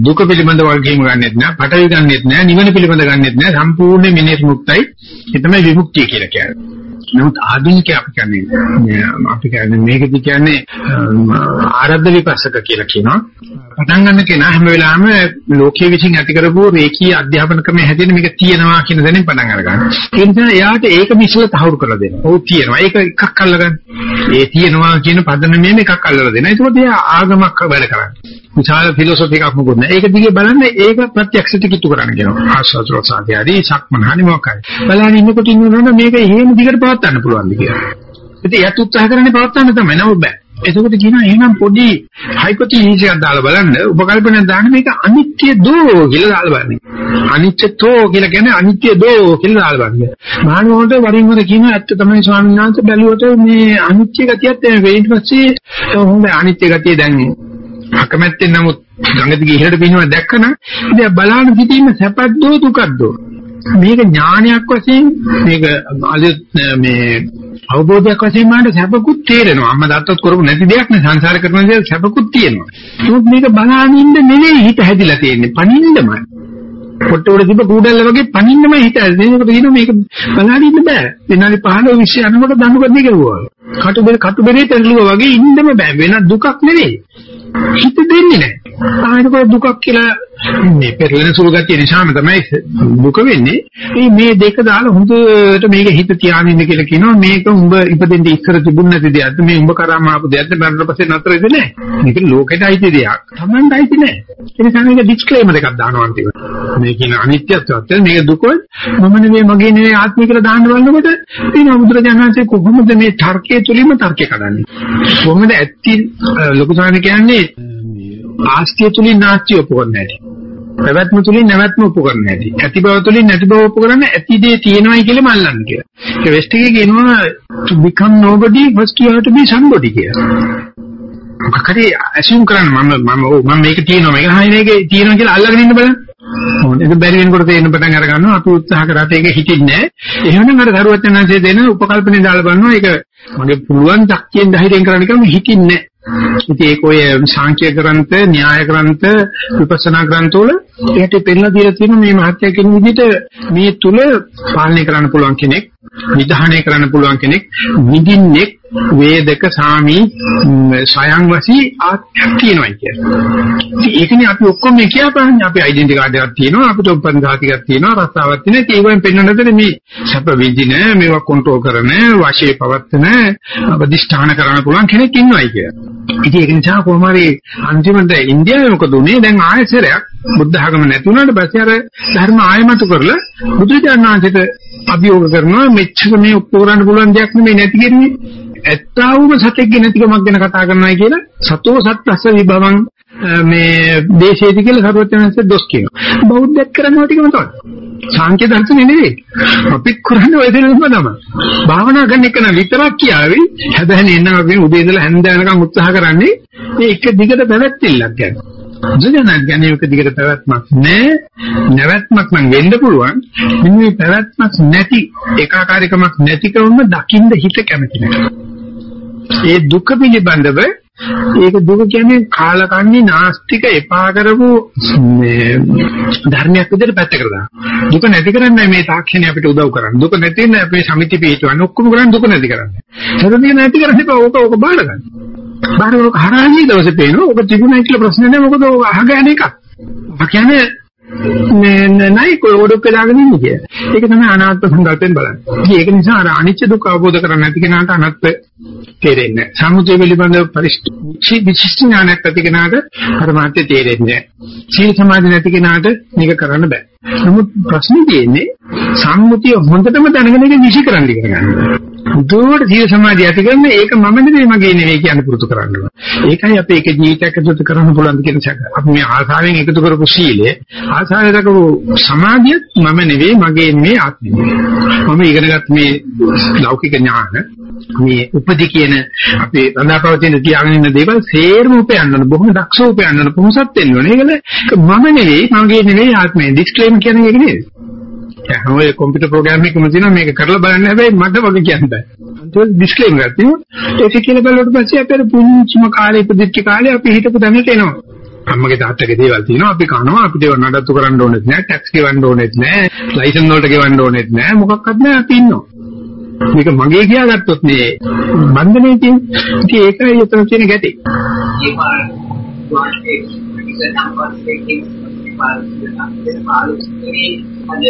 S1: දුක පිළිබඳව වගකීම ගන්නෙත් නෑ පටවි ගන්නෙත් නෑ නිවන පිළිබඳ ගන්නෙත් නෑ. සම්පූර්ණ මිනිස් මුක්තයි. ඒ තමයි විමුක්තිය කියලා කියන්නේ. නමුත් ආධුනික අපි කියන්නේ අපි කියන්නේ මේකද කියන්නේ ආරද්ධ විපස්සක කියලා කියනවා. පටන් ගන්න කෙනා හැම වෙලාවෙම ලෝකයේ විසින් ඇති කරපු රේඛීය අධ්‍යාපන ක්‍රමයේ හැදෙන මේක තියෙනවා කියන දැනින් පටන් අරගන්න. ඒ නිසා එයාට ඒක මිශ්‍ර තහවුරු කරලා දෙනවා. ඔව් තියෙනවා. ඒක එකක් අල්ලගන්න. ඒ තියෙනවා කියන පදනමෙම එකක් අල්ලලා දෙනවා. ඒකෝට එයා ආගමක් වැඩ කරන්නේ. විශාල ෆිලොසොෆි එකක් මොකුත් නැහැ. ඒක දිගේ බලන්න ඒක ප්‍රත්‍යක්ෂිත කිතු කරන්න කියනවා. ආස්වාදෝ සාධ්‍යාදී සක්මනහනි මොකක්ද. බලන්න ඉන්නකොට ඉන්නවනම් මේක එහෙම දිගට පවත්වන්න පුළුවන්ද කියලා. ඉතින් එයාත් උත්සාහ කරන්නේ පවත්වන්න තමයි නම බෑ. එතකොට කියනවා එහෙනම් පොඩි හයිපොතීසියක් දාලා බලන්න උපකල්පනයක් දාන්න මේක අනිත්‍ය දෝ කියලා දාලා බලන්න. අනිත්‍යතෝ කියලා කියන්නේ අනිත්‍ය දෝ කියලා දාලා බලන්න. මානවෝට වරින් වර කියන ඇත්ත තමයි ස්වාමීන් වහන්සේ බැලුවට මේ අනිත්‍ය ගතියත් එන්නේ වෙයින් පස්සේ හොඳ අනිත්‍ය ගතිය දැන් අකමැත්තෙන් නමුත් ගඟ දිගේ ඉහළට පිනවන දැක්කම ඉතින් බලන්න සිටීම සැපද්ද දුකද්ද මේක ඥානයක් වශයෙන් මේක අලුත් මේ අවබෝධයක් වශයෙන් මාට සැපකුත් තේරෙනවා. අම්මා තාත්තත් කරපු නැති දෙයක් නේ සංසාර කරන දේ සැපකුත් තියෙනවා. නමුත් මේක බලන්න ඉන්න නෙවෙයි හිත හැදිලා තියෙන්නේ පණින්නමයි. පොට්ට උඩ තිබ්බ කූඩල්ල වගේ පණින්නමයි හිත හැදෙනකොට කියනවා මේක බලන්න ඉන්න බෑ. විනාඩි 15 20 යනකොට දඬුගන්නේ කෙරුවා කටු බෙර කටු බෙරේ තැල්ලුවා වගේ ඉන්නම බෑ වෙන දුකක් නෙවෙයි හිත දෙන්නේ නැහැ. ආයෙත් දුකක් කියලා මේ පෙරලෙන සුළු ගැතිය නිසාම තමයි දුක වෙන්නේ. මේ මේ දෙක දාලා හොඳට මේක හිත තියාගෙන ඉන්න කියලා කියනවා මේක උඹ ඉපදෙන්න ඉස්සර තිබුණ නැති දෙයක්ද මේ උඹ කරාම ආපු දෙයක්ද බැලුවා පස්සේ නතර වෙන්නේ නැහැ. මේක ලෝකෙට අයිති දෙයක්. Tamanට අයිති නැහැ. ඒ නිසා මේක ඩිස්ක්ලේමර් එකක් දානවා අන්තිමට. මේ කියන අනිත්‍යත්වයත් මේක දුක මම නෙවෙයි මගේ නෙවෙයි ආත්මය කියලා දාන්න බලනකොට තියෙන බුදුරජාණන්සේ කොහොමද මේ තර්කයේ තුලින්ම තර්කය කඩන්නේ? කොහොමද ඇත්ති ලොකු සාරණ කියන්නේ ආස්තිය තුලින් නාස්තිය ඔපකොන්නේ නැති. පැවැත්ම තුලින් නැවැත්ම ඔපකොන්නේ නැති. ඇති බව තුලින් නැති බව ඔපකොරන්න ඇති දේ තියෙනවයි කියලා මල්ලන්න කියලා. ඒ වෙස්ට් එකේ කියනවා to become nobody first you have to be somebody කියලා. මොකක්ද ඇසියුම් කරන්න මම මම ඔව් මම මේක තියෙනවා මේක හරිය මේක තියෙනවා කියලා අල්ලගෙන ඉන්න බලන්න. ඕන ඒක බැරි වෙනකොට තේරෙන පටන් අර ගන්නවා අපි උත්සාහ කරාට ඒක හිතින්නේ නැහැ. එහෙනම් අර දරුවත් යනanse දෙන උපකල්පනේ දාලා බලනවා ඒක මගේ පුළුවන් ශක්තියෙන් ධෛර්යයෙන් කරන්න කියලා හිතින්නේ නැහැ. ඉතින් ඒක ඔය සාංඛ්‍ය ග්‍රන්ථ, න්‍යාය ග්‍රන්ථ, විපස්සනා ග්‍රන්ථ වල ඒකට පෙන්නලා දීලා තියෙන මේ මහත්ය කියන විදිහට මේ තුල පාලනය කරන්න පුළුවන් කෙනෙක්, නිධානය කරන්න පුළුවන් කෙනෙක්, නිදින්නේ වේදක සාමි සයන් වසී ආත්මයක් තියෙනවා කියන්නේ. ඒකනේ අපි ඔක්කොම මේ කියපාන්නේ අපි ඩෙන්ටි කාඩ් එකක් තියෙනවා අපිට උපන් ධාතිකක් තියෙනවා රස්සාවක් තියෙනවා ඒක ඒවෙන් පෙන්වන්නද මේ සැප විඳින මේවා කන්ට්‍රෝල් කරන වාසිය පවත්තන අවදිෂ්ඨාන කරන්න පුළුවන් කෙනෙක් ඉන්නවයි කියලා. ඉතින් ඒක නිසා කොහොම හරි අන්තිමට ඉන්දියාවේ මොකද උනේ? දැන් ආයසරයක් බුද්ධ ආගම නැති වුණාට පස්සේ අර ධර්ම ආයමතු කරලා බුදුරජාණන් වහන්සේට අභියෝග කරනවා මෙච්චර මේ ඔප්පු කරන්න පුළුවන් දෙයක් නෙමෙයි නැති කෙරුවේ ඇත්තාවුම සතෙක්ගේ නැතිකමක් ගැන කතා කරනවායි කියලා සතෝ සත්‍යස්ස විභවං මේ දේශේදී කියලා සරුවචනන්සේ දොස් කියනවා. බෞද්ධයක් කරනවා ටිකම තමයි. සාංඛ්‍ය දර්ශනේ නෙවෙයි. අපි කරන්නේ ඔය දෙන්නම තමයි. භාවනා කරන එක නම් විතරක් කියාවි. හැබැයි එන්න අපි උදේ ඉඳලා හැන්ද වෙනකම් උත්සාහ කරන්නේ මේ එක දිගට පැවැත්තිල්ලක් ගන්න. ජනනක් ගැන එක දිගට පැවැත්මක් නෑ. නැවැත්මක් නම් වෙන්න පුළුවන්. මෙන්න මේ පැවැත්මක් නැති ඒකාකාරීකමක් නැතිකවම දකින්න හිත කැමති නැහැ. ඒ දුක පිළිබඳව ඒක දුක කියන්නේ කාලකන්ණි නාස්තික එපා කරපු මේ ධර්මයක් විදිහට පැත්තකට දාන. දුක නැති කරන්නයි මේ තාක්ෂණය අපිට උදව් කරන්නේ. දුක නැති වෙන අපේ සමිති පිටවන්න ඔක්කොම කරන්නේ දුක නැති කරන්නේ. සරදිය නැති කරන්නේ එපා. ඕක ඕක බාර ගන්න. බාර ඕක හරහාදී දවසේ පේනවා. ඕක තිබුණා කියලා ප්‍රශ්න නැහැ. මොකද ඕක අහගෑන එකක්. ඔක කියන්නේ මේ නයි කොඩොක් දාගෙන ඉන්නේ කිය. ඒක තමයි අනාත්ම සංකල්පයෙන් බලන්නේ. ඒක නිසා අර අනිච්ච දුක් අවබෝධ කරගන්න නැති කෙනාට අනත්ත තේරෙන්නේ නැහැ. සමුදය පිළිබඳව පරිශීලි විශිෂ්ට ඥානයක් ඇති කෙනාට පරමාර්ථය තේරෙන්නේ නැහැ. සීල සමාධි නැති කෙනාට මේක කරන්න බෑ. නමුත් ප්‍රශ්නේ තියෙන්නේ සම්මුතිය හොඳටම දැනගෙන ඒක නිසි කරන්න ඉගෙන ගන්න. දුවට සීල සමාධිය ඇති කරන ඒක මම නෙවෙයි මගේ නෙවෙයි කියන පුරුදු කරන්න ඕන. ඒකයි අපි එක ජීවිතයක් ඇතුළත කරන්න පුළුවන් කියන එක. අපි මේ ආසාවෙන් එකතු කරපු සීලය ආසාවෙන් දක්වපු සමාධියත් මම නෙවෙයි මගේ නෙවෙයි ආත්මෙ. මම ඉගෙනගත් මේ ලෞකික ඥාන මේ උපදි කියන අපේ රඳාපවතින තියාගෙන ඉන්න දේවල් සේරම උපයන්න ඕන බොහොම දක්ෂව උපයන්න ඕන පොහොසත් වෙන්න ඕන. ඒකද මම නෙවෙයි මගේ නෙවෙයි ආත්මය. ඩිස්ක්ලේම් කියන්නේ ඒක නේද? ඔය කම්පියුටර් ප්‍රෝග්‍රෑම් එකකම තියෙනවා මේක කරලා බලන්න. හැබැයි මට වගේ කියන්න බෑ. අන්තිමට ඩිස්ක්ලේම් එකක් තියෙනවා. ඒක කියලා බලුවට පස්සේ අපේ පුංචිම කාලේ ඉපදිච්ච කාලේ අපි හිතපු දැනට එනවා. අම්මගේ තාත්තගේ දේවල් තියෙනවා අපි කනවා අපිට ඒව නඩත්තු කරන්න ඕනෙත් නෑ ටැක්ස් ගෙවන්න ඕනෙත් නෑ ලයිසන් වලට ගෙවන්න ඕනෙත් නෑ මොකක්වත් නෑ අපි ඉන්නවා මේක මගේ කියාගත්තොත් මේ බන්ධනේ තියෙන. ඉතින් ඒකයි එතන තියෙන ගැටේ.
S2: ඒක වාස්තේ ඉතින් පස්සේ කියන පාරිසරික පාරිසරික අද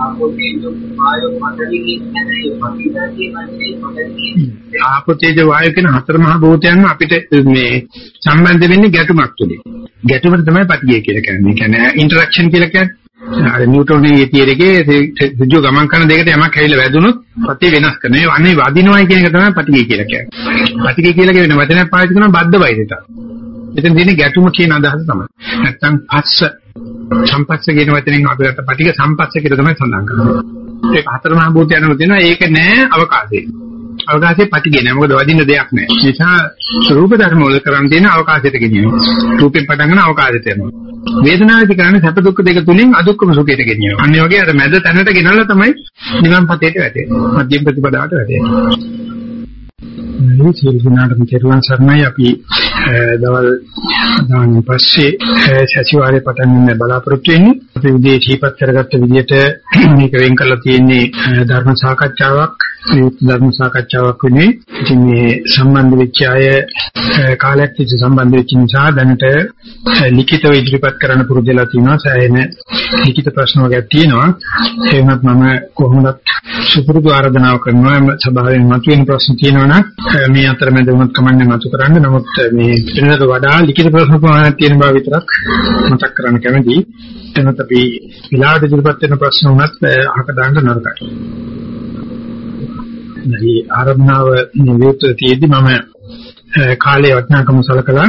S2: අපෝතේ දුමායෝ මතලිකි නැතේ පටිදාදී මන්නේ පොඩි
S1: ආපෝතේජ වායු කියන හතර මහා භූතයන් අපිට මේ සම්බන්ධ වෙන්නේ ගැටුමක් තුලින්. ගැටුමට තමයි පටිගය කියලා කියන්නේ. ඒ කියන්නේ ඉන්ටරැක්ෂන් කියලා කියන්නේ. අර නිව්ටෝනයේ තියර එකේ ඍජු ගමන් කරන දෙකට යමක් ඇවිල්ලා වැදුනොත් පටි වෙනස් කරනවා. ඒ අනේ වදිනවයි කියන එක තමයි පටිගය කියලා කියන්නේ. පටිගය කියලා කියන වචනයක් පාවිච්චි කරනවා බද්ධ වෛරයට. එතන තියෙන ගැටුම කියන අදහස තමයි. නැත්තම් පස්ස සම්පස්ස කියන වචනෙන් අපිට පටිග සම්පස්ස කියලා තමයි සඳහන් කරන්නේ. ඒක හතර මහා භූතයන්ම දෙනවා. ඒක නෑ අවකාශයේ. අවකාශයේ පටිගය නෑ. මොකද වදින්න දෙයක් නෑ. ඒ නිසා රූප ධර්ම වල කරන් තියෙන අවකාශයට ගෙනියනවා. රූපෙන් පටන් ගන්න අවකාශයට යනවා. වේදනාවේදී කරන්නේ සැප දුක්ඛ දෙක තුලින් අදුක්කම සුඛයට ගෙනියනවා. අන්න ඒ වගේ අර මැද තැනට ගෙනල්ලා තමයි නිවන් පතේට වැටෙන්නේ. මධ්‍යම ප්‍රතිපදාවට වැටෙන්නේ. මේ සියලු දිනාටම කෙරුවන් සර්ණයි අපි දවල් දාන පස්සේ සතිವಾರේ පටන් ගන්න බලාපොරොත්තු වෙන්නේ. අපි උදේ දීපත් කරගත්ත විදිහට මේක වෙන් කරලා තියෙන්නේ ධර්ම සාකච්ඡාවක් ධර්ම සාකච්ඡාවක් වෙන්නේ. ඉතින් මේ සම්බන්ධ වෙච්ච අය කාලයක් තිස්සේ සම්බන්ධ වෙච්ච නිසා දැනට ලිඛිතව ඉදිරිපත් කරන්න පුරුදුලා තියෙනවා. සෑහෙන ලිඛිත ප්‍රශ්න වර්ගයක් තියෙනවා. ඒ වුණත් මම කොහොමද සුපුරුදු ආරාධනාව කරනවා සභාවෙන් මතුවෙන ප්‍රශ්න තියෙනවා නම් මේ අතරමැද වුණත් කමන්නේ මතු කරන්න. නමුත් මේ වෙනකට වඩා ලිඛිත ප්‍රශ්න ප්‍රමාණයක් තියෙන බව විතරක් මතක් කරන්න කැමතියි. එතනත් අපි විලාඩ ඉදිරිපත් වෙන ප්‍රශ්න වුණත් අහක දාන්න නරකයි. මේ ආරම්භව නිවිත තියෙද්දි මම කාලේ වටිනාකම සලකලා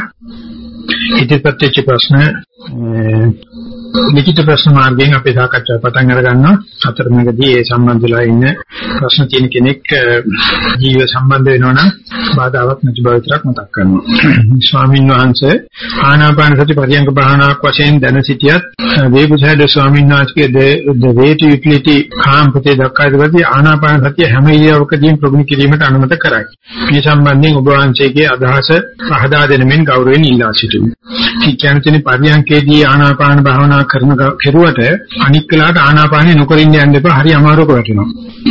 S1: ඉදිරිපත් වෙච්ච ප්‍රශ්න ලිඛිත ප්‍රශ්න මාර්ගයෙන් අපි සාකච්ඡා පටන් අර ගන්නවා. අතරමඟදී ඒ සම්බන්ධ වෙලා ඉන්න ප්‍රශ්න තියෙන කෙනෙක් ජීව සම්බන්ධ වෙනවා නම් බාධාවක් නැති බව විතරක් මතක් කරනවා. ස්වාමීන් වහන්සේ ආනාපාන සති පරියංග භාවනාවක් වශයෙන් දැන සිටියත් වේබුසයිද ස්වාමීන් වහන්සේගේ the way to utility කාම්පතේ දක්වාදී ආනාපාන සතිය හැම ඉරියව්වකදීම ප්‍රගුණ කිරීමට අනුමත කරයි. මේ සම්බන්ධයෙන් ඔබ වහන්සේගේ අදහස පහදා දෙන මෙන් ගෞරවයෙන් ඉල්ලා සිටිමි. කිච්ඡන්තනි පරියංගකේදී ආනාපාන භාවනා කරන කෙරුවට අනික් වෙලාවට ආනාපානෙ නොකර ඉන්න යන්න එපා. හරි අමාරුවක වැටෙනවා.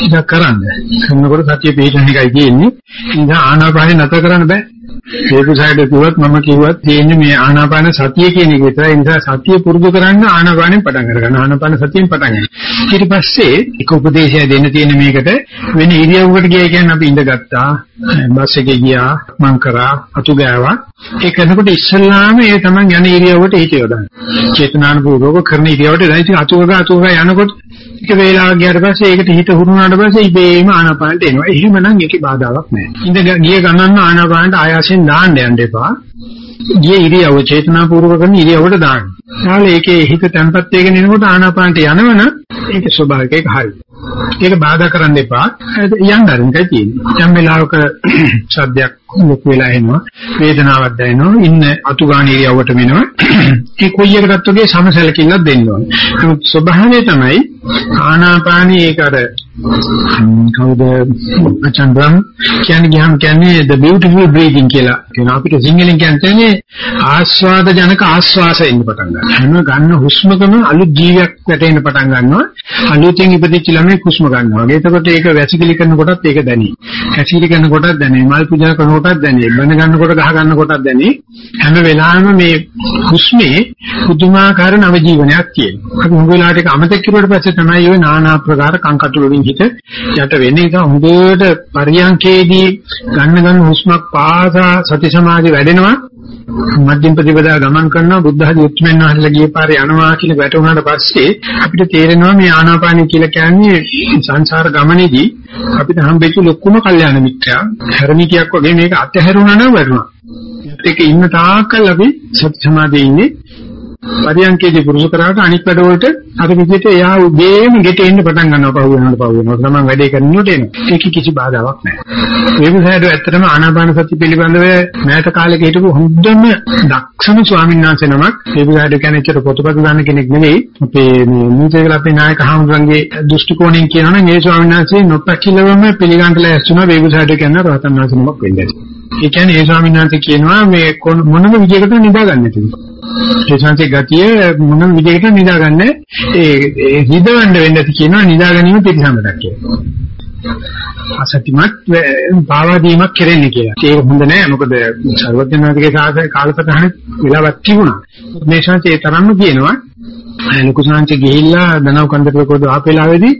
S1: ඒක කරන්න. කරනකොට සතිය පිළිගන්න එකයි තියෙන්නේ. ඉතින් ආනාපානෙ නැතර කරන්න බෑ. ඒක සයිඩ් කිව්වත් මම කිව්වත් තියෙන්නේ මේ ආනාපාන සතිය කියන එක විතරයි. ඒ නිසා සතිය පුරුදු කරන්න ආනාපානෙන් පටන් ගන්න. ආනාපාන සතියෙන් පටන් ගන්න. ඊට පස්සේ එක උපදේශය දෙන්න තියෙන මේකට වෙන ඉරියව්වකට ගියා කියන්නේ අපි ඉඳගත්තා. බස් එකේ ගියා, මං කරා, අතු ගෑවා. ඒ කරනකොට ඉස්සල්ලාම ඒ තමන් යන ඉරියව්වට හිත යොදන්න. චේතනානුපූර්වක කරන ඉරියව්වට දැන් ඉතින් අතු ගා අතු ගා යනකොට එක වේලාවක් ගියාට පස්සේ ඒකට හිත හුරුනාට පස්සේ ඉබේම ආනාපානට එනවා. එහෙමනම් ඒකේ බාධාවක් නැහැ. ඉඳ ගිය ගණන්න ආනාපානට ආයාසෙන් දාන්න යන්න එපා. ගිය ඉරියව්ව චේතනාපූර්වක කරන ඉරියව්වට දාන්න. ඊළඟ ඒකේ හිත තැම්පත් වෙගෙන එනකොට ආනාපානට යනවනම් ඒක ස්වභාවික ඒක හරියි. ඒක බාධා කරන්න එපා. යන්න අරින්කයි තියෙන්නේ. යම් වෙලාවක සද්දයක් ලොකු වෙලා එනවා වේදනාවක් දැනෙනවා. ඉන්න අතුගාන ඉරියව්වට වෙනවා ඒ කොයි එකකටත් වගේ සමසලකින්වත් දෙන්න ඕනේ. නමුත් ස්වභාවය තමයි ආනාපානී ඒක අර කවුද? අචන්ද්‍රම් කියන්නේ ගියාම කියන්නේ the beautiful breathing කියලා. කියන අපිට සිංහලෙන් කියන්නේ ආස්වාද ජනක ආස්වාසය ඉන්න පටන් ගන්නවා. හැම ගන්න හුස්මකම අලුත් ජීවියක් වැටෙන්න පටන් ගන්නවා. අලුතෙන් ඉපදිච්ච ළමයි හුස්ම ගන්නවා. එතකොට ඒක වැසිකිලි කරනකොටත් ඒක දැනේ. කැසිලි කරනකොටත් දැනේ. මල් පූජා කරනකොටත් දැනේ. බඳ ගන්නකොට ගහ ගන්නකොටත් දැනේ. හැම වෙලාවෙම මේ හුස්මේ පුදුමාකාර නව ජීවනයක් තියෙනවා. අපි හුඟ වෙලාවට ඒක අමතක කරුවට පස්සේ තමයි ඔය নানা ආකාර කංකටොළු වලින් හිත යට වෙන්නේ. ඒක හොඳට පරියන්කේදී ගන්න ගන්න හුස්මක් පාසා සති සමාධි වැඩෙනවා. මධ්‍යම ප්‍රතිපදා ගමන් කරනවා බුද්ධ ආදී උත්මෙන් වහන්සේලා ගිය පාරේ යනවා කියලා වැටුණාට පස්සේ අපිට තේරෙනවා මේ ආනාපානිය කියලා කියන්නේ සංසාර ගමනේදී අපිට හම්බෙච්ච ලොකුම කල්යාණ මිත්‍යා හැරමිටියක් වගේ මේක අතහැරුණා නම් වරුණා ඒක ඉන්න තාක්කල් අපි සති සමාධියේ ඉන්නේ. පරියන්කේදී පුරුදු කරාට අනිත් වැඩ වලට අර විදිහට එයා උදේම ගෙට එන්න පටන් ගන්නවා පහු වෙනකොට පහු වෙනකොට තමයි වැඩේ කරනකොට එනවා. ඒක කිසි බාධාවක් නැහැ. මේ විදිහට ඇත්තටම ආනාපාන සති පිළිබඳව මෑත කාලෙක හිටපු හොඳම දක්ෂම ස්වාමීන් වහන්සේ නමක් ඒ විදිහට කියන්නේ චර පොතපත දාන්න කෙනෙක් නෙවෙයි. අපේ මේ නීතිගල අපේ නායක හාමුදුරන්ගේ දෘෂ්ටි කෝණයෙන් කියනවනම් මේ ස්වාමීන් වහන්සේ නොපැකිලවම පිළිගන්නට ලැස්තුන වේගුසාරට කියන රහතන් වහන්සේ නමක් වෙන්නේ. ඒ කියන්නේ ඒ ස්වාමීන් වහන්සේ කියනවා මේ මොනම විදිහකට නිදාගන්න නැතිව. ඒ සංසේ ගතිය මොනම විදිහකට නිදාගන්න ඒ හිතවන්න වෙන්න කියනවා නිදා ගැනීම පිළිසඳක් කියලා. අසත්‍යමත් පාවාදීමක් කෙරෙන්නේ කියලා. ඒක හොඳ නෑ මොකද සර්වඥාතිගේ සාසය කාලසටහන වෙලාවක් තිබුණා. මේ ශාන්තිය තරම්ම කියනවා ලොකු ශාන්ති ගිහිල්ලා දනව කන්දරේ කොද ආපෙලාවේදී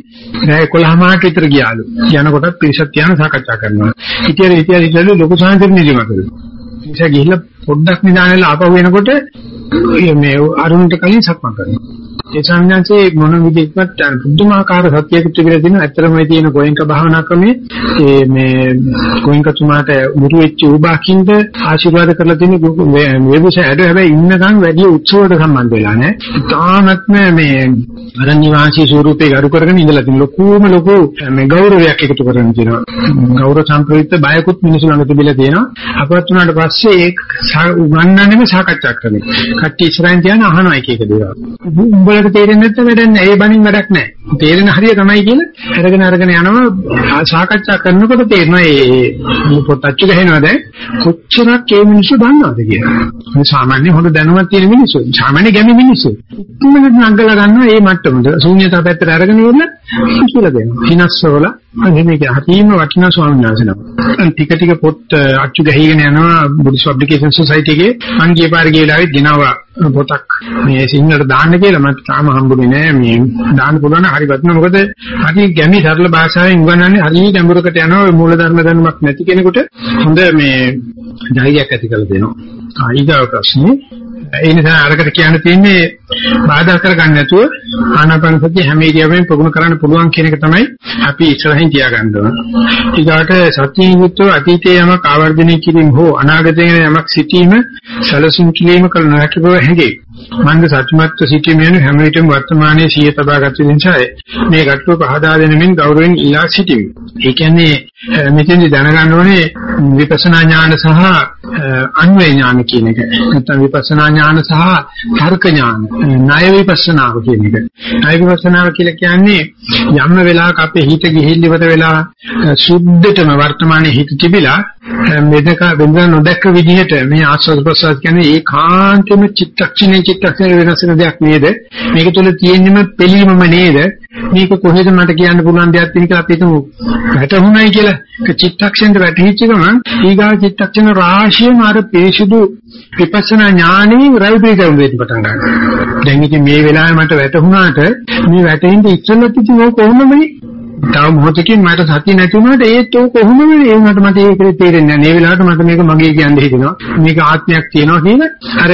S1: රෑ 11 මාට විතර ගියාලු. යනකොටත් පිරිසක් යන සාකච්ඡා කරනවා. ඉතින් ඉතින් ඉතින් ලොකු ශාන්ති නිදිමතලු. ඉතින් ගිහිල්ලා පොඩ්ඩක් නිදානෙලා ආපහු එනකොට මේ අරුණට කලින් සක්මන් කරනවා. ඒ සංඥාන්සේ මොන විදිහකට පුදුමාකාර සත්‍යයකට කියලා දෙනවා. ඇත්තටම මේ තියෙන ගෝයන්ක භාවනා ක්‍රමේ ඒ මේ ගෝයන්ක තුමාට මුරු වෙච්ච උබාකින්ද ආශිර්වාද කරලා තියෙන වේබුස ඇඩ හැබැයි ඉන්නකන් වැඩි උත්සවයට සම්බන්ධ වෙලා නැහැ. තාමත්ම මේ අරණ්‍ය වාසී ස්වරූපේ ගරු කරගෙන ඉඳලා තියෙන ලොකුම ලොකු මේ ගෞරවයක් එකතු කරගෙන තියෙනවා. ගෞරව සම්ප්‍රයුක්ත බයකුත් මිනිස්සු ළඟ තිබිලා තියෙනවා. අපවත් වුණාට පස්සේ ඒක උගන්වන්නේම සාකච්ඡා කරන්නේ. කට්ටිය ඉස්සරහින් තියන අහනවා එක එක දේවල්. උඹලට තේරෙන්නේ නැත්නම් වැඩක් නැහැ. ඒ බණින් වැඩක් නැහැ. තේරෙන හරිය තමයි කියලා අරගෙන අරගෙන යනවා සාකච්ඡා කරනකොට තේරෙනවා මේ පොත් අච්චු ගහනවාද කොච්චරක් ඒ මිනිස්සු දන්නවද කියලා. මේ සාමාන්‍ය හොඳ දැනුමක් තියෙන මිනිස්සු. සාමාන්‍ය ගැමි මිනිස්සු. ඉක්මනට නංගලා ගන්නවා මේ මට්ටමට. ශූන්‍යතාව පැත්තට අරගෙන ඉවරලා කියලා දෙනවා. හිනස්සවල අනේ මේක හරීම වටිනා ස්වාමීන් වහන්සේ නම. ටික ටික පොත් අච්චු ගහගෙන යනවා බුද්ධ පබ්ලිකේෂන් සොසයිටි එකේ මං ගිය පාර ගිය වෙලාවෙත් ගෙනාවා පොතක් මේ සිංහලට දාන්න කියලා මට තාම හම්බුනේ නෑ මේ දාන්න පුළුවන් හරි වටිනවා මොකද හරි ගැමි සරල භාෂාවෙන් උගන්වන්නේ හරි ගැඹුරකට යනවා මූලධර්ම දැනුමක් නැති කෙනෙකුට හොඳ මේ ධෛර්යයක් ඇති කරලා දෙනවා. ආයිගාව ප්‍රශ්නේ ඒ නිසා අරකට කියන්න තියෙන්නේ බාධා කරගන්න නැතුව ආනාපාන සතිය හැම ඉරියව්වෙම ප්‍රගුණ කරන්න පුළුවන් කියන එක තමයි අපි ඉස්සරහින් තියාගන්න ඕන. ඊගාට සතිය යුක්තව අතීතයේ යමක් ආවර්ජනය කිරීම හෝ අනාගතයේ යමක් සිටීම සැලසුම් කිරීම කළ නොහැකි බව හැඟේ. මන්ද සත්‍යමත්ව සිටීම යන හැම විටම වර්තමානයේ සිය තබා ගත නිසායි මේ ගැටලුව පහදා දෙනමින් ගෞරවයෙන් ඉල්ලා සිටිමි. ඒ කියන්නේ මෙතෙන්දි දැනගන්න ඕනේ විපස්සනා ඥාන සහ අන්වේ ඥාන කියන එක. නැත්නම් විපස්සනා ඥාන සහ තර්ක ඥාන, ණය විපස්සනාව කියන එක. ණය විපස්සනාව කියලා කියන්නේ යම් වෙලාවක අපේ හිත ගිහිල්ල ඉවර වෙලා සුද්ධටම වර්තමානයේ හිත තිබිලා මෙදක වෙනදා නොදැක්ක විදිහට මේ ආස්වාද ප්‍රසවාස කියන්නේ ඒකාන්තෙම චිත්තක්ෂණේ චිත්තක්ෂණ වෙනස් වෙන දෙයක් නේද? මේක තුළ තියෙන්නම පිළීමම නේද? මේක කොහෙද මට කියන්න පුළුවන් දෙයක් තියෙන කියලා අපි හිතමු. වැටහුණයි කියලා. ඒ චිත්තක්ෂණයට වැටහිච්ච ගමන් ඊගා චිත්තක්ෂණ රාශියම අර පේශුදු විපස්සනා ඥානෙ රයිබ්‍රේට් වෙන්න පටන් ගන්නවා. දැන් ඉතින් මේ වෙලාවේ මට වැටහුණාට මේ වැටෙන්න ඉස්සෙල්ලා තිබුණ ඕක කොහොමද තව මොහොතකින් මට සතිය නැති වුණාට ඒත් ඕක කොහොමද ඒ වුණාට මට ඒක තේරෙන්නේ නැහැ. මේ වෙලාවට මට මේක මගේ කියන්න හිතෙනවා. මේක ආත්මයක් තියෙනවා කියන අර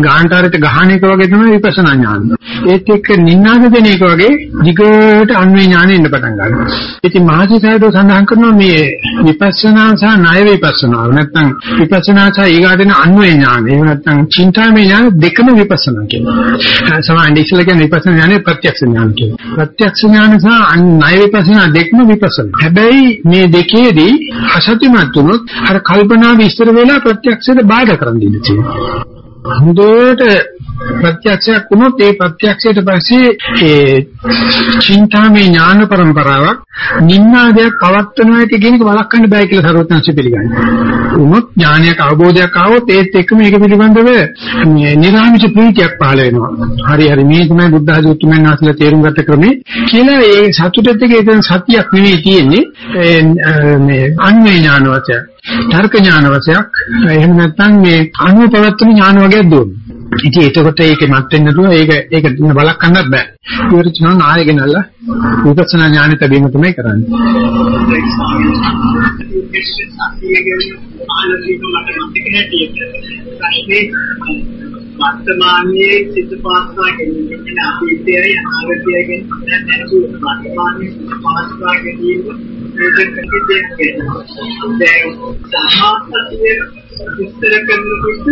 S1: ගාන්ටාරයට ගහන එක වගේ තමයි විපස්සනා ඥාන. ඒත් එක්ක නින්නාද දෙන එක වගේ දිගට අන්වේ ඥානෙ එන්න පටන් ගන්නවා. ඉතින් මහසිසාරදෝ සඳහන් කරනවා මේ විපස්සනා සහ ණය විපස්සනා නැත්නම් විපස්සනා සහ ඊගාටෙන අන්වේ ඥාන. එහෙම නැත්නම් චින්තාමය ඥාන දෙකම විපස්සනා කියනවා. සමාන ඉස්සලා කියන්නේ විපස්සනා ඥානෙ ප්‍රත්‍යක්ෂ ඥාන කියනවා. ප්‍රත්‍යක්ෂ ඥාන සහ ණය විපස්සනා දෙකම විපස්සනා. හැබැයි මේ දෙකේදී අසත්‍යමත් වුණොත් අර කල්පනාව ඉස්සර වෙලා ප්‍රත්‍යක්ෂයට බාධා කරන් දෙන්න තියෙනවා. හොඳට ප්‍රත්‍යක්ෂයක් වුණොත් ඒ ප්‍රත්‍යක්ෂයට පස්සේ ඒ චින්තාමේ ඥාන પરම්පරාවක් නින්නාදයක් පවත්වනවා කියන එක වළක්වන්න බෑ කියලා සරුවත්ංශ පිළිගන්නවා. උනොත් ඥානයක් අවබෝධයක් ආවොත් ඒත් එක්කම ඒක පිළිබඳව මේ නිර්ආමිෂ ප්‍රීතියක් පහළ වෙනවා. හරි හරි මේ තමයි බුද්ධ ආදී උතුම්යන් වහන්සේලා තේරුම් ගත්ත ක්‍රමේ කියලා ඒ සතුටෙත් එක ඒක සතියක් නෙවෙයි තියෙන්නේ මේ අන්වේ ඥාන වශයෙන් තර්ක ඥාන වශයක් එහෙම නැත්නම් මේ අනුව පවත්වන ඥාන වගේක් දුන්නා. ඉතින් එතකොට ඒකේ මත් වෙන්න නතුව ඒක ඒක බලක් ගන්නත් බෑ. ඉවරච නම් ආයෙගෙනල්ලා විපස්සනා ඥානෙ ලැබීම තමයි කරන්නේ.
S2: වර්තමානයේ සිත පාස්වා ගැනීම අතීතයයි අනාගතයයි ගැන නැතු වර්තමානයේ සිත පාස්වා ගැනීම මේක දෙයක් වෙනවා. දැන් සමාපත්තිය විස්තර කරනකොට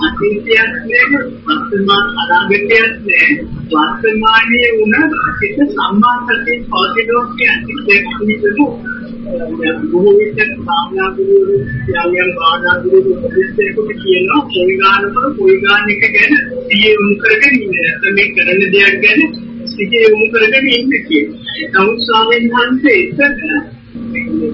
S2: අතීතයක් නෑ වර්තමාන අනාගතයක් නෑ වර්තමානයේ වුණ සිත සම්මාසයෙන් පවතිනවා කියන්නේ ඒක පිළිබඳව බොහෝ විට භාවනා ගුරු යම් භාවනා ගුරු උපදේශයකට කියනවා කොයි ගානකට කොයි ගාන එක ගැන සිහිය යොමු කරගෙන ඉන්න. නැත්නම් මේ කරන දෙයක් ගැන සිහිය යොමු කරගෙන ඉන්න කියනවා. නමුත් ස්වාමීන් වහන්සේ එතන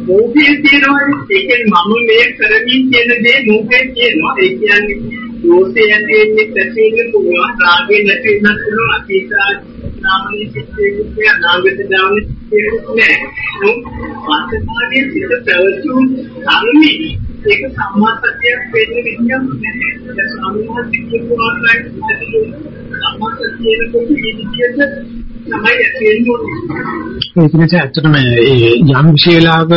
S2: මොහේ තියෙනවා ඒකෙන් මම මේ කරමින් කියන දේ මොහේ කියනවා. ඒ කියන්නේ දෝෂය ඇති වෙන්නේ පැතිරෙන්න පුළුවන් රාගය නැති වෙන්නත් පුළුවන් අතීතා නාමයේ සිත්තේ අනාගත දාමයේ නෑ. වර්තමානයේ සිට පැවතුම් ධර්මී ඒක සම්මාසත්‍යයක් වෙන්න විදියක් නැහැ. ඒ සම්මාසත්‍ය කියපුවා සම්මාසත්‍යයේ කොට ඉදිරියට තමයි ඇතිවෙන්නේ.
S1: ඒක නිසා ඇත්තටම ඒ යම් විශේෂලාක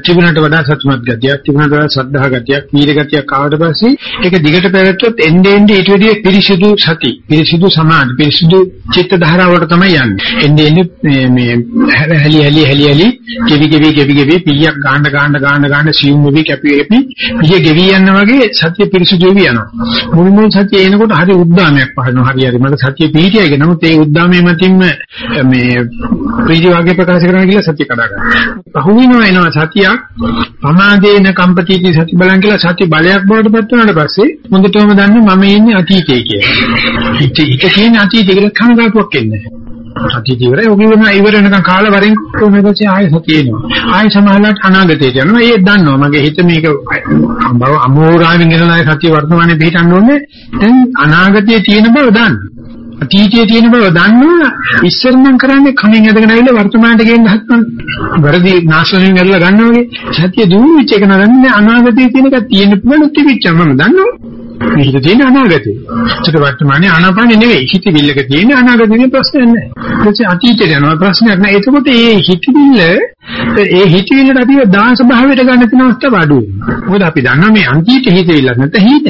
S1: ත්‍රිගුණට වඩා සතුටුමත් ගතියක් ත්‍රිගුණට වඩා ශ්‍රද්ධා ගතියක් වීර ගතියක් ආවට පස්සේ ඒක දිගට පැවැත්වුවොත් එන්නේ එන්නේ ඊට වැඩිය පිරිසිදු සති පිරිසිදු සමාධි පිරිසිදු චිත්ත ධාරාවලට තමයි යන්නේ. එන්නේ එන්නේ මේ හැලි හැලි හැලි හැලි කෙවි කෙවි කෙවි කෙවි පියක් ගාන්න ගාන්න ගාන්න ගාන්න සියුම් වෙවි කැපි කැපි පිය ගෙවි යන වගේ සතිය පිරිසිදු වෙවි යනවා. මුල් මුල් සතිය එනකොට හරි උද්දාමයක් පහනවා හරි හරි මට සතිය පිහිටියයි නමුත් ඒ උද්දාමයේ මතින්ම මේ ප්‍රීති වාක්‍ය ප්‍රකාශ කරන්න කියලා සත්‍ය කඩා ගන්නවා. පහුවිනවා එනවා සතියක් පමාදේන කම්පතිටි සති බලන් කියලා සති බලයක් බවට පත් වුණාට පස්සේ මුදටම දන්නේ මම ඉන්නේ අතීතයේ කියලා. ඒක කියන්නේ අතීතයකට කනගාටුවක් එන්නේ නැහැ. සතිය ඉවරයි. ඔක ඉවරන ඉවර වෙනකන් කාල වරෙන් කොහොමද පස්සේ ආයෙ සතිය එනවා. ආයෙ සමාහලට අනාගතයට යනවා. ඒ දන්නවා. මගේ හිත මේක බව අමෝරාවෙන් එන ආයෙ සතිය වර්තමානයේ පිටන්න ඕනේ. දැන් අනාගතයේ තියෙන බව දන්නවා. අතීතයේ තියෙන බව දන්නවා. ඉස්සර නම් කරන්නේ කණෙන් ඇදගෙන ආවිල්ලා වර්තමානට ගේන්න හත්නම් වැරදි නාශනයෙන් ඇරලා ගන්නවා වගේ. සත්‍ය දුවිච්ච එක නරන්නේ අනාගතයේ තියෙන එක තියෙන පුළුවන් තිබිච්ච. මම දන්නවා. මේක තියෙන අනාගතේ ඒකට වර්තමානයේ ආනාපානෙ නෙවෙයි. හිතවිල්ලක තියෙන අනාගතේ ප්‍රශ්නයක් නැහැ. ඊට අතීතේ යනවා. ප්‍රශ්නයක් නැහැ. එතකොට මේ හිතවිල්ල ඒ හිතවිල්ලට අපි දාස භාවයට ගන්න තියෙන අවස්ථාව අඩු වෙනවා. මොකද අපි දන්නවා මේ අන්තිමට හිතවිල්ලක් නැත්නම් හිත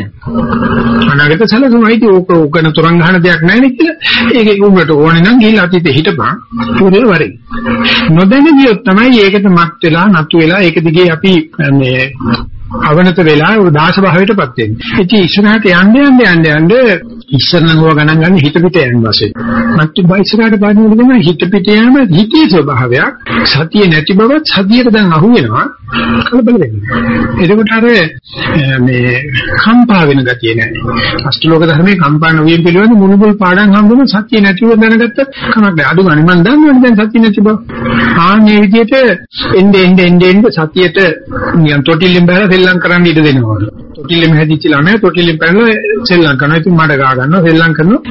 S1: අනාගත සැලසුමයිදී ඕක ඕකන තරංග ගන්න දෙයක් නැහැ කියලා. ඒක උඹට ඕනේ නම් ගිහිල්ලා අතීතේ හිටපන්. පුරේ වරේ. නොදැන ගියොත් තමයි ඒකට මත් වෙලා නතු වෙලා ඒක දිගේ අපි මේ අවනත වෙලා දාස භාවයටපත් වෙන්නේ. ඉතින් ඉස්සරහට යන්න යන්න යන්න යන්න ඉස්සර නම් ඕවා ගණන් ගන්න හිත පිට යන වශයෙන්. මත් බයිසරාට පාඩුවල දෙන හිත පිට යෑම හිතේ ස්වභාවයක්. සතිය නැති බවත් සතියට දැන් අහු වෙනවා. කලබල වෙනවා. එතකොට අර මේ කම්පා වෙන ගතිය නැහැ. අෂ්ටලෝක ධර්මයේ කම්පා නොවීම පිළිබඳ මුළුමල් පාඩම් හම්බුම සතිය නැතිව දැනගත්ත කමක් නැහැ. අඩු ගන්න මම දන්නවනේ දැන් සතිය නැති බව. ආන්නේ විදිහට එnde end end end සතියට නිකන් තොටිල්ලෙන් බහලා සෙල්ලම් කරන්න ඉඩ දෙනවා. තොටිල්ලෙන් හැදිච්ච ළමයා තොටිල්ලෙන් පැනලා සෙල්ලම් කරනවා. ඉතින් මඩ ගා ගන්නවා සෙල්ලම් කරනවා.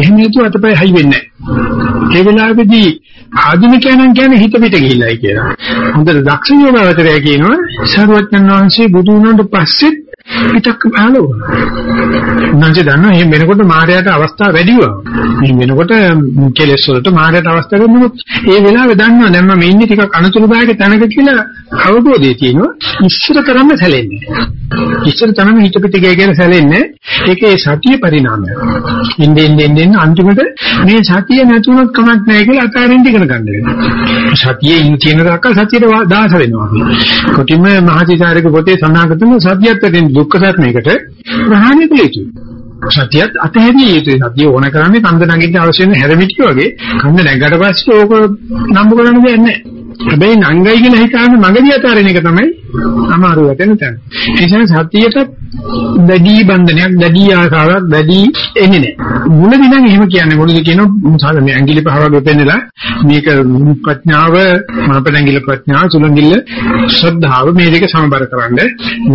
S1: එහෙම නැතුව අතපය හයි වෙන්නේ නැහැ. ඒ වෙලාවේදී ආධුනිකයන් කියන්නේ හිත පිට ගිහිල්ලායි කියලා. හොඳට දක්ෂ යෝගාවචරය කියනවා සර්වඥාන් වහන්සේ බුදු වුණාට පස්සෙත් පිටක් පහළ වුණා. උන්වහන්සේ දන්නවා එහෙම වෙනකොට මායයට අවස්ථාව වැඩි වුණා. මේ වෙනකොට කෙලෙස් වලට මායයට අවස්ථාව ගන්නොත් ඒ වෙලාවේ දන්නවා දැන් මම ඉන්නේ ටිකක් අනතුරුදායක තැනක කියලා අවබෝධය තියෙනවා. ඉස්සර කරන්න සැලෙන්නේ. ඉස්සර තමයි හිත පිට ගිය කියලා සැලෙන්නේ. ඒකේ සතිය පරිණාමය. ඉන්නේ ඉන්නේ ඉන්නේ අන්තිමට මේ සතිය නැතුණොත් කමක් නැහැ කියලා අතාරින්න ඉගෙන ගන්න වෙනවා. සතියේ ඉන්න තියෙන දාක සතියට දාස වෙනවා. කොටිම මහචිචාරක පොතේ සඳහන් කරන සතියත් දෙන දුක්ඛ සත්‍යයකට ප්‍රහාණය කළ යුතුයි. සතියත් අතහැරිය යුතුයි. සතිය ඕන කරන්නේ කන්ද නැගින්න අවශ්‍ය වෙන හැරමිටිය වගේ. කන්ද නැගගට පස්සේ ඕක නම්බු කරන්න දෙයක් නැහැ. හැබැයි නංගයි කියලා හිතාන මගදී අතාරින එක තමයි අමාරු වෙන තැන. ඒ නිසා සතියට දැඩි බන්ධනයක්, දැඩි ආසාවක්, දැඩි එන්නේ නැහැ. මුලදී නම් එහෙම කියන්නේ මොකද කියනවා මේ ඇඟිලි පහ වගේ පෙන්නලා මේක ප්‍රඥාව, මාපදැඟිලි ප්‍රඥාව, සුලංගිල්ල ශ්‍රද්ධාව මේ දෙක සමබර කරන්න.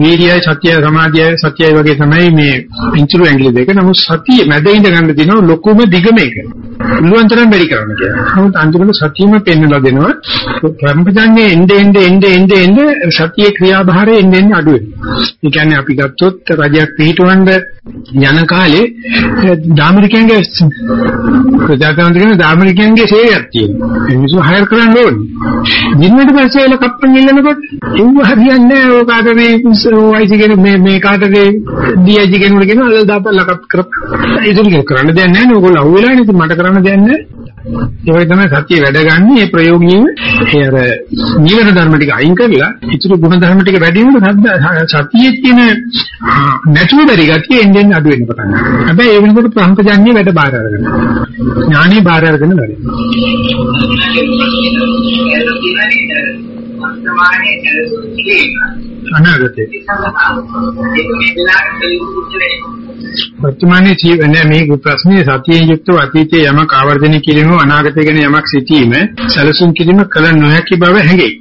S1: වීර්යය, සතිය, සමාධිය, සතියයි වගේ තමයි මේ ඉන්චුරු ඇඟිලි දෙක. නමුත් සතිය මැද ඉඳ ගන්න දිනව ලොකුම දිග මේක. පුළුවන් තරම් වැඩි කරන්න කියලා. නමුත් අන්තිමට සතියම පෙන්නලා දෙනවා. ප්‍රම්පජන්නේ එnde ende ende ende ende සතියේ ක්‍රියාභාරය එnde ende අඩු වෙනවා. ඒ කියන්නේ අපි ගත්තොත් රජයක් පිහිටවන්න යන කාලේ දාමරිකයන්ගේ ප්‍රජාතන්ත්‍රිකයන් දාමරිකයන්ගේ සේවයක් තියෙනවා. ඒ මිනිස්සු හයර් කරන්න ඕනේ. දිනෙකට පස්සේ එල කප්පන් ඉල්ලනකොට ඒව හරියන්නේ නැහැ. ඔය කාටද ඔයිසි කෙනෙක් මේ මේ කාටද ඩීఐජි කෙනෙකුට කියන අද දාපල්ලා කප් කර. ඒක කරන්න දෙයක් නැහැ නේ. ඔයගොල්ලෝ අහුවෙලා නේ. මට කරන්න දෙයක් නැහැ. ඒ වගේ තමයි සතිය වැඩ ගන්න මේ ප්‍රයෝගීව ඒ අර නීවර ධර්ම ටික අයින් කරලා ඉතුරු ගුණ ධර්ම ටික වැඩි වෙනකොට සතියේ තියෙන නැතුව බැරි ගතිය එන්නේ අඩු වෙන්න පටන් ගන්නවා. හැබැයි ඒ වෙනකොට ප්‍රහම්පජන්නේ වැඩ බාර අරගෙන. ඥානෙ බාර අරගෙන වැඩ. අනාගතේ වර්තමානයේ ජීවන මේ ප්‍රශ්නේ සතියෙන් යුක්තව අතීතයේ යමක් ආවර්ජනය කිරීම අනාගතය ගැන යමක් සිටීම සැලසුම් කිරීම කල නොහැකි බව හැඟේ.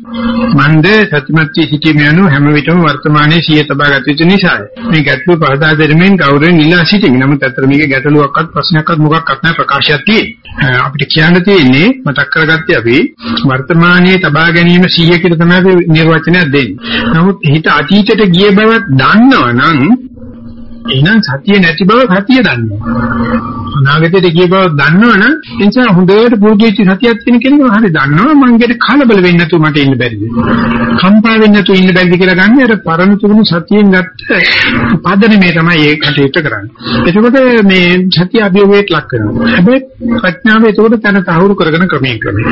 S1: මන්ද සත්‍යමත් සිටීම යනු හැම විටම වර්තමානයේ සිය තබා ගත යුතු නිසාය. මේ ගැටලුව පහදා දෙමින් ගෞරවයෙන් ඉල්ලා සිටින්න. නමුත් අතර මේක ගැටලුවක්වත් ප්‍රශ්නයක්වත් මොකක්වත් නැහැ ප්‍රකාශයක් තියෙන්නේ. අපිට කියන්න තියෙන්නේ මතක් කරගත්තේ අපි වර්තමානයේ තබා ගැනීම සිහිය කියලා තමයි නිර්වචනයක් දෙන්නේ. නමුත් හිත අතීතයට ගිය බවක් දන්නවනම් එහෙනම් සතිය නැති බව සතිය දන්නවා. අනාගතයට ගිය බව දන්නවනම් ඒ නිසා හොඳට පුරුදුච්ච සතියක් තියෙන කෙනෙක් හරි දන්නවා මංගෙට කලබල වෙන්නේ නැතුව මට ඉන්න බැරිද? කම්පා වෙන්නේ නැතුව ඉන්න බැරිද කියලා ගන්න අර පරණ තුරුණු සතියෙන් ගත්ත පදනමේ තමයි ඒ කටයුත්ත කරන්නේ. එතකොට මේ සතිය අභියෝගයට ලක් වෙනවා. හැබැයි ප්‍රඥාව එතකොට තන තහවුරු කරගෙන ක්‍රමයෙන් ක්‍රමයෙන්.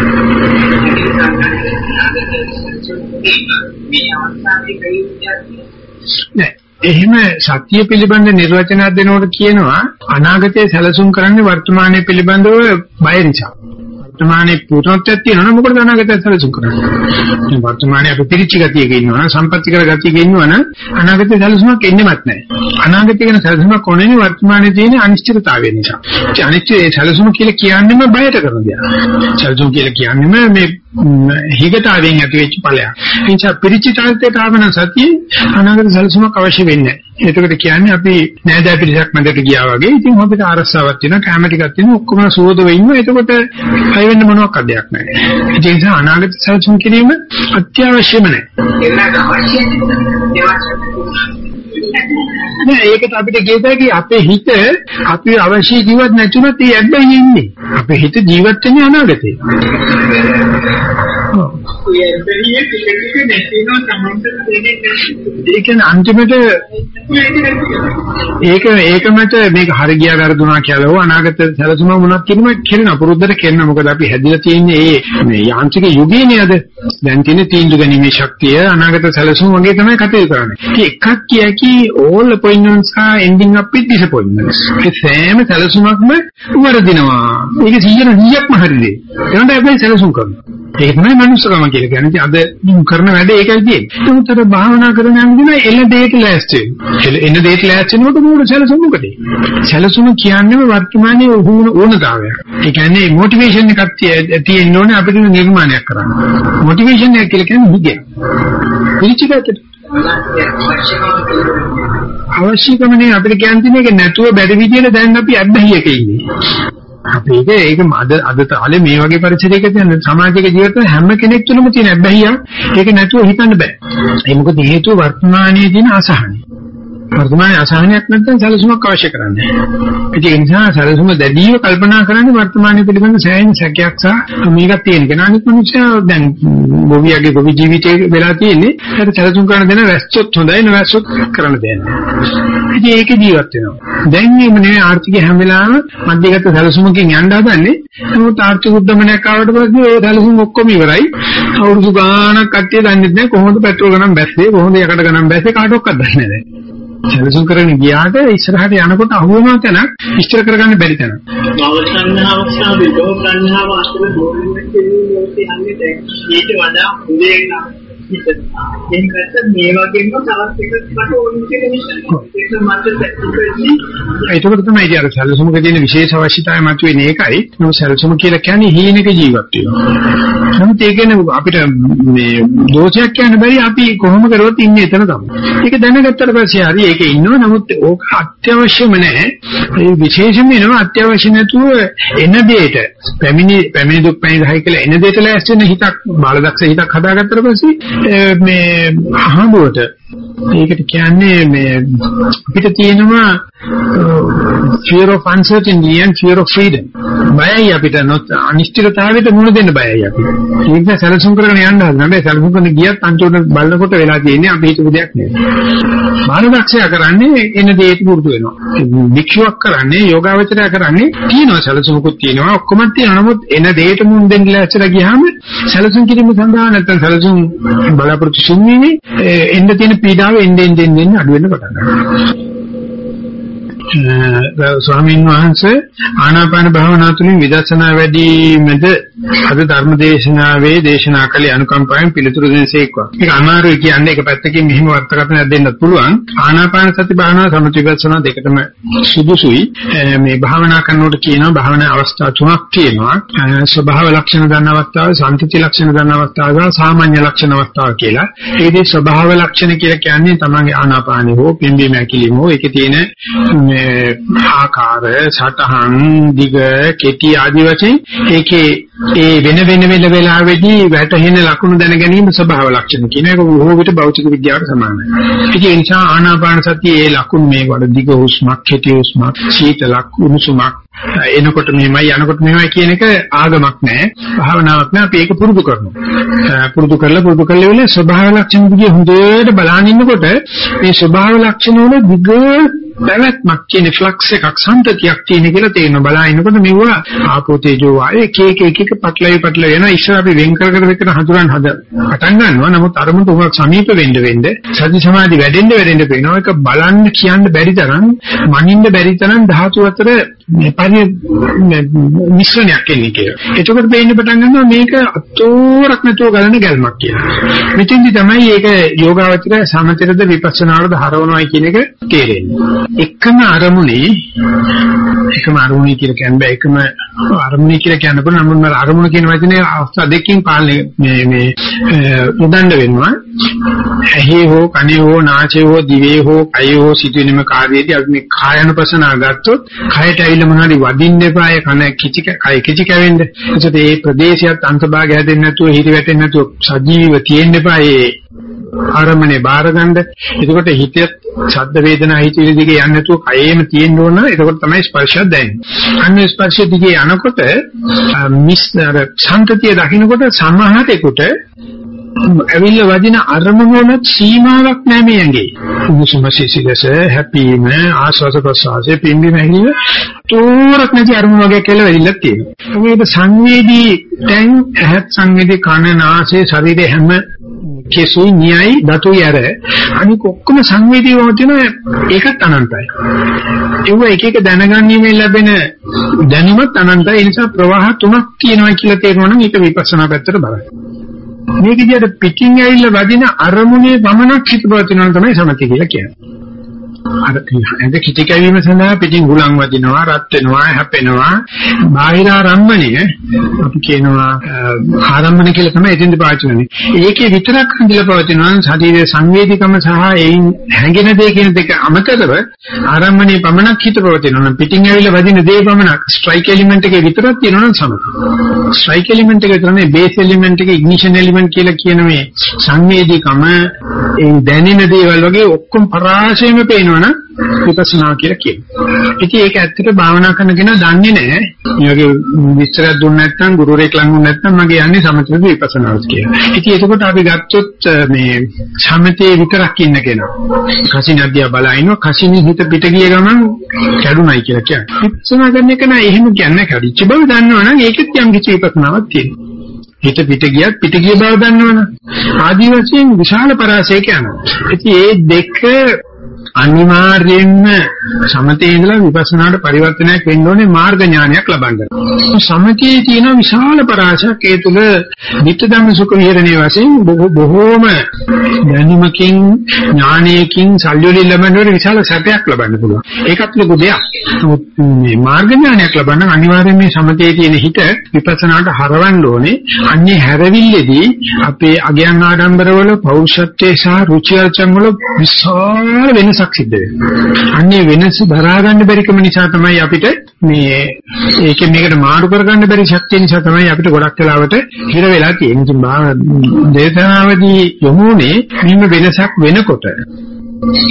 S2: මේ අවස්ථාවේ කයි
S1: නෑ එහෙම සත්‍ය පිළිබඳ නිර්වචනයක් දෙනකොට කියනවා අනාගතයේ සැලසුම් කරන්නේ වර්තමානයේ පිළිබඳව බය නිසා. වර්තමානයේ පුරුතත්වයක් තියෙනවා නම් මොකද අනාගතය සැලසුම් කරන්නේ? දැන් වර්තමානයේ අපි පිරිච්ච ගතියක ඉන්නවා නම් සම්පත්‍ති කර ගතියක ඉන්නවා නම් අනාගතයේ සැලසුමක් එන්නෙමත් නැහැ. අනාගතය ගැන සැලසුමක් කොනෙන්නේ වර්තමානයේ තියෙන අනිශ්චිතතාවය නිසා. ඒ අනිශ්චිත සැලසුම කියලා කියන්නේම බයට කරන දෙයක්. සැලසුම් කියලා කියන්නේම මේ හිගතාවෙන් ඇති වෙච්ච ඵලයක්. ඒ නිසා පිරිච්ච තාන්තයට ආවන සතිය අනාගත සැලසුමක් අවශ්‍ය වෙන්නේ නැහැ. ඒකට කියන්නේ අපි නෑදෑ පිරිසක් මැදට ගියා වගේ. ඉතින් හොඳට අරසාවක් තියෙනවා, කැම ටිකක් තියෙනවා, ඔක්කොම සුවදව ඉන්නවා. එතකොට අය වෙන්න මොනවක් අධ්‍යයක් නැහැ. ඒ නිසා අනාගත සැලසුම් කිරීම අත්‍යවශ්‍යම නැහැ. නෑ ඒකට අපිට කියතයි අපේ හිත අපි අවශ්‍ය ජීවත් නැතුනත් ඒ ඇද්දයි ඉන්නේ. අපේ හිත ජීවත් වෙන්නේ අනාගතේ. ඒ කියන්නේ අන්තිමට ඒක ඒක මත මේක හරි ගියා වැරදුනා කියලා ඕ අනාගත සැලසුම මොනක් කිරීම කෙරෙන පුරුද්දට කෙරෙන මොකද අපි හැදිලා තියෙන්නේ මේ යාන්ත්‍රික යුගයේ නේද දැන් තියෙන තීන්දුව ගැනීමේ ශක්තිය අනාගත සැලසුම් වගේ තමයි කටයුතු කරන්නේ. එකක් කියකි all appointments are ending up with disappointments ඒ සෑම සැලසුමක්ම වරදිනවා ඒක 100 100ක්ම හරිද ඒකට අපි සැලසුම් කරනවා ඒක තමයි මනුස්සකම කියලා කියන්නේ. අද කරන වැඩ ඒකයි තියෙන්නේ. නමුත් අර භාවනා කරන යන දින එන දෙයට ලෑස්ති වෙනවා. එන දෙයට ලෑස්ති වෙනකොට මොකද සැලසුම මොකද? සැලසුම කියන්නේ වර්තමානයේ වුණ ඕනතාවය. ඒ කියන්නේ මොටිවේෂන් එකක් තියෙන්න ඕනේ අපිට නිර්මාණයක් කරන්න. මොටිවේෂන් එක කියලා කියන්නේ හිගය. පිළිචිකට අවශ්‍යකමනේ අපිට කියන්න තියෙන එක නැතුව බැරි විදියට දැන් අපි අබ්බැහියක ඉන්නේ. අපි ඒක ඒක අද අද තාලේ මේ වගේ පරිසරයක තියෙන සමාජයක ජීවත් වෙන හැම කෙනෙක් තුළම තියෙන අබ්බැහිය ඒක නැතුව හිතන්න බෑ. ඒ මොකද හේතුව වර්තමානයේ තියෙන අසහනය. වර්තමානයේ අසහනයක් නැත්නම් සැලසුමක් අවශ්‍ය කරන්නේ. ඒ නිසා සැලසුම දැඩිව කල්පනා කරන්නේ වර්තමානයේ පිළිබඳ සෑහෙන සැකයක් සහ මේකක් තියෙන කෙනා අනිත් මිනිස්සයා දැන් ගොවියගේ ගොවි ජීවිතේ වෙලා තියෙන්නේ ඒක සැලසුම් කරන දෙන වැස්සොත් හොඳයි නැවැස්සොත් කරන්න දෙන්නේ. ඉතින් ඒක ජීවත් වෙනවා. දැන් මේ නෙවෙයි ආර්ථිකය හැම වෙලාවෙම මධ්‍යගත සැලසුමකින් යන්න හදන්නේ. නමුත් ආර්ථික උද්දමනයක් ආවට පස්සේ ඒ සැලසුම් ඔක්කොම ඉවරයි. අවුරුදු ගාණක් කට්ටිය දන්නේ නැහැ කොහොමද පෙට්‍රෝල් ගණන් බැස්සේ කොහොමද යකඩ ගණන් බැස්සේ කාටවත් දන්නේ නැහැ. සැලසුම් කරගෙන ගියාට ඉස්සරහට යනකොට අහුවෙනවා තැනක් ඉස්තර කරගන්න බැරි තැනක්.
S2: භව සංහාව සහ විදෝ සංහාව අතර ගෝලෙන්නේ කියන්නේ දැන් ඊට වඩා උදේ නම් ඒකත් මේ වගේම තවත් එකක් මට ඕන කියලා නිසා ඒක මට පැතිකෙන්නේ
S1: ඒකවල තමයි ඉතින් අර සැලසුමක තියෙන විශේෂ අවශ්‍යතාවය මතුවෙන්නේ ඒකයි. නමුත් සැලසුම කියලා කියන්නේ හීනක ජීවත් වෙනවා. නමුත් ඒ කියන්නේ අපිට මේ දෝෂයක් කියන්න බැරි අපි කොහොම කරොත් ඉන්නේ එතන තමයි. ඒක දැනගත්තට පස්සේ හරි ඒක ඉන්නවා නමුත් ඕක අත්‍යවශ්‍යම නැහැ. ඒ විශේෂම වෙනවා අත්‍යවශ්‍ය නැතුව එන දෙයට පැමිණි පැමිණි දුක් පැමිණි කියලා එන දෙයට ලෑස්ති වෙන හිතක් බාලදක්ෂ හිතක් හදාගත්තට පස්සේ මේ අහඹුවට ඒකට කියන්නේ මේ අපිට තියෙනවා fear of uncertainty and fear of freedom. බයයි අපිට අනිශ්චිතතාවයට මුහුණ දෙන්න බයයි අපිට. ඒක නිසා සැලසුම් කරගෙන යන්න හදනවා. හැබැයි සැලසුම් කරන ගියත් අන්තිමට බලනකොට වෙලා තියෙන්නේ අපි හිතපු දෙයක් නෙවෙයි. මානවදක්ෂයා කරන්නේ එන දේට පුරුදු වෙනවා. වික්ෂුවක් කරන්නේ යෝගාවචරය කරන්නේ තියෙනවා සැලසුමකුත් තියෙනවා ඔක්කොම තියෙනවා. නමුත් එන දේට මුහුණ දෙන්න ඉස්සර ගියාම සැලසුම් කිරීම සඳහා නැත්නම් සැලසුම් බලාපොරොත්තු සුන්වීමේ එන්න තියෙන පීඩාව එන්න එන්න එන්න අඩු වෙන්න පටන් ගන්නවා. ස්වාමීන් වහන්සේ ආනාපාන භාවනා තුළින් විදර්ශනා වැඩිමද අද ධර්ම දේශනාවේ දේශනා කළේ අනුකම්පාවෙන් පිළිතුරු දෙනසේක්වා. ඒක අමාරුයි කියන්නේ එක පැත්තකින් මෙහිම වර්තකථනයක් දෙන්නත් පුළුවන්. ආනාපාන සති භාවනා සමථ විදර්ශනා දෙකටම සුදුසුයි. මේ භාවනා කරනකොට කියනවා භාවනා අවස්ථා තුනක් තියෙනවා. ස්වභාව ලක්ෂණ දන්න අවස්ථාව, සංතති ලක්ෂණ දන්න අවස්ථාව, සාමාන්‍ය ලක්ෂණ අවස්ථාව කියලා. ඒකේ ස්වභාව ලක්ෂණ කියලා කියන්නේ තමන්ගේ ආනාපානෙ හෝ පිම්බීම ඇකිලිම හෝ ඒකේ තියෙන ආකාර සටහන් දිග කෙටි ආදි වශයෙන් ඒකේ ඒ වෙන වෙන වෙන වෙලාවෙදී වැටහෙන ලක්ෂණ දැන ගැනීම ස්වභාව ලක්ෂණ කියන එක බොහෝ විට භෞතික විද්‍යාවට සමානයි. ඒ නිසා ආනාපාන සතියේ ඒ ලක්ෂණ මේ වඩ දිග හුස්මක් කෙටි හුස්මක් සීතලක් උණුසුමක් එනකොට මෙහෙමයි යනකොට මෙහෙමයි කියන එක ආගමක් නෑ. භාවනාවක් නෑ. අපි ඒක පුරුදු කරනවා. පුරුදු කරලා පුරුදු කරලා ඉවරලා ස්වභාව ලක්ෂණ දිගේ හොඳට බලන ඉන්නකොට මේ ස්වභාව ලක්ෂණ වල දිග පැවැත්මක් කියන ෆ්ලක්ස් එකක් සම්තතියක් තියෙන කියලා තේරෙනවා. බලනකොට මෙවුවා ආපෝ තේජෝ වායය එක එක එක එක පටලයි පටල වෙන ඉස්සර අපි වෙන් කර කර වෙකන හඳුරන් හද පටන් ගන්නවා. නමුත් අරමුණට උගක් සමීප වෙන්න වෙන්න සති සමාධි වැඩෙන්න වැඩෙන්න පේනවා. ඒක බලන්න කියන්න බැරි තරම් මනින්න බැරි තරම් ධාතු අතර මේ පරි මිශ්‍රණයක් එන්නේ කියලා. එතකොට පේන්න පටන් ගන්නවා මේක අතෝරක් නැතුව ගලන ගැල්මක් කියලා. මෙතෙන්දි තමයි මේක යෝගාවචර සමතරද විපස්සනාවද හරවනවායි කියන එක තේරෙන්නේ. එකම අරමුණේ එකම අරමුණේ කියලා කියන්නේ එකම අරමුණේ කියලා කියන්න පුළුවන් නමුත් අරමුණ කියන වචනේ අවස්ථා දෙකකින් පාලනය මේ මේ උදණ්ඩ වෙනවා. ඇහි හෝ කනේ හෝ නාසයේ හෝ දිවේ හෝ කයේ හෝ සිදුවෙනම කාර්යයේදී අපි මේ කායනුපසනාව ගත්තොත් කයට ඇවිල්ලා මොනවාරි වදින්න එපාය කන කිචි කය කිචි කැවෙන්න. ඒසත් ඒ ප්‍රදේශයත් අන්තභාගය හැදෙන්නේ නැතුව හිරි වැටෙන්නේ නැතුව සජීවීව තියෙන්න එපාය ආරම්භනේ බාර ගන්න. එතකොට හිතේ ශබ්ද වේදනා හිතේ දිගේ යන්නේ නැතුව කයෙම තියෙන්න ඕන. එතකොට තමයි ස්පර්ශය දැනෙන්නේ. අන්න ස්පර්ශය දිගේ යනකොට මිස් අර ශාන්තතිය දකින්නකොට සමහරෙකුට ඇවිල්ලා වදින අරමුණ වල සීමාවක් නැහැ මේ ඇඟේ. උණුසුම සිසිලස, හැපීම, ආස්වාද ප්‍රසආසයේ පිම්බි මැහිව තෝරක් නැති අරමුණ වගේ කියලා වෙලිලා තියෙනවා. මේක සංවේදී දැන් ඇහත් සංවේදී කන, නාසය, ශරීරය හැම කෙසුයි නියයි දතුයි ඇර අනික ඔක්කොම සංවේදීවම තියෙන ඒකත් අනන්තයි. ඒව එක එක දැනගන්නීමේ ලැබෙන දැනුමත් අනන්තයි. ඒ නිසා ප්‍රවාහ තුනක් තියෙනවා කියලා තේරෙනවා නම් ඒක විපස්සනා පැත්තට බලන්න. මේක විදිහට පිටින් ඇවිල්ලා වදින අරමුණේ වමනක් හිත පවතිනවා තමයි සමථය කියලා කියන්නේ. අර ඇඳ කිටි කැවීම සඳහා පිටින් හුලං වදිනවා රත් වෙනවා හැපෙනවා. බාහිර ආරම්භණය අපි කියනවා ආරම්භණ කියලා තමයි එතෙන්ද පාවිච්චි කරන්නේ. ඒකේ විතරක් හඳිලා පවතිනවා ශරීරයේ සංවේදීකම සහ එයින් හැඟෙන දේ කියන දෙක අමතරව ආරම්භණේ පමණක් හිත පවතිනවා පිටින් ඇවිල්ලා වදින දේ පමණක් ස්ට්‍රයික් එලිමන්ට් එකේ විතරක් තියෙනවා සමත ස්ට්‍රයික් එලිමන්ට් එක තමයි බේස් එලිමන්ට් එක ඉග්නිෂන් එලිමන්ට් කියලා කියන මේ සංවේදීකම ඒ දැනෙන දේවල් වගේ ඔක්කොම පරාසයෙම පේනවා. කරනවනම් විපස්සනා කියලා කියනවා. ඉතින් ඒක ඇත්තට භාවනා කරන කෙනා දන්නේ නැහැ. මේ වගේ විස්තරයක් දුන්නේ නැත්නම් ගුරුවරයෙක් ළඟ වුණ නැත්නම් මගේ යන්නේ සමථ විපස්සනාවට කියලා. ඉතින් එතකොට අපි ගත්තොත් මේ සමතේ විතරක් ඉන්න කෙනා. කසිනද්දියා බලනවා කසිනේ හිත පිට ගිය ගමන් කැඩුනයි කියලා කියන්නේ. විපස්සනා කරන එක නෑ එහෙම කියන්නේ කැඩිච්ච බව දන්නවනම් ඒකෙත් යම් කිසි විපස්සනාවක් තියෙනවා. හිත පිට ගියත් පිට ගිය බව දන්නවනේ. ආදි වශයෙන් විශාල පරාසයක යනවා. ඉතින් මේ දෙක අනිවාර්යයෙන්ම සමතේ ඉඳලා විපස්සනාට පරිවර්තනයක් වෙන්න ඕනේ මාර්ග ඥානයක් ලබන්න. සමතේ තියෙන විශාල පරාසයක් ඒ තුල නිත්‍ය ධම්ම සුඛ විහරණයේ වශයෙන් බොහෝම දැනුමකින් ඥානයකින් සල්යොලි ලැබෙන විශාල සැපයක් ලබන්න පුළුවන්. ඒකත් ලොකු දෙයක්. නමුත් මේ මාර්ග ඥානයක් ලබන්න අනිවාර්යයෙන් මේ සමතේ තියෙන හිත විපස්සනාට හරවන්න ඕනේ. අන්නේ හැරවිල්ලේදී අපේ අගයන් ආඩම්බරවල පෞරුෂත්වයේ සහ රුචි අරුචින් වල විශාල වෙනසක් සිද්ධ වෙනවා. අන්නේ වෙනස දරා ගන්න බැරිකම නිසා තමයි අපිට මේ ඒකෙන් මේකට මාරු කරගන්න බැරි ශක්තිය නිසා තමයි අපිට ගොඩක් වෙලාවට හිර වෙලා තියෙන්නේ. ඉතින් දේශනාවදී යමුනේ මෙන්න වෙනසක් වෙනකොට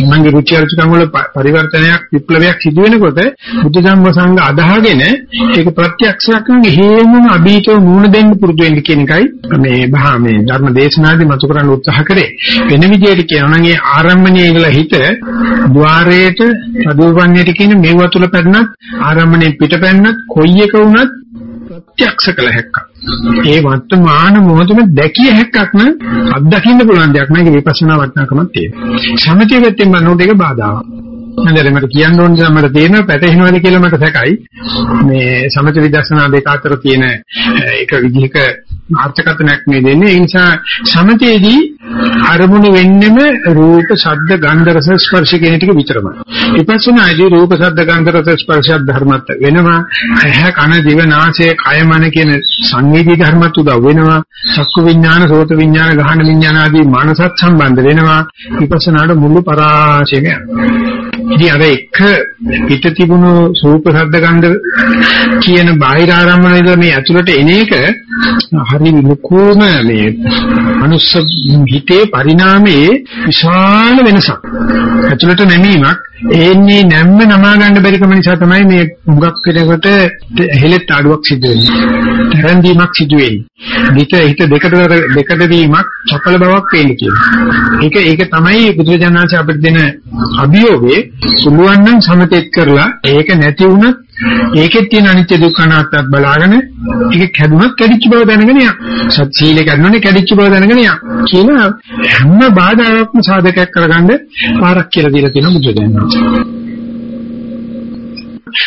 S1: මගේ රුචි අරුචිකම් වල පරිවර්තනයක් විප්ලවයක් සිදු වෙනකොට බුද්ධ ධම්ම සංඝ අදහගෙන ඒක ප්‍රත්‍යක්ෂයක් නම් හේමම අභීතව මූණ දෙන්න පුරුදු වෙන්න කියන එකයි මේ බහා මේ ධර්ම දේශනාදී මතු කරන්න උත්සාහ කරේ. වෙන විදිහට කියනවා නම් ඒ ආරම්භණයේ ඉඳලා හිත ద్వාරයට සදුවන්නේ කියන මෙව තුල පැන්නත් ආරම්භණයෙන් පිට පැන්නත් කොයි එක වුණත් ප්‍රත්‍යක්ෂ කළ හැක්කක්. ඒ වර්තමාන මොහොතම දැකිය හැක්කක් නම් අත්දකින්න පුළුවන් දෙයක් නෑ ඒක විපස්සනා වටනකමක් තියෙනවා. සමථය පැත්තෙන් බලනකොට ඒක බාධාවක්. නේද මට කියන්න ඕන නිසා මට තේරෙනවා පැටහෙනවද කියලා මට සැකයි. මේ සමථ විදර්ශනා දෙක අතර තියෙන එක විදිහක අර්ථකථනයක් මේ දෙන්නේ. ඒ නිසා සමතේදී අරමුණු වෙන්නෙම රූප, ශබ්ද, ගන්ධ, රස, ස්පර්ශ කියන ටික විතරමයි. විපස්සනාදී රූප, ශබ්ද, ගන්ධ, රස, ස්පර්ශ ධර්මත් වෙනවා. ඇහැ, කන, දිව, නාසය, කය, මන කියන සංවේදී ධර්මත් උදව් වෙනවා. චක්කු විඥාන, සෝත විඥාන, ගහන විඥාන ආදී මානසත් සම්බන්ධ වෙනවා. විපස්සනාට මුළු පරාශයම යනවා. ඉතින් අර එක පිට තිබුණු රූප ශබ්ද ගන්ධ කියන බාහිර ආරම්භණයද මේ ඇතුළට එන එක හරි ලොකුම මේ මනුස්ස හිතේ පරිණාමයේ විශාල වෙනසක්. ඇතුළට නැමීමක් එන්නේ නැම්ම නමා ගන්න බැරි කම නිසා තමයි මේ මුගක් වෙනකොට හෙලෙත් ආඩුවක් සිදු වෙන්නේ. තරන්දීමක් සිදු වෙන්නේ. හිත හිත දෙකට දෙකට වීමක් චපල බවක් වෙන්නේ කියනවා. ඒක ඒක තමයි බුදුරජාණන්සේ අපිට දෙන අභියෝගේ පුළුවන් නම් සමතෙත් කරලා ඒක නැති වුණත් ඒකෙත් තියෙන අනිත්‍ය දුක්ඛ අනාත්තත් බලාගෙන ඒක කැඩුනත් කැඩිච්ච බව දැනගෙන යන්න. සත් සීලේ කැඩුණනේ කැඩිච්ච බව දැනගෙන යන්න. කියන හැම බාධාවක්ම සාධකයක් කරගන්න පාරක් කියලා දීලා තියෙනවා බුදුදහමේ.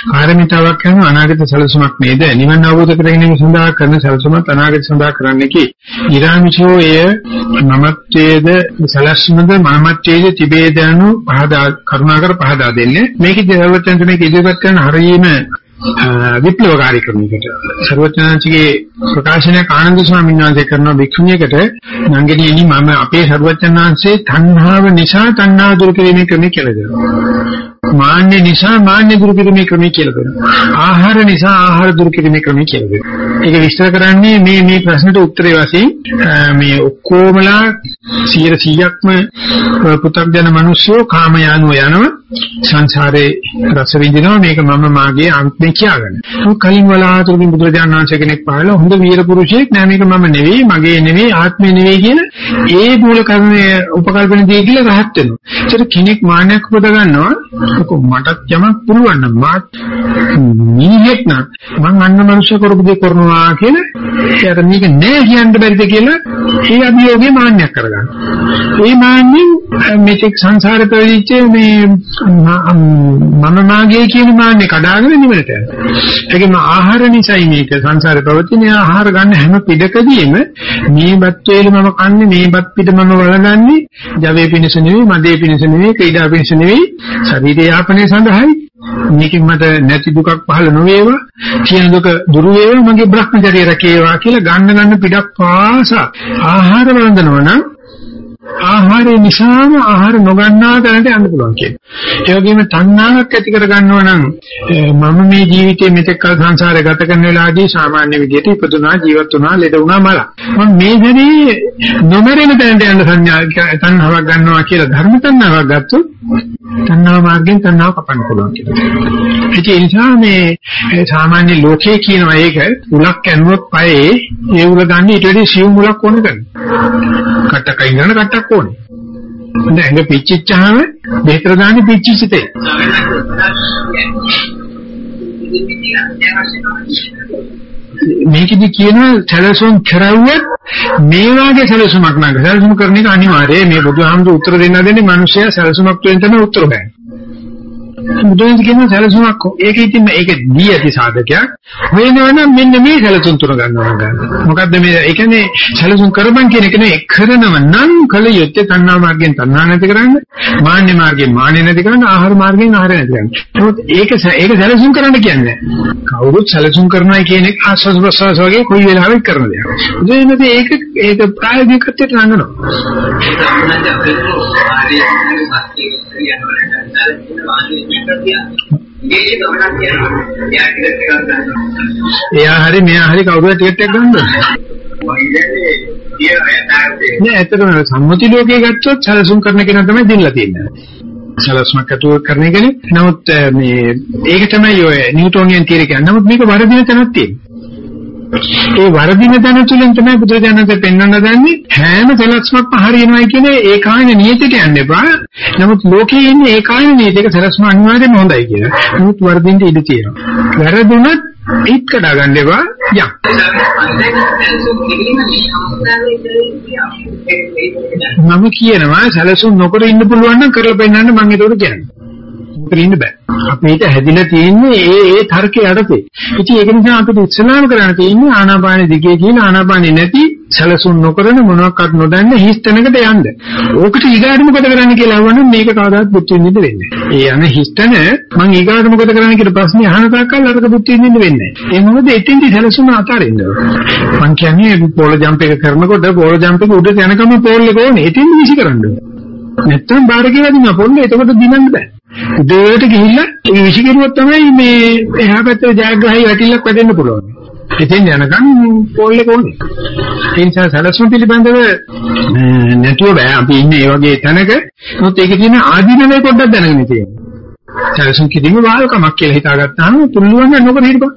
S1: කාර්මිතාවක් යන අනාගත සැලසුමක් නේද? නිවන අවබෝධ කර ගැනීම සඳහා කරන සැලසුමත් අනාගත සඳහා කරන්නකි. ඊරාංශෝ එය නමත්තේද සැලැස්මද මනමත්තේද තිබේදනු පහදා කරුණාකර පහදා දෙන්නේ. මේකේ දේවත්වයන් මේක ඉදිරිපත් කරන හරීම විප්ලවකාරී ක්‍රමයකට ਸਰවඥාන්සේගේ ප්‍රකාශනයක් ආනන්ද ස්වාමීන් වහන්සේ කරන වික්ෂුණියකට නංගිනේනි මම අපේ ਸਰවඥාන්සේ තණ්හාව නිසා තණ්හා දුරු කිරීමේ ක්‍රමය කියලා දෙනවා. මාන්න නිසා මාන්න දුරු කිරීමේ ක්‍රමය කියලා දෙනවා. ආහාර නිසා ආහාර දුරු කිරීමේ ක්‍රමය කියලා දෙනවා. ඒක විස්තර කරන්නේ මේ මේ ප්‍රශ්නට උත්තරේ වශයෙන් මේ ඔක්කොමලා 100%ක්ම පුතග්ජන මිනිස්සු කාම යano යනවා සංසාරේ රස විඳිනවා මේක මම මාගේ අන්තේ කියාගන්න. කලින් වලාතුරකින් බුදුරජාණන් වහන්සේ කෙනෙක් පහළ හොඳ වීර පුරුෂයෙක් නෑ මේක මම නෙවෙයි මගේ නෙවෙයි ආත්මේ නෙවෙයි කියන ඒ මූල කර්මයේ උපකල්පන දී කියලා රහත් වෙනවා. ඒතර කෙනෙක් මාන්නයක් උපද ගන්නවා කො මටත් යමක් පුළුවන් නම් මාත් නිහෙත් නම් මං අන්න මනුෂ්‍ය කරපු දේ කරනවා කියන ඒතර මේක නෑ කියන්න බැරිද කියලා ඒ අභියෝගේ මාන්නයක් කරගන්න. ඒ මාන්නෙන් මේක සංසාරේ ප්‍රවිච්ච මේ මම මාගේ කියන මාන්නේ කඩාගෙන නිවනට යනවා. ඒකම ආහාර නිසායි මේක සංසාරේ පවතින ආහාර ගන්න හැම පිටකදීම මේ බත් වේල මම කන්නේ මේ බත් පිට මම වළඳන්නේ. ජවයේ පිණිස නෙවෙයි මදේ පිණිස නෙවෙයි ක්‍රීඩා පිණිස නෙවෙයි ශරීර යාපනයේ සඳහායි. මේකෙන් මට නැති දුකක් පහළ නොවේවා. තියෙන දුක දුරු වේවා. මගේ භ්‍රමචර්ය රැකේවා කියලා ගන්න ගන්න පිටක් පාසා ආහාර වළඳනවා නම් ආහාරය නිසාම ආහාර නොගන්නා තැනට යන්න පුළුවන් කියන්නේ. ඒ වගේම තණ්හාවක් ඇති කර ගන්නවා නම් මම මේ ජීවිතේ මෙතෙක් කල සංසාරේ ගත කරන වෙලාවදී සාමාන්‍ය විදිහට ඉපදුනා ජීවත් වුණා ලෙඩ වුණා මල. මම මේ හැදී නොමරෙන තැනට යන්න සංඥා තණ්හාවක් ගන්නවා කියලා ධර්ම තණ්හාවක් ගත්තොත් තණ්හා මාර්ගයෙන් තණ්හාව කපන්න පුළුවන් කියලා. ඒ නිසා මේ සාමාන්‍ය ලෝකයේ කියනවා ඒක උලක් කැණුවොත් පයේ ඒ උල ගන්න ඊට වැඩි සිව් මුලක් ඕන කරනවා. කට්ටක ඉඳන කට්ටක් ඕනේ. දැන් ඇඟ පිච්චිච්චාම බෙහෙතර දාන්නේ පිච්චිච්ච තේ. මේකෙදි කියනවා සැලසුම් කරවුවත් මේ වාගේ සැලසුමක් නංග සැලසුම් කරන එක අනිවාර්යයි මේ බුදුහාමුදුරු උත්තර දෙන්න දෙන්නේ මිනිස්සයා සැලසුමක් තුළින් තමයි උත්තර ගන්නේ. බුදුන් කියන සැලසුමක් ඒක ඉතින් මේක දී ඇති සාධකයක් වෙනවනම් මෙන්න මේ සැලසුම් තුන ගන්නවා ගන්න. මොකද්ද මේ ඒ කියන්නේ සැලසුම් කරපන් කියන එක නේ කරනව නම් කල යුත්තේ තණ්හා මාර්ගයෙන් තණ්හා නැති කරන්න, මාන්නේ මාර්ගයෙන් මාන්නේ නැති කරන්න, ආහාර මාර්ගයෙන් ආහාර නැති කරන්න. නමුත් ඒක ඒක සැලසුම් කරන්න කියන්නේ කවුරුත් සැලසුම් කරනවා කියන එක ආස්වාද ප්‍රසවාස වගේ කොයි වෙලාවෙත් කරන දෙයක්. ඒ ඒක ඒක ප්‍රායෝගිකත්වයට නංගනවා. එයා හරි මෙයා හරි කවුරුහරි ටිකට් එකක් ගන්නවද? නෑ ඇත්තටම සම්මුති ලෝකයේ ගත්තොත් සැලසුම් කරන කෙනා තමයි දෙන්නලා තියෙන්නේ. සැලසුමක් අතුව කරන එකනේ. නමුත් මේ ඒක තමයි ඔය නිව්ටෝනියන් තියරි කියන්නේ. නමුත් මේක වරදින තැනක් තියෙනවා. ඒ වරදින තැන තුලින් තමයි බුදුරජාණන්සේ පෙන්වන්න දන්නේ හැම සැලැස්මක්ම හරියනවායි කියන ඒකායන නියතයට යන්න එපා. නමුත් ලෝකයේ ඉන්නේ ඒකායන නියතයක සැලැස්ම අනිවාර්යයෙන්ම හොඳයි කියලා. නමුත් වරදින්න ඉඩ තියෙනවා. වැරදුනත් ඒත් කඩා ගන්න එපා. යම්. මම කියනවා සැලසුම් නොකර ඉන්න පුළුවන් නම් කරලා පෙන්නන්න මම ඒකට කියන්නේ. මොකද ඉන්න බෑ. අපිට හැදිලා තියෙන්නේ ඒ ඒ තර්කයේ යටතේ. ඉතින් ඒක නිසා අපිට ඉස්ලාම කරන්න තියෙන්නේ ආනාපාන දිගේ කියන ආනාපානෙ නැති සැලසුම් නොකරන මොනවාක්වත් නොදන්න හිස් තැනකට යන්න. ඕකට ඊගාට මොකද කරන්න කියලා අහනනම් මේක කවදාවත් බුද්ධ විඳින්න වෙන්නේ නැහැ. ඒ යන හිස් තැන මං ඊගාට මොකද කරන්න කියලා ප්‍රශ්නේ අහන තාක්කල් අරක බුද්ධ විඳින්න වෙන්නේ නැහැ. ඒ මොකද එතෙන්දි සැලසුම අතාරින්න ඕනේ. මං කියන්නේ පෝල ජම්ප් එක කරනකොට පෝල ජම්ප් එක උඩට යනකම පෝල් එක ඕනේ. එතෙන්දි විසි කරන්න ඕනේ. නැත්තම් බාර කියලා දිනවා පොල්ල එතකොට දිනන්න බෑ. උදේට ගිහිල්ලා ඒ විසි කරුවොත් තමයි මේ එහා පැත්තේ ජයග්‍රහයි වැටිල්ලක් වැටෙන්න පුළුවන්. ඉතින් යනකම් පොල් එක ඕනේ. ඒ නිසා සැලසුම් පිළිබඳව නැතුව බෑ අපි ඉන්නේ ඒ වගේ තැනක. මොකද ඒකේ තියෙන ආධිනවේ පොඩ්ඩක් දැනගෙන තියෙනවා. සැලසුම් කිරීම වාල්කමක් කියලා හිතාගත්තාම පුළුවන් නම් නොකර හිටපන්.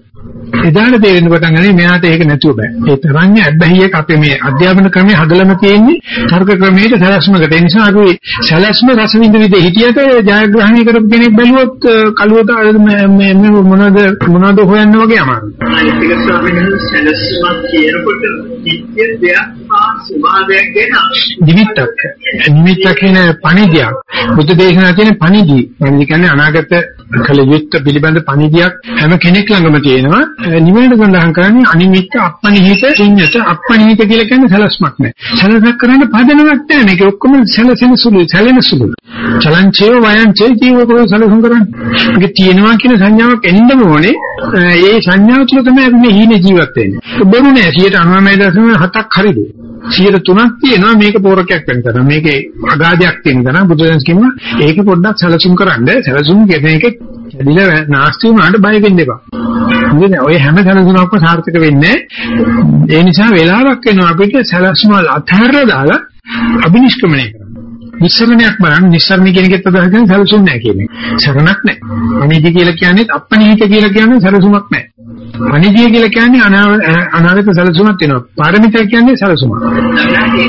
S1: එදාට තේරෙන්න පටන් ගන්නේ මෙයාට ඒක නැතුව බෑ. ඒ තරන්නේ අබ්බැහියක් අපේ මේ අධ්‍යාපන ක්‍රමයේ හදලම තියෙන්නේ තර්ක ක්‍රමයේ සැලැස්මකට. ඒ නිසා අපි සැලැස්ම රස විඳ විද හිටියට ජයග්‍රහණය කරපු කෙනෙක් බැලුවොත් කලුවට මේ මොනවද මොනවද හොයන්න වගේ අමාරුයි.
S2: ඒක ස්වාමීන් වහන්සේ සැලැස්මක් කියනකොට නිත්‍ය දෙයක් ස්වභාවයක් ගැන
S1: නිමිත්තක්. නිමිත්තක් කියන පණිදියක්. බුද්ධ දේශනා තියෙන පණිදි. ඒ කියන්නේ අනාගත කල යුත්ත පිළිබඳ පණිදියක් හැම කෙනෙක් ළඟම තියෙනවා. නිවැරදි සඳහන් කරන්නේ අනිමිත්ත අපනිහිත ශුන්‍යත අපනිහිත කියලා කියන්නේ සලස්මක් නෑ. සලසක් කරන්න පදනමක් නෑ. මේක ඔක්කොම සලසෙන සුළු, සැලෙන සුළු. චලංචේ වයංචේ ජීවකෝ සලසුම් කරන්නේ. මේක තියෙනවා කියන සංඥාවක් එන්නම ඕනේ. ඒ සංඥාව තුළ තමයි අපි මේ හීන ජීවත් වෙන්නේ. බොරු නෑ 99.7ක් හරිද? 103ක් තියෙනවා මේක පෝරකයක් වෙන තරම්. මේකේ අගාධයක් තියෙන තරම් බුදුදහම කියනවා ඒක පොඩ්ඩක් සැලසුම් කරන්න. සැලසුම් කියන එක ඇදිලා නාස්ති වුණාට බය වෙන්න එපා. මොකද ඔය හැම සැලසුමක්ම සාර්ථක වෙන්නේ ඒ නිසා වෙලාවක් වෙනවා අපිට සැලසුම අත්හැරලා දාලා අබිනිෂ්ක්‍මණය කරන්න. නිස්සරණයක් බලන්න නිස්සරණ කියන එකත් අදහස් කරන්නේ සැලසුම් නැහැ කියන එක. සරණක් නැහැ. අනිදි කියලා කියන්නේ අපනිහිත කියලා කියන්නේ සැලසුමක් නැහැ. අනිදිය කියලා කියන්නේ අනාගත සැලසුමක් වෙනවා. පාරමිතා කියන්නේ සැලසුමක්. නෑ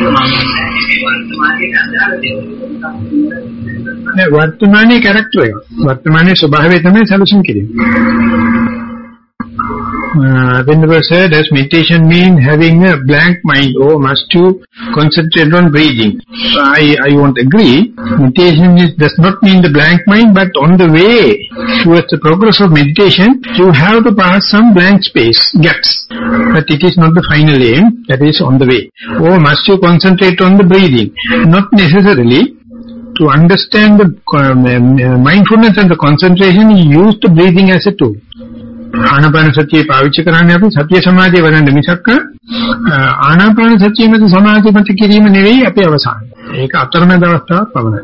S1: වර්තමානයේ කැරක්ටර් එක. වර්තමානයේ ස්වභාවය තමයි සැලසුම් කිරීම. Uh, when the said, does meditation mean having a blank mind or must you concentrate on breathing? I, I won't agree. Meditation is, does not mean the blank mind, but on the way towards the progress of meditation, you have to pass some blank space, gaps. But it is not the final aim, that is on the way. Or must you concentrate on the breathing? Not necessarily. To understand the uh, uh, mindfulness and the concentration, you use the breathing as a tool. ආනාපාන සතිය පාවිච්චි කරන්නේ අපි සතිය සමාධිය වඩන්න මිසක් ආනාපාන සතිය මත සමාධිය මත කිරීම නෙවෙයි අපේ අවසානය. ඒක අතරමැද අවස්ථාවක් පමණයි.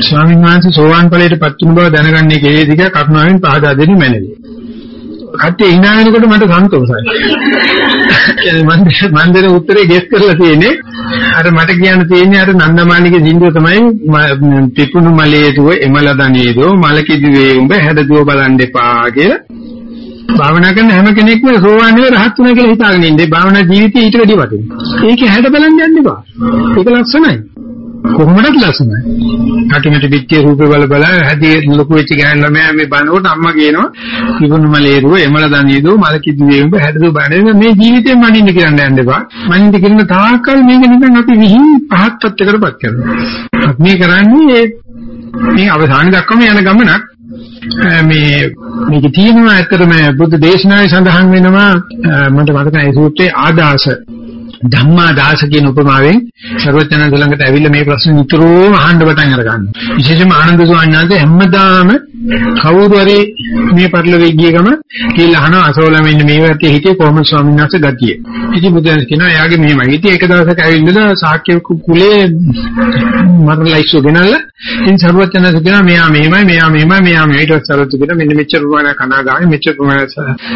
S1: ස්වාමීන් වහන්සේ සෝවාන් ඵලයට පත් වුණ බව දැනගන්නේ කෙලෙස් දිග කරුණාවෙන් පහදා දෙනු මැනවි. කට්ටිය hina වෙනකොට මට සන්තෝෂයි. මම මම දෙන උත්තරේ ගෙස් කරලා තියෙන්නේ අර මට කියන්න තියෙන්නේ අර නන්දමාණිගේ සින්දුව තමයි පිපුණු මලේ දුව එමල දනේදෝ මල කිදුවේ උඹ හැදදුව බලන් දෙපා කියලා. භාවනා කරන හැම කෙනෙක්ම සෝවාන් වෙලා රහත් වෙනවා කියලා හිතාගෙන ඉන්නේ. භාවනා ජීවිතේ ඊට වැඩි වටිනවා. ඒකේ හැඩ බලන්න යන්න එපා. ඒක ලස්සනයි. කොහොමදත් ලස්සනයි. කටුමැටි පිටියේ රූපේ බල බල හැදී ලොකු වෙච්ච ගෑන ළමයා මේ බනකොට අම්මා කියනවා තිබුණු මලේරුව එමල දනියදෝ මල කිදු වේඹ හැදදෝ බණේ මේ ජීවිතේ මනින්න කියන්න යන්න එපා. මනින්න කියන තාක්කල් මේක නිකන් අපි විහිං පහත් තත්ත්වයකටපත් කරනවා. අපි මේ කරන්නේ මේ අවසාන දක්වාම යන ගමනක් මේ මේක තියෙනවා ඇත්තටම බුද්ධ දේශනාවේ සඳහන් වෙනවා මට මතකයි ඒ සූත්‍රයේ ආදාස ධම්මා දාස කියන උපමාවෙන් ਸਰවඥාන්ත ළඟට ඇවිල්ලා මේ ප්‍රශ්න නිතරම අහන්න පටන් අරගන්නවා. විශේෂයෙන්ම ආනන්ද ස්වාමීන් වහන්සේ හැමදාම කවුරු හරි මේ පරිලෝකයේ ගිය ගම කියලා අහනවා අසෝලම ඉන්න මේ වත්තේ හිටියේ කොහොමද ස්වාමීන් වහන්සේ ගතිය. ඉතින් බුදුන් කියනවා එයාගේ මෙහෙමයි. ඉතින් එක දවසක් ඇවිල්ලා ශාක්‍ය කුලේ මරලයිසු ගෙනල්ලා ඉතින් ਸਰවඥාන්ත කියනවා මෙයා මෙහෙමයි මෙයා මෙහෙමයි මෙයා මේ ඊට පස්සේ සරතු කියන මෙන්න මෙච්චර ප්‍රමාණ කනාගාමි මෙච්චර ප්‍රමාණ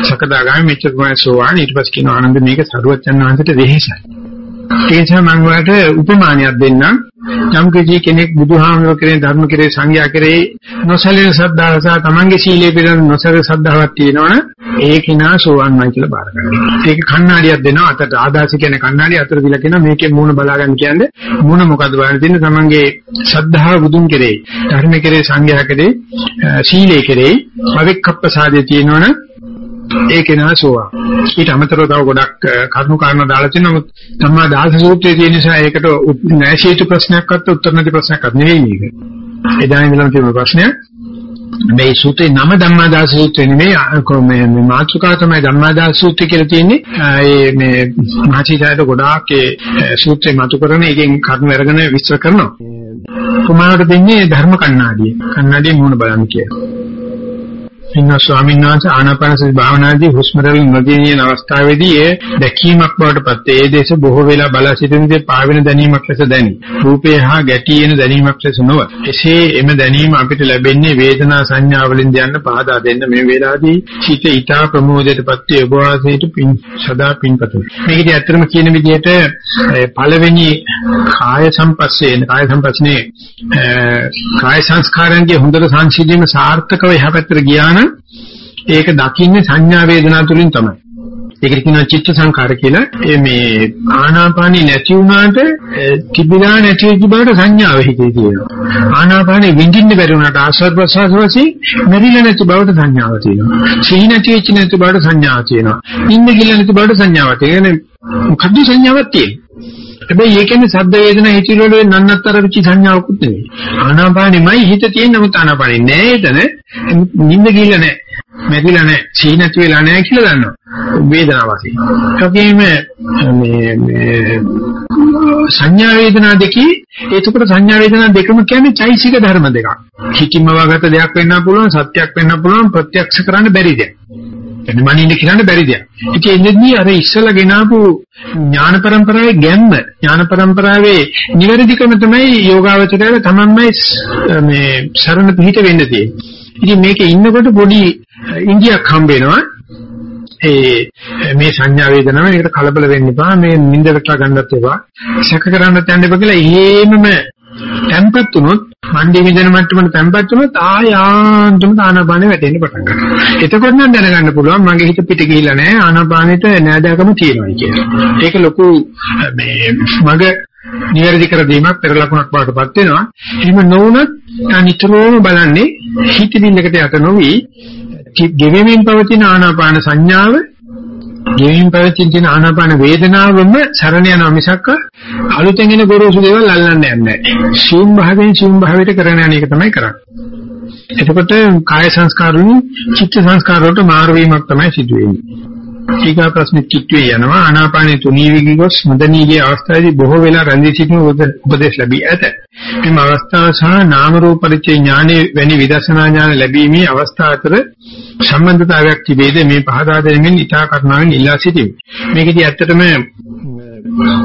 S1: සකදාගාමි මෙච්චර ප්‍රමාණ සෝවාන් ඊට පස්සේ කියනවා ආනන්ද මේක ਸਰවඥාන්තට වෙහෙසයි. ඒ නිසා මම ඔයාලට උපමානයක් දෙන්නම්. යම් කෙනෙක් බුදුහාමර කරේ ධර්ම කරේ සංඝයා කරේ නොසලින ශ්‍රද්ධාව සහ තමන්ගේ සීලය පිළිබඳ නොසලින ශ්‍රද්ධාවක් තියෙනවනේ ඒ කෙනා සෝවන්මයි කියලා බාර ගන්නවා. ඒක කණ්ණාඩියක් දෙනවා අතට ආදාසි කියන කණ්ණාඩිය අතට දීලා කියනවා මේකේ මූණ බලා ගන්න කියන්නේ මූණ මොකද්ද බලන්න තියෙන්නේ තමන්ගේ ශ්‍රද්ධාව බුදුන් කරේ ධර්ම කරේ සංඝයා කරේ සීලය කරේ අවික්කප්පසාදේ තියෙනවනේ ඒක නාසෝවා. ඊට අමතරව තව ගොඩක් කරුණු කාරණා දාලා තියෙනවා. නමුත් සම්මා දාස සූත්‍රයේ තියෙන නිසා ඒකට නැශීතු ප්‍රශ්නයක්වත් උත්තර නැති ප්‍රශ්නයක්වත් නෙවෙයි මේක. එදා ඉඳලා තියෙන ප්‍රශ්නය මේ සූත්‍රේ නම ධම්මාදාස සූත්‍රය නෙමෙයි මේ මාතෘකාව තමයි ධම්මාදාස සූත්‍රය කියලා තියෙන්නේ. ඒ මේ මහචිතායට ගොඩාක් ඒ සූත්‍රේ මතු කරන එකෙන් කර්ම අරගෙන විස්තර කරනවා. කුමාරට දෙන්නේ ධර්ම කණ්ණාඩිය. කණ්ණාඩිය මුණ බලන්න කියලා. ඉන්න ස්වාමීන් වහන්සේ ආනාපානසති භාවනාදී හුස්ම රැලි නොදෙනියන අවස්ථාවේදී ඒ දැකීමක් බවට පත් වේ. ඒ දේශ බොහෝ වෙලා බලා සිටිනදී පාවෙන දැනීමක් ලෙස දැනේ. රූපේ හා ගැටී එන දැනීමක් ලෙස නොව. එසේ එම දැනීම අපිට ලැබෙන්නේ වේදනා සංඥා වලින් යන්න පහදා දෙන්න මේ වෙලාවේදී හිත ඊටා ප්‍රමෝදයටපත් වේ. ඔබ වාසයට පින් සදා පින්පතු. මේකදී ඇත්තටම කියන විදිහට පළවෙනි කාය සම්පස්සේ කාය සම්පස්නේ කාය සංස්කාරයන්ගේ හොඳට සංසිඳීම සාර්ථකව යහපැත්තට ගියා නම් ඒක දකින්නේ සංඥා වේදනා තුලින් තමයි. ඒකට කියනවා චිත්ත සංකාර කියලා. ඒ මේ ආනාපානෙ නැති වුණාට තිබුණා නැති වෙච්ච බවට සංඥාව හිතේ තියෙනවා. ආනාපානෙ විඳින්න බැරි වුණාට ආස්වාද ප්‍රසආස වශයෙන් මෙරිලා නැති බවට සංඥාව තියෙනවා. සිහි නැති වෙච්ච නැති බවට සංඥාව තියෙනවා. ඉන්න ගිල්ල නැති බවට සංඥාවක්. ඒ කියන්නේ මොකද්ද සංඥාවක් තියෙන්නේ? හැබැයි ඒකෙන්නේ සද්ද වේදනා හිතිරි වල නන්නත්තර වෙච්ච සංඥාවකුත් නෙවෙයි. ආනාපානෙමයි හිත තියෙන නමුත් ආනාපානෙ නෑ එතන. නිින්ද ගිහිල්ලා නෑ. මැදිලා නෑ. සීනත් වෙලා නෑ කියලා දන්නවා. වේදනාව වශයෙන්. ඒකෙම මේ මේ සංඥා වේදනා දෙකේ ඒකට සංඥා වේදනා දෙකම කියන්නේ චෛසික ධර්ම දෙකක්. හිතින්ම වගත දෙයක් වෙන්න පුළුවන්, සත්‍යයක් වෙන්න පුළුවන්, ප්‍රත්‍යක්ෂ කරන්න බැරි දෙයක්. කියන්නේ මනින්න කියන්න බැරි දෙයක්. ඉතින් එන්නේදී අර ඉස්සලා ගෙනාපු ඥාන પરම්පරාවේ ගැම්ම ඥාන પરම්පරාවේ නිවැරදිකම තමයි යෝගාවචරය තමයි මේ සරණ පිහිට වෙන්න තියෙන්නේ. ඉතින් මේකේ ඉන්නකොට පොඩි ඉන්දියක් හම්බ වෙනවා. ඒ මේ සංඥා වේදනාව මේකට කලබල වෙන්න එපා මේ නිින්දට ගන්නත් එපා සැක කරන්නත් යන්න එපා කියලා එහෙමම තැම්පත් වුණොත් මණ්ඩි විදෙන මට්ටමට තැම්පත් වුණොත් ආයාන්තම ආනාපානෙ වැටෙන්න පටන් ගන්නවා. එතකොට නම් දැනගන්න පුළුවන් මගේ හිත පිට ගිහිල්ලා නැහැ ආනාපානෙට නෑදෑකම තියෙනවා කියලා. ඒක ලොකු මේ මග නිවැරදි කර දීමක් පෙර ලකුණක් බවටපත් වෙනවා. එහෙම නොවුනත් නිතරම බලන්නේ හිතවිල්ලකට යට නොවි ගෙවෙමින් පවතින ආනාපාන සංඥාව ගෙවින් පැවතින තියෙන ආනාපාන වේදනාවම සරණ යනවා මිසක් අලුතෙන් එන ගොරෝසු දේවල් අල්ලන්නේ නැහැ. ශූන් භාවයෙන් ශූන් භාවයට කරන යන එක තමයි කරන්නේ. එතකොට කාය සංස්කාර වලින් චිත්ත සංස්කාර වලට මාරු වීමක් තමයි සිදු වෙන්නේ. ඊගා ප්‍රශ්න කිට්ටුවේ යනවා ආනාපානයේ තුනී වී ගොස් මදනීගේ අවස්ථාවේදී බොහෝ වෙලා රැඳී සිටින උපදේශ ලැබී ඇත. මේ අවස්ථාව සහ නාම රූප පරිච්ඡේ ඥානෙ වැනි විදර්ශනා ඥාන ලැබීමේ අවස්ථා අතර සම්බන්ධතාවයක් තිබේද මේ පහදා දෙමින් ඉතා කරුණාවෙන් ඉල්ලා සිටිමි. මේකදී ඇත්තටම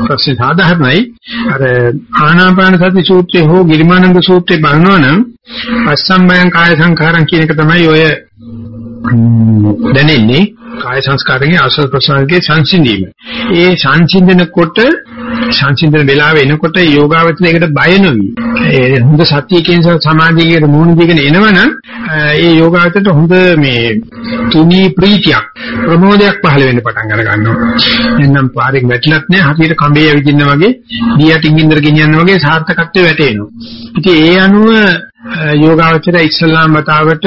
S1: ප්‍රශ්න සාධාරණයි. අර ආනාපාන සති සූත්‍රයේ හෝ ගිරිමානන්ද සූත්‍රයේ බලනවනම් පස්සම්බයං කාය සංඛාරම් කියන එක තමයි ඔය දැනෙන්නේ කාය සංස්කාරයේ ආශ්‍රව ප්‍රසාරයේ සංසිඳීම. ඒ සංසිඳනකොට සංසිඳන වෙලාව එනකොට යෝගාවචරයකට බය නොවි. ඒ හොඳ සත්‍යයෙන් සමාධියකට මුහුණ දීගෙන එනවනම් ඒ යෝගාවචරයට හොඳ මේ තුනී ප්‍රීතියක් ප්‍රමෝදයක් පහළ වෙන්න පටන් අර ගන්නවා. එන්නම් පාරෙන් වැටිලත් නෑ හරියට කඹේ ඇවිදින්න වගේ දියටින් ඉන්දර ගෙනියන්න වගේ සාර්ථකත්වය වැටෙනවා. ඉතින් ඒ අනුව යෝගාවචරය ඉස්ලාම් මතාවට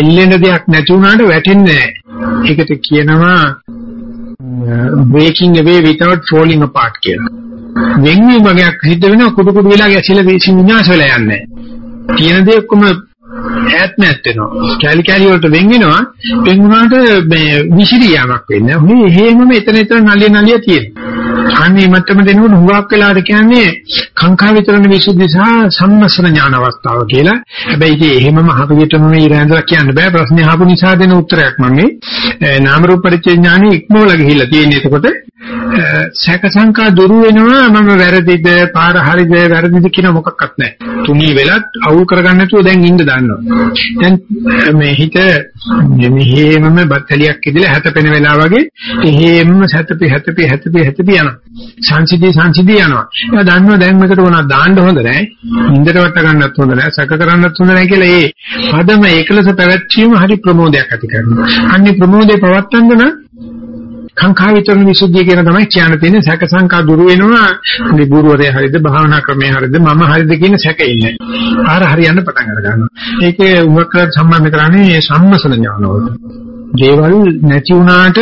S1: එල්ලෙන දෙයක් නැති වුණාට වැටෙන්නේ නැහැ. ඒකට කියනවා breaking away without falling apart කියලා. වෙන්නේ වගේක් සිද්ධ වෙනවා කුඩු කුඩු වෙලා ගැසිලා වේසින් විනාශ වෙලා යන්නේ. තියෙන දේ ඔක්කොම ඈත් නැත් වෙනවා. කැලි කැලි වලට වෙන් වෙනවා. වෙන් වුණාට මේ විසිරියාවක් වෙන්නේ. ඔහේ එහෙමම එතන එතන නලිය නලිය තියෙනවා. අනේ මට්ටම දෙනකොට හුඟක් වෙලාද කියන්නේ කාංකා විතරණ විසුද්ධි සහ සම්මස්න ඥාන අවස්ථාව කියලා. හැබැයි ඉතින් එහෙමම හරියටම මේ ඉරඳලා කියන්න බෑ. ප්‍රශ්නේ අහපු නිසා දෙන උත්තරයක් මම මේ නාම රූප පරිච්ඡේ ඥානෙ ඉක්මවලා ගිහිල්ලා තියෙන්නේ. එතකොට සැක සංකා දුරු වෙනවා මම වැරදිද පාර හරිද වැරදිද කියන මොකක්වත් නැහැ. තුනී වෙලත් අවුල් කරගන්න නැතුව දැන් ඉන්න දන්නවා. දැන් මේ හිත මෙහෙමම බත්තලියක් ඉදලා හැතපෙන වෙලාව වගේ එහෙමම හැතපි හැතපි හැතපි හැතපි යනවා. සංසිදී සංසිදී යනවා. එයා දන්නවා දැන් මේකට මොනවද දාන්න හොඳ නැහැ. ඉන්දර වට ගන්නත් හොඳ නැහැ. සැක කරන්නත් හොඳ නැහැ කියලා ඒ පදම ඒකලස පැවැත්වීම හරි ප්‍රමෝදයක් ඇති කරනවා. අන්නේ ප්‍රමෝදේ පවත්තන්න නම් කාංකා විතරන විසුද්ධිය කියන තමයි කියන්න තියෙන්නේ සැක සංකා දුරු වෙනවා මේ ගුරුවරයා හරියද භාවනා ක්‍රමයේ හරියද මම හරියද කියන සැක ඉන්නේ. ආර හරියන්න පටන් අර ගන්නවා. ඒකේ උගක්කට සම්බන්ධ කරන්නේ සම්මසන ඥානවලට. දේවල් නැති වුණාට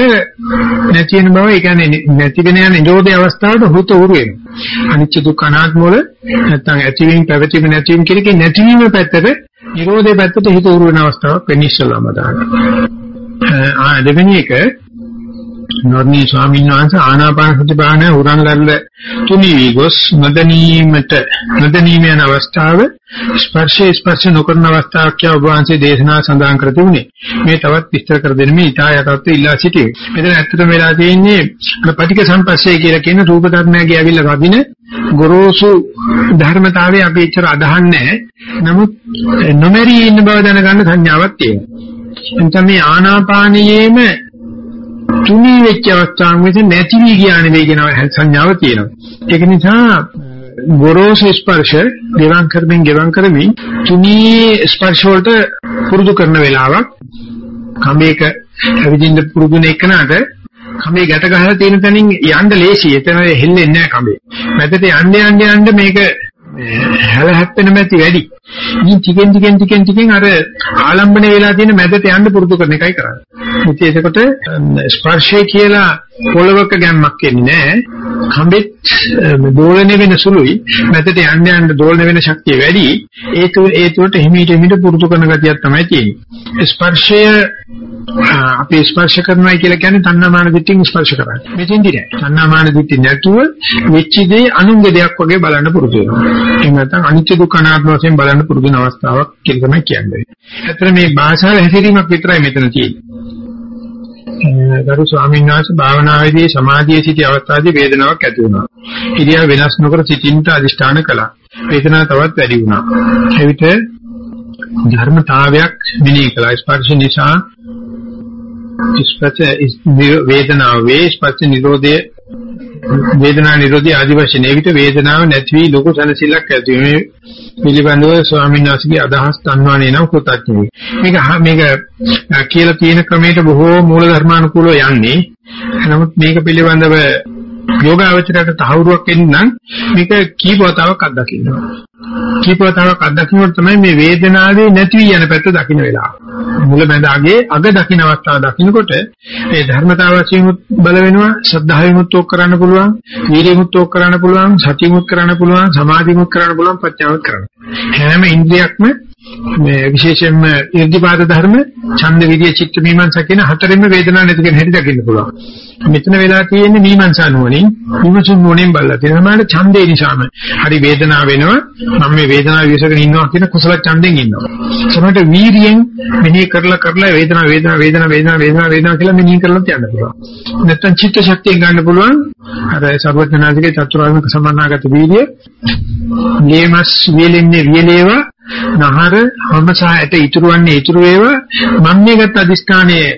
S1: නැති වෙන බව ඒ කියන්නේ නැති වෙන යන නිරෝධයේ අවස්ථාවට හුත උරු වෙනවා. අනිච්ච දුක්ඛ අනාත්ම වල නැත්තම් ඇතිවීම පැවතීම නැතිවීම කියන එකේ නැතිවීම පැත්තට නිරෝධයේ පැත්තට හිත උරු වෙන අවස්ථාවක් වෙන්නේ ඉස්සලාම දාන්න. ආ දෙවෙනි එක නොර්ණී ස්වාමීන් වහන්සේ ආනාපාන සති භාවනාව උරංගල්ල තුනි වී ගොස් නොදැනීමට නොදැනීම යන අවස්ථාව ස්පර්ශේ ස්පර්ශ නොකරන අවස්ථාවක් කිය ඔබ වහන්සේ දේශනා සඳහන් කර තිබුණේ. මේ තවත් විස්තර කර දෙන්න මේ ඊටා යටත් ඉල්ලා සිටියේ. මෙතන ඇත්තටම වෙලා තියෙන්නේ පටික සම්පස්සේ කියලා කියන රූප ධර්මයගේ ඇවිල්ලා වදින ගොරෝසු ධර්මතාවය අපි එච්චර අදහන්නේ නමුත් නොමැරී ඉන්න බව දැනගන්න සංඥාවක් තියෙනවා. එතන මේ ආනාපානයේම තුනී වෙච්ච අවස්ථාවක් වෙත නැති වී ගියා නෙවෙයි කියන සංඥාව තියෙනවා. ඒක නිසා ගොරෝසු ස්පර්ශ ගෙවන් කරමින් ගෙවන් කරමින් තුනී ස්පර්ශ වලට පුරුදු කරන වෙලාවක් කඹේක ඇවිදින්න පුරුදුන එකනට කඹේ ගැට ගහලා තියෙන තැනින් යන්න ලේසි. එතන හෙල්ලෙන්නේ නැහැ කඹේ. මැදට යන්න යන්න යන්න මේක හැල හැප්පෙන මැති වැඩි. ඉතින් ටිකෙන් ටිකෙන් ටිකෙන් ටිකෙන් අර ආලම්බන වෙලා තියෙන මැදට යන්න පුරුදු කරන එකයි කරන්නේ. ඉතින් ඒකට ස්පර්ශය කියලා පොළවක ගැම්මක් එන්නේ නැහැ. කඹෙත් දෝලණය වෙන සුළුයි. මැදට යන්න යන්න දෝලණය වෙන ශක්තිය වැඩි. ඒක ඒ තුරට හිමීට හිමීට පුරුදු කරන ගතියක් තමයි තියෙන්නේ. ස්පර්ශය අපි ස්පර්ශ කරනවා කියලා කියන්නේ තණ්හාමාන දිට්ඨියෙන් ස්පර්ශ කරන්නේ. මෙතෙන්දි නෑ. තණ්හාමාන දිට්ඨිය නැතුව වෙච්ච දේ අනුන්ගේ දෙයක් වගේ බලන්න පුරුදු වෙනවා. එහෙම නැත්නම් අනිත්‍ය දුක්ඛ අනාත්ම වශයෙන් බලන්න පුරුදු වෙන අවස්ථාවක් කියලා තමයි කියන්නේ. ඇත්තට මේ භාෂාව හැසිරීමක් විතරයි මෙතන තියෙන්නේ. ගරු ස්වාමීන් වහන්සේ භාවනාවේදී සමාධියේ සිටි අවස්ථාවේ වේදනාවක් ඇති වුණා. ඉරියව් වෙනස් නොකර සිටින්නට අදිෂ්ඨාන කළා. වේදනාව තවත් වැඩි වුණා. එවිට ධර්මතාවයක් මෙනෙහි කළා. ස්පර්ශ නිසා ස්පර්ශ වේදනාව වේ ස්පර්ශ නිරෝධයේ වේදනා නිරෝධී ආදි වශයෙන් ඒ විට වේදනාව නැති වී ලොකු සැලසිල්ලක් ඇති මේ පිළිබඳව ස්වාමීන් වහන්සේගේ අදහස් තන්වානේ නම් කෘතඥයි. මේක මේක කියලා තියෙන ක්‍රමයට බොහෝ මූල ධර්මානුකූලව යන්නේ. නමුත් මේක පිළිබඳව යෝගාවචරයට තහවුරුවක් එන්න නම් මේක කීපවතාවක් අත්දකින්න ඕනේ. කීපවතාවක් අත්දකින්නකොට තමයි මේ වේදනාවේ නැති වී යන පැත්ත දකින්න වෙලාව. මුල බඳාගේ අග දකින්න අවස්ථාව දකින්නකොට මේ ධර්මතාව වශයෙන් බල වෙනවා, ශ්‍රද්ධාවෙමුත් ඕක කරන්න පුළුවන්, වීර්යමුත් ඕක කරන්න පුළුවන්, සතියමුත් කරන්න පුළුවන්, සමාධියමුත් කරන්න පුළුවන්, ප්‍රඥාවත් කරන්න. හැම ඉන්ද්‍රියක්ම මේ විශේෂයෙන්ම ඉර්ධිපාද ධර්ම ඡන්ද විදිය චිත්ත මීමන්සා කියන හතරෙන්ම වේදනාවක් නැති කියන හැටි දකින්න පුළුවන්. මෙතන වෙලා තියෙන්නේ මීමන්සා නුවණින් විමසුම් නුවණින් බලලා තියෙනවා. මම ඡන්දේ නිසාම හරි වේදනාව වෙනවා. මම මේ වේදනාව විශ්සගෙන ඉන්නවා කියන කුසල ඡන්දෙන් ඉන්නවා. සමහරට වීරියෙන් මෙනෙහි කරලා කරලා වේදනාව වේදනාව වේදනාව වේදනාව වේදනාව වේදනාව කියලා මෙනෙහි කරලා යන්න පුළුවන්. නැත්තම් චිත්ත ශක්තියෙන් ගන්න පුළුවන්. අර සර්වඥාන්සේගේ චතුරාර්ය සම්මානාගත වීර්ය. ගේමස් විලෙන්නේ විලේවා නහර හමසහයට ඉතුරුවන්නේ ඉතුරු වේවා මම මේ ගත්ත අදිස්ථානයේ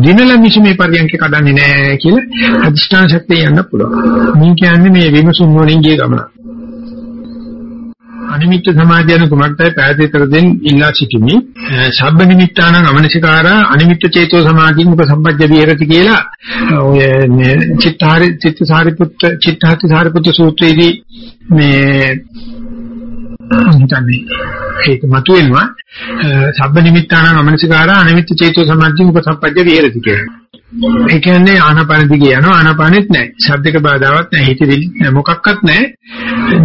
S1: දිනල මිස මේ පරියන්ක කඩන්නේ නැහැ කියලා අදිස්ථාන ශක්තිය යන්න පුළුවන්. මේ කියන්නේ මේ විමසුම් වලින් ගිය ගමන. අනිමිත්ත සමාධියන කුමක්දයි පැහැදිලි දෙන්න ඉල්ලා සිටිමි. සබ්බ නිමිත්තානං අමනසිකාරා අනිමිත්ත චේතෝ සමාධින් උපසම්පජ්ජ විහෙරති කියලා ඔය චිත්තාරි චිත්තසාරිපුත්ත චිත්තහති සාරිපුත්ත සූත්‍රයේදී මේ හිතන්නේ ඒක මතුවෙනවා සබ්බ නිමිත්තානං අමනසිකාරා අනිමිත්ත චේතෝ සමාධින් උපසම්පජ්ජ විහෙරති කියලා. ඒ කියන්නේ ආනාපාන දිගේ යනවා ආනාපානෙත් නැහැ. ශබ්දයක බාධාවත් නැහැ. හිතවිලි මොකක්වත් නැහැ.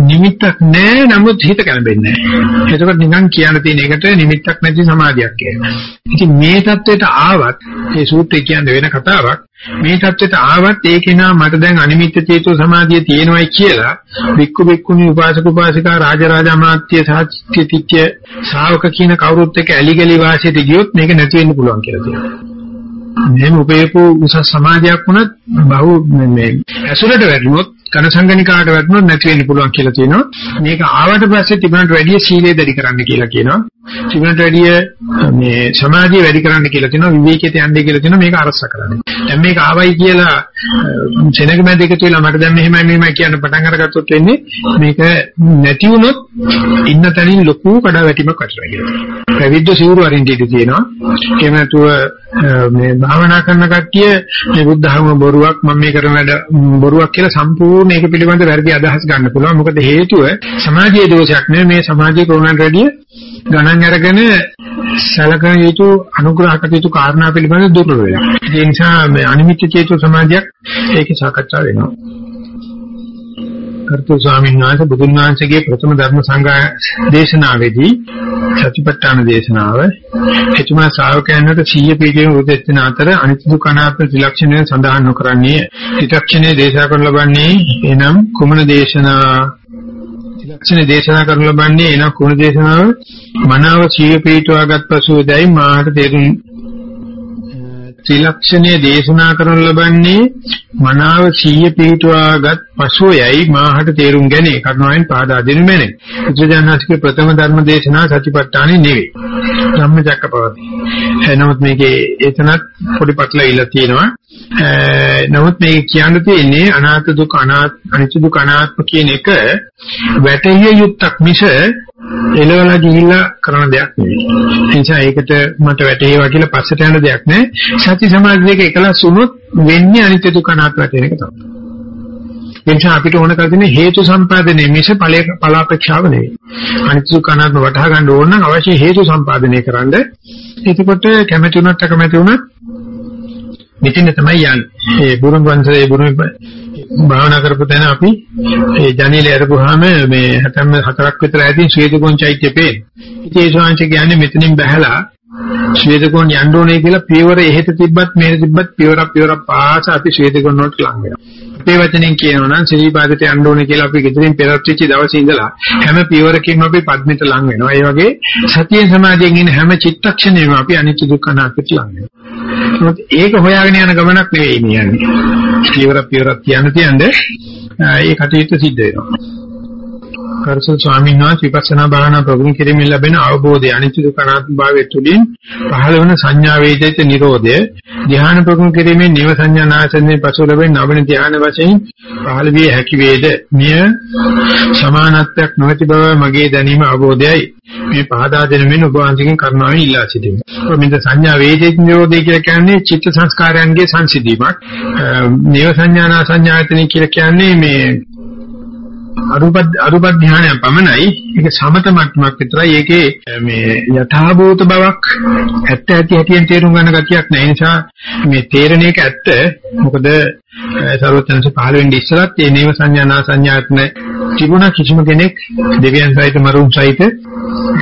S1: නිමිත්තක් නැහැ. නමුත් හිත කලබෙන්නේ නැහැ. ඒකත් නිකන් කියන්න තියෙන එකට නිමිත්තක් නැති සමාධියක් කියනවා. ඉතින් මේ தത്വෙට ආවත් මේ සූත්‍රය කියන්නේ වෙන කතාවක්. මේ தത്വෙට ආවත් ඒකේ නා මට දැන් අනිමිත්‍ය චේතෝ සමාධිය තියෙනවයි කියලා වික්කු වික්කුනි උපාසක උපාසිකා රාජරාජාමාත්‍ය සාත්‍ය තිත්‍ය ශා วก කියන කවුරුත් එක්ක ඇලි ගලි වාසියට ගියොත් මේක නැති වෙන්න පුළුවන් කියලා තියෙනවා. මෙහෙම උපයපු උසස් සමාජයක් වුණත් බහු මේ ඇසුරට වැටුනොත් ඝන සංගණිකාට වැටුනොත් නැති වෙන්න පුළුවන් කියලා තියෙනවා. මේක ආවට පස්සේ තිබුණට වැඩිය සීලය වැඩි කරන්න කියලා කියනවා. තිබුණට වැඩිය මේ සමාධිය වැඩි කරන්න කියලා කියනවා. විවේකයට යන්නේ කියලා කියනවා. මේක අරස කරන්නේ. දැන් මේක ආවයි කියලා සෙනග මැද එකතු වෙලා මට දැන් මෙහෙමයි මෙහෙමයි කියන පටන් අරගත්තොත් වෙන්නේ මේක නැති වුණොත් ඉන්න තැනින් ලොකු කඩාවැටීමක් වටලා කියලා. පැවිද්ද සිවුරු අරින්න ඉඳී තියෙනවා. එහෙම නැතුව මේ භාවනා කරන කට්ටිය මේ බුද්ධ ධර්ම බොරුවක් මම මේ කරන වැඩ බොරුවක් කියලා සම්පූර්ණ ඒක පිළිබඳ වැරදි අදහස් ගන්න පුළුවන්. මොකද හේතුව සමාජීය දෝෂයක් නෙවෙයි මේ සමාජීය කරුණාට වැඩිය ගණන් අරගෙන සැලකන යුතු අනුග්‍රහකට යුතු කාරණා පිළිබඳ දුර්වල වෙනවා. ඒ නිසා මේ අනිමිත්‍ය චේතු සමාජයක් ඒකේ සාකච්ඡා වෙනවා. කර්තු ස්වාමීන් වහන්සේ බුදුන් වහන්සේගේ ප්‍රථම ධර්ම සංඝ දේශනාවේදී සතිපට්ඨාන දේශනාව එතුමා ශ්‍රාවකයන්ට සීය පීඨයෙන් උදෙස්න අතර අනිත්‍ය දුක්ඛ අනාත්ම ත්‍රිලක්ෂණය සඳහන් නොකරන්නේ. ත්‍රිලක්ෂණය දේශනා කරන ලබන්නේ එනම් කුමන දේශනා? ත්‍රිලක්ෂණ දේශනා කරන ලබන්නේ එනම් කුමන දේශනාව? මනාව සීය පීඨවාගත් පසුදයි මාට තේරුම් ත්‍රිලක්ෂණයේ දේශනා කරන ලබන්නේ මනාව සීය පිටුවාගත් පසුයයි මාහට තේරුම් ගැනීම කරුණාවෙන් පාදා දෙනු මැනේ. බුදුජානනාථගේ ප්‍රථම ධර්ම දේශනා සතිපට්ඨානෙ නෙවෙයි. ධම්මචක්කපවති. නමුත් මේකේ එතනත් පොඩි පටලවිලා තියෙනවා. නමුත් මේක කියන්න තියෙන්නේ අනාත්ම දුක අනාත්ම අනිත්‍ය දුක අනාත්ම කියන එක වැටහිය යුක්තක් මිස එළවලා ගිහිල්ලා කරන දෙයක් නෙවෙයි. ඒ නිසා ඒකට මට වැටේවා කියලා පස්සට යන දෙයක් නෑ. සති සමාධි දෙක එකලස් වුණොත් වෙන්නේ අනිත්‍ය දුක අනාත්ම වැටෙන එක තමයි. ඒ නිසා අපිට ඕන කරන්නේ හේතු සම්පාදනයේ මිස ඵල ඵලාපේක්ෂාව නෙවෙයි. අනිත්‍ය දුක අනාත්ම වටහා ගන්න ඕන නම් අවශ්‍ය හේතු සම්පාදනය කරන්න. එතකොට කැමැති උනත් අකමැති උනත් මෙතන තමයි යන්නේ. ඒ බුරුම් වංශයේ බුරුම් භාවනා කරපු තැන අපි ඒ ජනේලේ අරපුවාම මේ 74ක් විතර ඇතින් ශ්වේතකෝණ චෛත්‍ය පේ. ඉතින් ඒ ශාංශ කියන්නේ මෙතනින් බහැලා ශ්වේතකෝණ යන්න ඕනේ කියලා පියවර එහෙට තිබ්බත් මෙහෙට තිබ්බත් පියවරක් පියවරක් පාස අපි ශ්වේතකෝණ වලට ලං වෙනවා. අපේ වචනෙන් කියනවා නම් ශ්‍රීපාදයට යන්න ඕනේ කියලා අපි ගෙදරින් පෙරත් වෙච්ච දවසේ ඉඳලා හැම පියවරකින්ම අපි පද්මෙට ලං වෙනවා. ඒ වගේ සතිය සමාධියෙන් ඉන්න හැම චිත්තක්ෂණයම අපි අනිත්‍ය දුක්ඛ අනාත්මට ලං වෙනවා. ඒක හොයාගෙන යන ගමනක් නෙවෙයි මේ යන්නේ. පියවර පියවරක් කියන්න තියන්නේ ඒ කටයුත්ත සිද්ධ වෙනවා. කරසල් ස්වාමීන් වහන්සේ විපස්සනා භාවනා ප්‍රගුණ කිරීමෙන් ලැබෙන අවබෝධය අනිත්‍ය දුක්ඛ අනාත්ම භාවය තුළින් පහළ වන සංඥා වේදිත නිරෝධය ධ්‍යාන ප්‍රගුණ කිරීමෙන් නිව සංඥා නාශනයේ පසු ලැබෙන නවන ධ්‍යාන වශයෙන් පහළ විය හැකි වේද මෙය සමානත්වයක් නොඇති බව මගේ දැනීම අවබෝධයයි මේ පහදා දෙන මෙන්න ඔබ වහන්සේගෙන් කරුණාවෙන් ඉල්ලා සිටිනවා. කොමින්ද සංඥා වේදිත නිරෝධය කියලා කියන්නේ චිත්ත සංස්කාරයන්ගේ සංසිඳීමක්. නිව සංඥානා සංඥායතනෙ කියලා කියන්නේ මේ අරුප අරුප ධානය පමණයි. ඒක සමත මට්ටමක් විතරයි. ඒකේ මේ යථාභූත බවක් ඇත්ත ඇති හැටියෙන් තේරුම් ගන්න ගතියක් නැහැ. නිසා මේ තේරණ එක ඇත්ත. මොකද සර්වඥන්ස පහළ වෙන්නේ ඉස්සරත් මේ නේව සංඥා සංඥාත්ම තිබුණා කිසිම කෙනෙක්. දෙවියන් සහිත මරුන් සහිත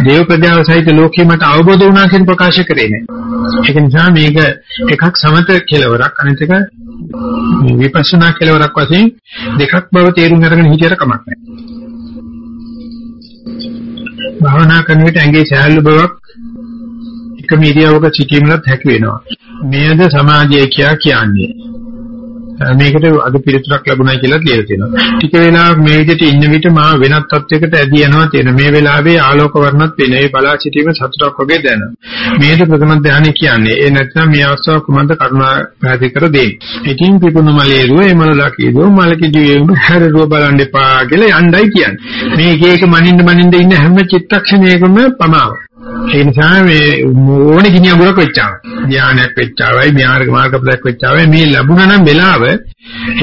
S1: දේව ප්‍රජාව සහිත ලෝකෙ මට අවබෝධ වුණා කියන ප්‍රකාශ කරේ නැහැ. ඒක නිසා මේක එකක් සමත කෙලවරක්. අනිත් එක මේ විපස්සනා කෙලවරක් වශයෙන් දෙකක් බව තේරුම් අරගෙන හිටියට කමක් නැහැ. භාවනා කරන විට ඇඟේ සෑහළු බවක් එකම ඉරියව්වක සිටීමලත් හැකි වෙනවා. මෙයද සමාධිය කියා කියන්නේ. මේකට අද පිළිතුරක් ලැබුණා කියලා කියලා තියෙනවා. ටික වෙලාවක් මේ විදිහට ඉන්න විට මා වෙනත් තත්යකට ඇදී යනවා තියෙන. මේ වෙලාවේ ආලෝක වර්ණත් වෙන. ඒ බලා සිටීම සතුටක් වගේ දැනෙනවා. මේක ප්‍රථම ධානය කියන්නේ. ඒ නැත්නම් මේ අවස්ථාව කුමන්ද කරුණා පැහැදිලි කර දෙන්නේ. ඉතින් පිපුණු මලේරුව ඒ මලලා කියදෝ මලකෙදී වුණු හැරරුව බලන්න එපා කියලා යණ්ඩයි කියන්නේ. මේ එක එක මනින්න මනින්න ඉන්න හැම චිත්තක්ෂණයකම පමාව. ඒ නිසා මේ ඕනේ ගිනි අඟුරක් වෙච්චාම ධානයක් වෙච්චාවයි මාර්ග මාර්ගපදයක් වෙච්චාවයි මේ ලැබුණා නම් වෙලාව ඒ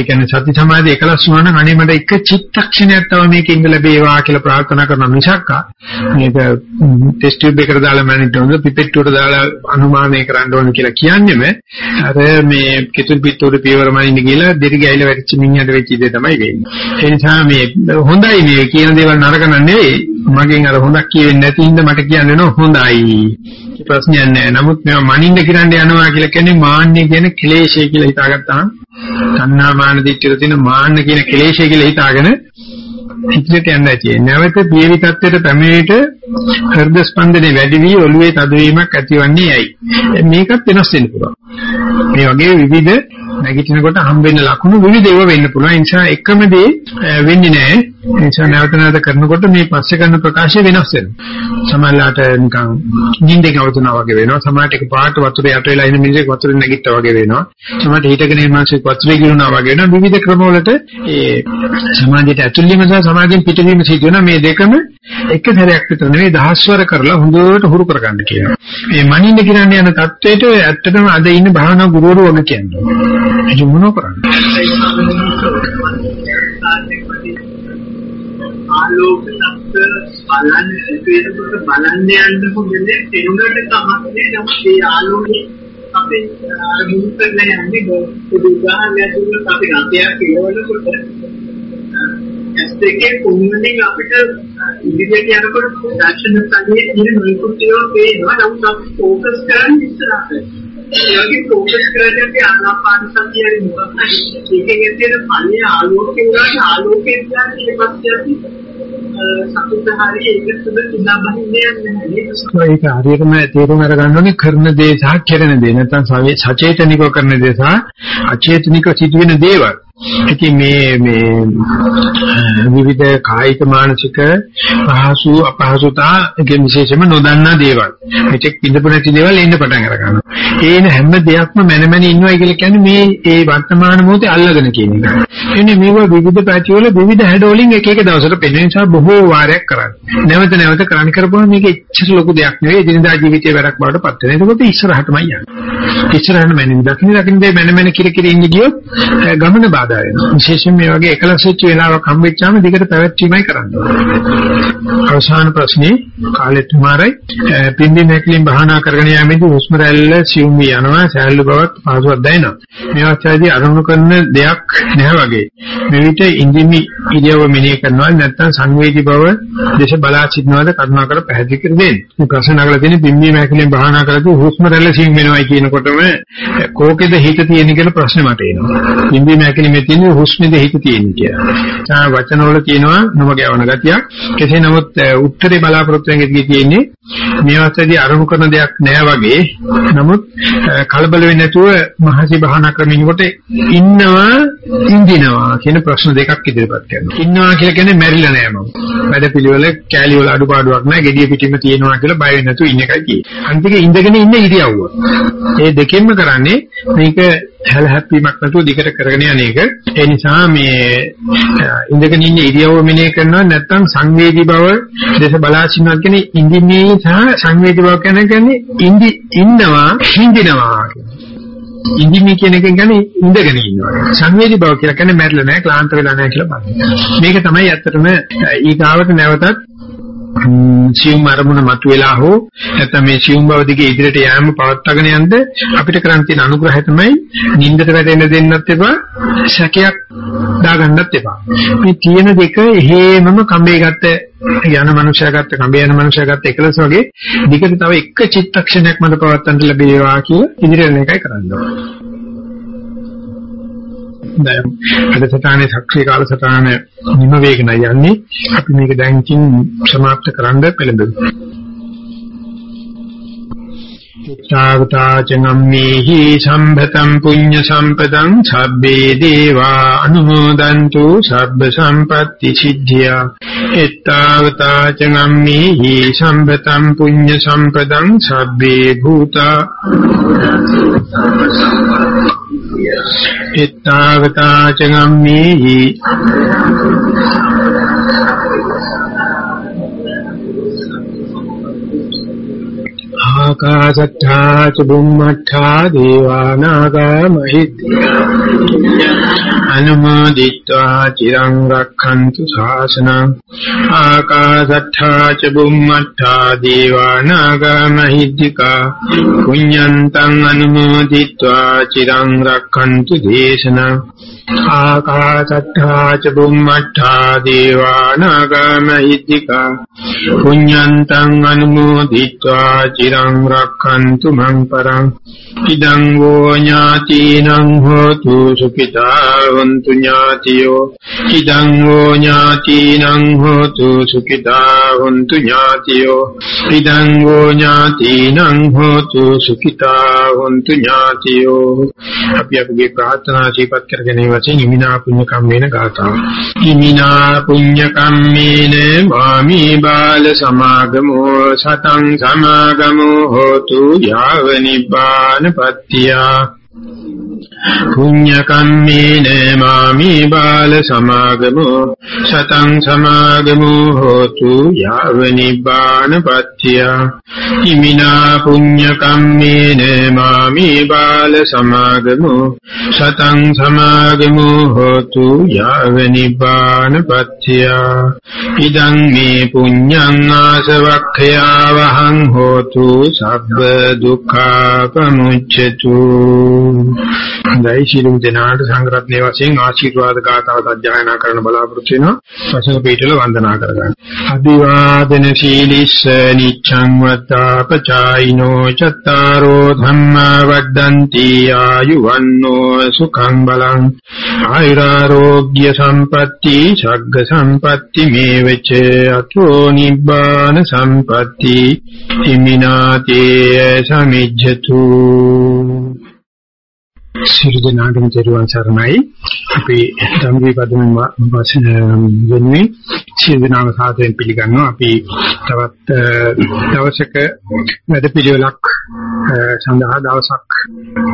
S1: කියන්නේ සති සමාධි එකලස් වුණා නම් අනේ මට එක චිත්තක්ෂණයක් තව මේකේ ඉඳ ලැබේවා කියලා ප්‍රාර්ථනා කරන මිසක් මේක ටෙස්ට් ටියුබ් එකට දාලා මැනිට ඕනද පිපෙට්ටුවට දාලා අනුමානය කරන්න ඕන කියලා කියන්නේම අර මේ කිතුල් පිටුවට පියවර මනින්න කියලා දෙරි ගෑයිල වැටිච්ච මිනිහට වෙච්ච දේ තමයි වෙන්නේ. ඒ නිසා මේ හොඳයි මේ කියන දේවල් නරක නෙවෙයි. මගෙන් අර හොඳක් කියෙන්නේ නැති හින්දා මට කියන්න වෙනවා හොඳයි ප්‍රශ්නයක් නැහැ නමුත් මේවා මනින්න කිරන්න යනවා කියලා කියන්නේ මාන්නේ කියන ක්ලේශය කියලා හිතාගත්තාම තණ්හා මාන දිට්ඨියට තියෙන මාන්න කියන ක්ලේශය කියලා හිතාගෙන ඉදිරියට යන්න ඇති. නැවත පියවි තත්ත්වයට පැමිණෙට හෘද ස්පන්දනය වැඩි වී ඔළුවේ තදවීමක් ඇතිවන්නේ ඇයි? මේකත් වෙනස් වෙන්න පුළුවන්. මේ වගේ විවිධ නැගිටිනකොට හම්බෙන්න ලකුණු විවිධව වෙන්න පුළුවන්. ඒ නිසා එකම දේ වෙන්නේ නැහැ. ඒ නිසා නැවත නැවත කරනකොට මේ පස්සේ කරන ප්‍රකාශය වෙනස් වෙනවා. සමහරලාට නිකන් නිින්දෙන් අවතුනා වගේ වෙනවා. සමහරට එක පාට වතුර යට වෙලා ඉන්න මිනිහෙක් වතුරෙන් නැගිට්ටා වගේ වෙනවා. සමහරට හිටගෙන ඉන්න මිනිහෙක් වතුරේ ගිරුණා වගේ වෙනවා. විවිධ ක්‍රමවලට ඒ සමාජයට ඇතුළේම සහ සමාජයෙන් පිටවීම සිදු වෙන මේ දෙකම එක සැරයක් විතර නෙවෙයි දහස්වර කරලා හොඳට හුරු කරගන්න කියනවා. මේ මනින්න කියන්නේ යන தത്വෙට ඇත්තටම අද ඉන්න භාවනා ගුරුවරු වගේ කියනවා. ඒක මොනව කරන්නේ?
S2: ආලෝක ශබ්ද බලන්න ඒකේකට බලන්න යන්න හොඳනේ තේරුණට තමයි නම් ඒ ආලෝකේ අපේ මුල් කරගෙන යන්නේ ඒක උදාහරණයක් දුන්නොත් අපි රතයක් කියවනකොට ඇස් දෙකේ කොමුණෙන් අපිට ඉදිරියට යනකොට දර්ශන සංයේ තියෙන නිකුත් ඒවා පේනවා නමුත් අපි ફોකස් කරන්නේ ඉස්සරහට ඒකේ ફોකස් කරන්නේ අපි ආනාපාන සතියේ මොකක්ද ඒකෙන් තියෙන පල්ලේ ආලෝකේ උනාට ආලෝකයෙන් කියන්නේ ඊපස්සේ අපි සතුටහරි ඒක සුදු ඉඳා බහින්නේ නැහැ
S1: ඒක හරියටම තේරුම් අරගන්න ඕනේ කරන දේ සහ කෙරෙන දේ. නැත්නම් සචේතනිකව කරන දේ සහ අචේතනිකව සිදුවෙන දේවල්. ඉතින් මේ මේ විවිධ කායික මානසික පහසු අපහසුතා ඒක විශේෂයෙන්ම නොදන්නා දේවල්. මේක පිළිපොළ නැති දේවල් එන්න පටන් අර ගන්නවා. ඒන හැම දෙයක්ම මනමන ඉන්නවා කියලා කියන්නේ මේ ඒ වර්තමාන මොහොතේ අල්ලගෙන කියන එක. එන්නේ මේව විවිධ පැතිවල විවිධ හැඩවලින් එක එක දවසට පෙනෙන නිසා බොහෝ වාරයක් කරන්නේ. නැවත නැවත කරන්න කරපුවම මේක එච්චර ලොකු දෙයක් නෙවෙයි. දිනදා ජීවිතයේ වැඩක් බවට පත් වෙනවා. ඒකත් ඉස්සරහටමයි යන්නේ. ඉස්සරහට මනින්න දකින්න දකින්න මේ මනමන කිර කිර ඉන්න ගියොත් ගමන බාධා වෙනවා. විශේෂයෙන් මේ වගේ එකලස් වෙච්ච වෙලාවක හම්බෙච්චාම දිගට පැවැත්වීමයි කරන්න ඕනේ. අවසාන ප්‍රශ්නේ කාලෙත් මාරයි පින්දි නැකලින් බහනා කරගෙන යෑමේදී හුස්ම රැල්ල සියුම් වී යනවා සෑහළු බවක් පහසුවක් දැනෙනවා. මේ අවස්ථාවේදී අරමුණු කරන දෙයක් නැහැ වගේ. මේ විට ඉන්දිමි ඉරියව මෙනෙහි කරනවා නැත්නම් සංවේදී බව දේශ බලා සිටනවාද කරුණාකර පැහැදිලි කර දෙන්න. මේ ප්‍රශ්න නගලා තියෙන පින්දි නැකලින් බහනා කරද්දී හුස්ම රැල්ල සියුම් වෙනවයි කියනකොටම කෝකෙද හිත තියෙන කියලා ප්‍රශ්නේ මට එනවා. පින්දි නැකලින් මේ තියෙන හුස්මෙද හිත තියෙන්නේ කියලා. තා වචනවල තියෙනවා නොමගයවන ගතියක්. කෙසේ නමුත් උත්තරේ බලාපොරොත්තු වෙන්නේ තියෙන්නේ මේ අවස්ථාවේදී අරමුණු කරන දෙයක් නෑ වගේ. නමුත් කලබල වෙන්නේ නැතුව මහසි බහනා කරමිනකොට ඉන්නවා ඉඳිනවා කියන ප්‍රශ්න දෙකක් ඉදිරිපත් කරනවා. ඉන්නවා කියලා කියන්නේ මැරිලා නෑ මම. වැඩ පිළිවෙල කෑලි වල අඩුපාඩුවක් නෑ. gediya පිටින්ම තියෙනවා කියලා බය වෙන්නේ නැතුව ඉන්න එකයි කියන්නේ. අන්තික ඉඳගෙන ඉන්න ඉරියව්ව. මේ දෙකෙන්ම කරන්නේ මේක හැල හැප්පීමක් නැතුව දිගට කරගෙන යන එක. ඒ නිසා මේ ඉඳගෙන ඉන්න ඉරියව්ව මෙනෙහි කරනවා නැත්නම් සංවේදී බව දේශ බලා සිටිනවා කියන්නේ ඉඳින්නේ සහ සංවේදී බව කියන්නේ ඉඳි ඉන්නවා හින්දිනවා ඉඳින්නේ කියන එකෙන් කියන්නේ ඉඳගෙන ඉන්නවා. සංවේදී බව කියලා කියන්නේ මැරිලා නැහැ, ක්ලාන්ත වෙලා නැහැ කියලා බලන්න. මේක තමයි ඇත්තටම ඊගාවට නැවතත් සියුම් අරමුණ මතුවලා හෝ නැත්නම් මේ සියුම් බව දිගේ ඉදිරියට යෑම පවත්වාගෙන යන්න අපිට කරන්න තියෙන අනුග්‍රහය තමයි නින්දට වැටෙන්න දෙන්නත් එපා සැකයක් දාගන්නත් එපා. මේ තියෙන දෙක හේමම කඹේ ගත්ත යන මනුෂයා ගත්ත කඹේ යන මනුෂයා ගත්ත එකලස වගේ දිගට තව එක චිත්තක්ෂණයක් මත පවත්වන්න ලැබේවා කියලා ඉදිරියට එකයි කරන්න ඕනේ. දැන් වැඩසටහනේ සක්‍රිය කාලසටහන නිම වේගන යන්නේ අපි මේක දැන් ඉතින් સમાપ્ત කරන්න පෙළඹෙමු චාවතාචනම්මේහි සම්භතම් පුඤ්ඤ සම්පදං සබ්බේ දේවා අනුමෝදන්තු සබ්බ සම්පatti සිද්ධියා එත්තාවතාචනම්මේහි සම්භතම් පුඤ්ඤ සම්පදං සබ්බේ භූතා එත්තාවතාචනම්මේහි ආකාශත්තා ච බුම්මත්තා දේවානාගා මහිද්దికා අනුමෝදිත්වා චිරං රක්ඛන්තු ශාසනං ආකාශත්තා ච බුම්මත්තා දේවානාගමහිද්దికා පුඤ්ඤන්තං අනුමෝදිත්වා චිරං රක්ඛන්තු දේශනං ආකාශත්තා ච බුම්මත්තා දේවානාගමහිද්దికා පුඤ්ඤන්තං අනුමෝදිත්වා චිරං රක්ඛන්තු මං පරං ඉදං වූ ඥාතිනං හෝතු සුඛිතා භගවන්තු ඥාතියෝ ඉදං හෝ ඥාතිනං හෝතු සුඛිතා හොන්තු ඥාතියෝ ඉදං හෝ ඥාතිනං හෝතු සුඛිතා හොන්තු ඥාතියෝ අපි අපගේ ප්‍රාර්ථනා ජීවත් කරගෙන ඉවසින් ඉමිනා පුඤ්ඤ කම්මේන ගාතාව ඉමිනා පුඤ්ඤ කම්මේන මාමි බාල සමාගමෝ සතං සමාගමෝ හෝතු යාව නිබ්බාන පත්‍තියා කම්මේන මාමි බාල සමාගමෝ සතං සමාගමෝ හෝතු යාව නිබ්බානපත්තිය ඉමිනා පුඤ්ඤ කම්මේන මාමි බාල සමාගමෝ සතං සමාගමෝ හෝතු යාව නිබ්බානපත්තිය ඉදං මේ පුඤ්ඤං ආසවක්ඛයා වහං හෝතු සබ්බ දුක්ඛාපමුච්ඡතු හොඳයි ශීලම් දෙනාට සංග්‍රහණයේ වශයෙන් ආශිර්වාද ගාථාව සජ්ජායනා කරන්න බලාපොරොත්තු වෙනවා. වශයෙන් පිටුල වන්දනා කරගන්න. අභිවාදන සීලිස්ස නිච්ඡං වත්තාපචායිනෝ චත්තාරෝ ධම්මා වද්දන්ති ආයුවන්නෝ සුඛං බලං ආයුරාෝග්‍ය සම්පatti ශග්ග සම්පatti මේවච අතෝ නිබ්බාන සම්පatti හිමිනාතේ සමිජ්ජතු සියලු දෙනාටම ජීවන් සරණයි. අපි ධම්මී පදමෙන් වශයෙන් වෙන්නේ සියලු දෙනාම සාදරයෙන් පිළිගන්නවා. අපි තවත් දවසක වැඩපිළිවෙලක් සඳහා දවසක්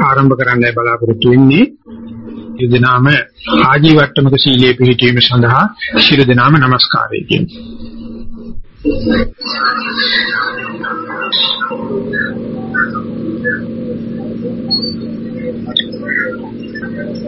S1: ආරම්භ කරන්නයි බලාපොරොත්තු වෙන්නේ. සියලු දෙනාම ආජීවට්ටමක සීලයේ පිළිපීම සඳහා සියලු දෙනාම নমස්කාරය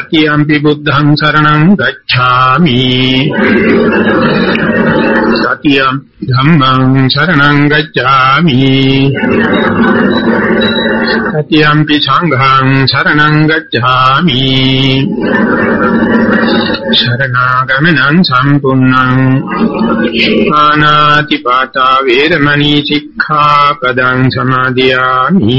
S1: සතියම්පි බුද්ධං සරණං ගච්ඡාමි සතියම් ධම්මං සරණං ගච්ඡාමි සතියම්පි සංඝං සරණං ගච්ඡාමි शरणागमनं सम्पूर्णम् आनाति पाता वेरमणि शिक्षापदं समादयामि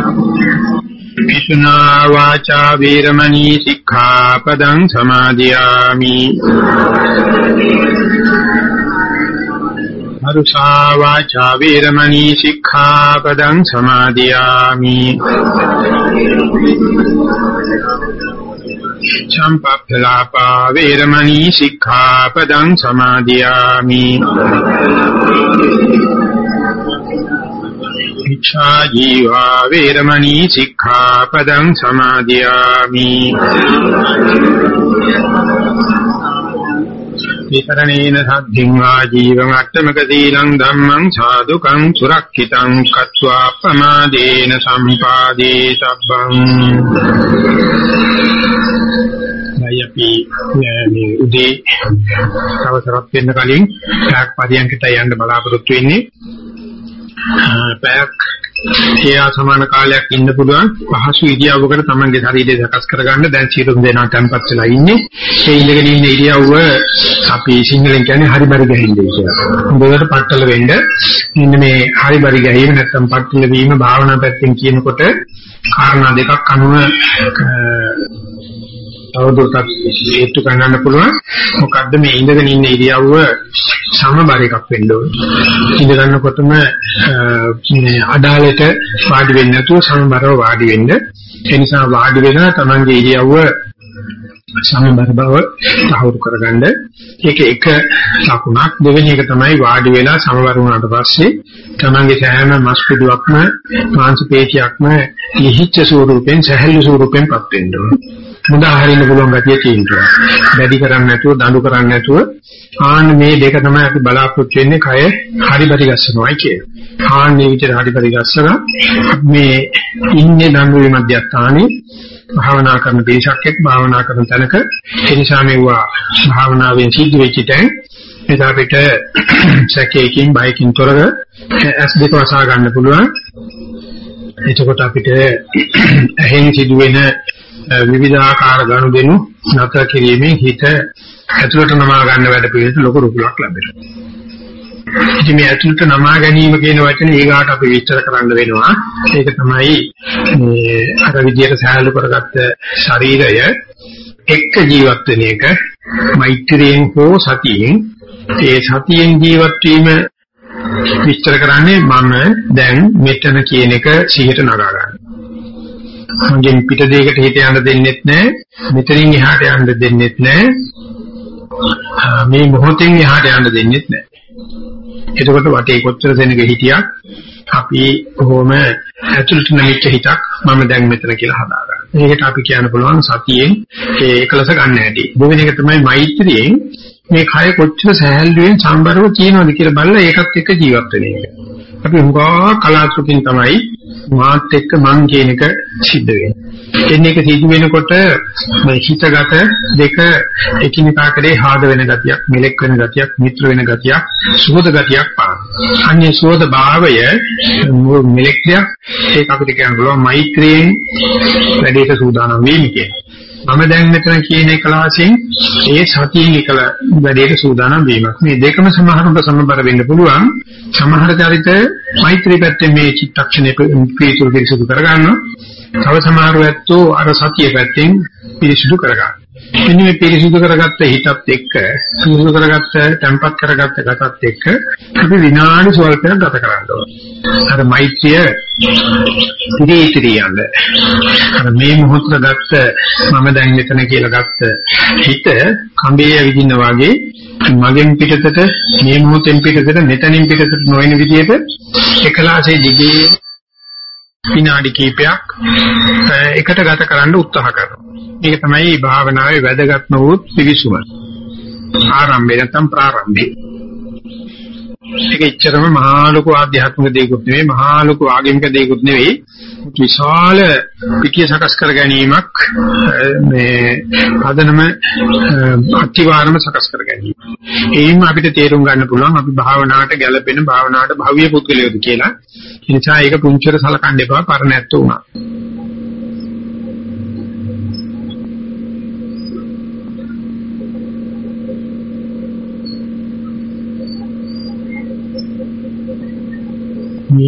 S1: විසුනා වාචා වේරමණී සික්ඛාපදං සමාදියාමි අරුසා වාචා වේරමණී සික්ඛාපදං සමාදියාමි චම්පප්පලාපා වේරමණී සික්ඛාපදං සමාදියාමි ඉච්ඡා ජීවා වේරමණී සික්ඛාපදං සමාදියාමි විතරණේන සද්ධින් වා ජීවමට්ටමක සීලං ධම්මං සාදුකං සුරක්ෂිතං කତ୍වා ප්‍රමාදේන සම්පාදේ සබ්බං යපි මේ උදේ තවසරත් වෙන්න කලින් පැයක් පරියන්කට යන්න බලාපොරොත්තු වෙන්නේ පැයක් තියා සමාන කාලයක් ඉන්න පුළුවන්. පහසු ඉරියව්වකට තමන්ගේ ශරීරය සකස් කරගන්න. දැන් සියලුම දෙනා tempත් වෙලා ඉන්නේ. ඒ ඉඳගෙන ඉන්න ඉරියව්ව අපි සිංහලෙන් කියන්නේ හරි බරි ගැහින්නේ කියලා. හොඳට පටල වෙන්න. මෙන්න මේ හරි බරි ගැහිම නැත්තම් පටල වීම භාවනා පැත්තෙන් කියනකොට කාරණා දෙකක් අනුව තවදුරටත් හේතු ගන්නන්න පුළුවන්. මොකද්ද මේ ඉඳගෙන ඉන්න ඉරියව්ව සමබර එකක් වෙන්න ඕනේ. ඉඳ ගන්නකොටම මේ අඩාලෙට වාඩි වෙන්නේ නැතුව සමබරව වාඩි වෙන්න. ඒ නිසා වාඩි වෙන තමන්ගේ ඉරියව්ව සමබර බව සාහවුරු කරගන්න. ඒක එක ලකුණක්. දෙවෙනි එක තමයි වාඩි වෙලා සමබර වුණාට පස්සේ තමන්ගේ සෑම මස් පිටුවක්ම මාංශ පේශියක්ම ලිහිච්ඡ ස්වරූපෙන් සැහැල්ලු ස්වරූපෙන්පත් වෙන්න ඕනේ. මුදා හරින්න පුළුවන් ගතිය තියෙනවා. වැඩි කරන්නේ නැතුව දඬු කරන්නේ නැතුව ආන්න මේ දෙක තමයි අපි බලාපොරොත්තු වෙන්නේ කය හරි පරි ගස්සනවායි කියන්නේ. ආන්න මේ විදිහට හරි පරි ගස්සන මේ ඉන්නේ දඬුවේ මධ්‍යස්ථානයේ භාවනා කරන දේශක් එක්ක භාවනා කරන තැනක ඒ නිසා මෙවුවා භාවනාවෙන් සිද්ධ වෙච්ච තැන් එදා අපිට සැකේකින් බයකින් තොරව ඇස් දෙක වසා ගන්න පුළුවන් එතකොට අපිට ඇහෙන් සිදුවෙන විවිධාකාර ගනුදෙනු නතර කිරීමෙන් හිත ඇතුළට නමා ගන්න වැඩ පිළිවෙලට ලොකු රුකුලක් ලැබෙනවා. ඉතින් මේ ඇතුළට නමා ගැනීම කියන වචනේ ඊගාට අපි විස්තර කරන්න වෙනවා. ඒක තමයි මේ අර විදියට සෑහළු කරගත්ත ශරීරය එක්ක ජීවත් වෙන එක මෛත්‍රියෙන් හෝ සතියෙන් ඒ සතියෙන් ජීවත් වීම විස්තර කරන්නේ මම දැන් මෙතන කියන එක සිහියට නගා ගන්න. මගෙන් පිට දෙයකට හිත යන්න දෙන්නෙත් නැහැ. මෙතනින් එහාට යන්න දෙන්නෙත් නැහැ. මේ මොහොතෙන් එහාට යන්න දෙන්නෙත් නැහැ. එතකොට වටේ කොච්චර දෙනෙක් හිටියක් අපි කොහොම ඇතුළට නැමිච්ච හිතක් මම දැන් මෙතන කියලා හදාගන්න. මේකට අපි කියන්න පුළුවන් සතියෙන් ඒ එකලස ගන්න හැටි. දෙවෙනි එක තමයි මෛත්‍රියෙන් මේ කය කොච්චර සහැල්ලුවෙන් සම්බරව තියෙනවද කියලා බලලා ඒකත් එක්ක ජීවත් වෙන එක. අපි හුඟා කලාතුරකින් තමයි මාත් එක්ක මං කියන එක සිද්ධ වෙන්නේ. එන්නේ එක සිද්ධ වෙනකොට මේ හිතගත දෙක එකිනෙකා කරේ හාද වෙන ගතියක්, මෙලෙක් වෙන ගතියක්, මිත්‍ර වෙන ගතියක්, සුහද ගතියක් පාන. අන්නේ සුහද භාවය මෙලෙක්යක් ඒක අපිට කියන්න පුළුවන් මෛත්‍රියෙන් වැඩේට සූදානම් වීම කියන්නේ. මම දැන් මෙතන කියන එකලාසින් ඒ සතියෙන් එකල වැඩේට සූදානම් වීමක්. මේ දෙකම සමහරකට සමබර වෙන්න පුළුවන්. සමහර චරිත මෛත්‍රී පැත්තේ මේ චිත්තක්ෂණය පිළිසුදු පිළිසුදු කරගන්නවා. තව සමහර වැත්තෝ අර සතිය පැත්තෙන් පිළිසුදු කරගන්නවා. මෙන්න මේ පිරිසිදු කරගත්ත හිතත් එක්ක පිරිසිදු කරගත්ත tempat කරගත්ත ගතත් එක්ක අපි විනාඩි ස්වල්පයක් ගත කරන්න ඕනේ. අර මෛත්‍රිය ඉතිරි යන්න. අර මේ මොහොතට ගත්ත මම දැන් මෙතන කියලා ගත්ත හිත කඹේ විදින්න වගේ මගෙන් පිටතට මේ මොහොතෙන් පිටතට මෙතනින් පිටතට නොවන විදිහට එකලාසේ දිගේ විනාඩි කිහිපයක් එකට ගත කරන්න උත්සාහ කරනවා. මේක තමයි භාවනාවේ වැදගත්ම වූ පිවිසුම. ආරම්භය නැත්නම් ප්‍රාරම්භය. ඒක එච්චරම මහා ලොකු ආධ්‍යාත්මික දෙයක්වත් නෙවෙයි මහා ලොකු ආගමික දෙයක්වත් නෙවෙයි විශාල පිටිය සකස් කර ගැනීමක් මේ පදනම අතිවාරම සකස් කර ගැනීම. එයින් අපිට තේරුම් ගන්න පුළුවන් අපි භාවනාවට ගැළපෙන භාවනාවට භව්‍ය පුද්ගලයෝද කියලා. ඒ නිසා ඒක පුංචිර සලකන්න එපා පරණ ඇත්ත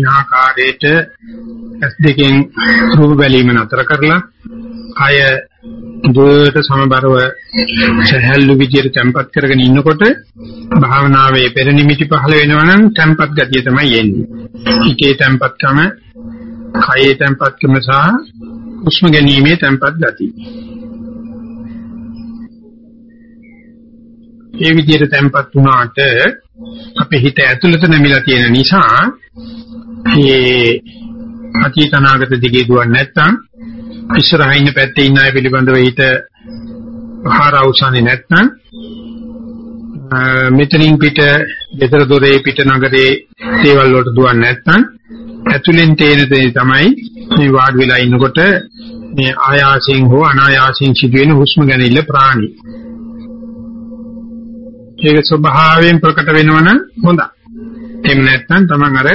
S1: උනා. මේ ආකාරයට ඇස් දෙකෙන් රූප බැලීම නතර කරලා කය දුවට සමබරව සහැල්ලු විදියට තැම්පත් කරගෙන ඉන්නකොට භාවනාවේ පෙර නිමිති පහළ වෙනවනම් තැම්පත් ගතිය තමයි එන්නේ. හිතේ තැම්පත්කම, කයේ තැම්පත්කම සහ හුස්ම ගැනීමේ තැම්පත් ගතිය. ඒ විදිහට තැම්පත් වුණාට අපේ හිත ඇතුළත නැමිලා තියෙන නිසා මේ අතීත අනාගත දිගේ දුවන්නේ නැත්නම් ඉස්සරහින් ඉන්න පැත්තේ ඉන්න අය පිළිබඳව හිත ආහාර අවසානේ නැත්නම් මෙතනින් පිට ගෙදර දොරේ පිට නගරේ දේවල් වලට දුවන්නේ නැත්නම් ඇතුලෙන් තේන දේ තමයි මේ වාඩි වෙලා ඉන්නකොට මේ ආයාසයෙන් හෝ අනායාසයෙන් සිදුවෙන හුස්ම ගැනීම ප්‍රාණි. ඒක ස්වභාවයෙන් ප්‍රකට වෙනවනම් හොඳයි. එහෙම නැත්නම් Taman අර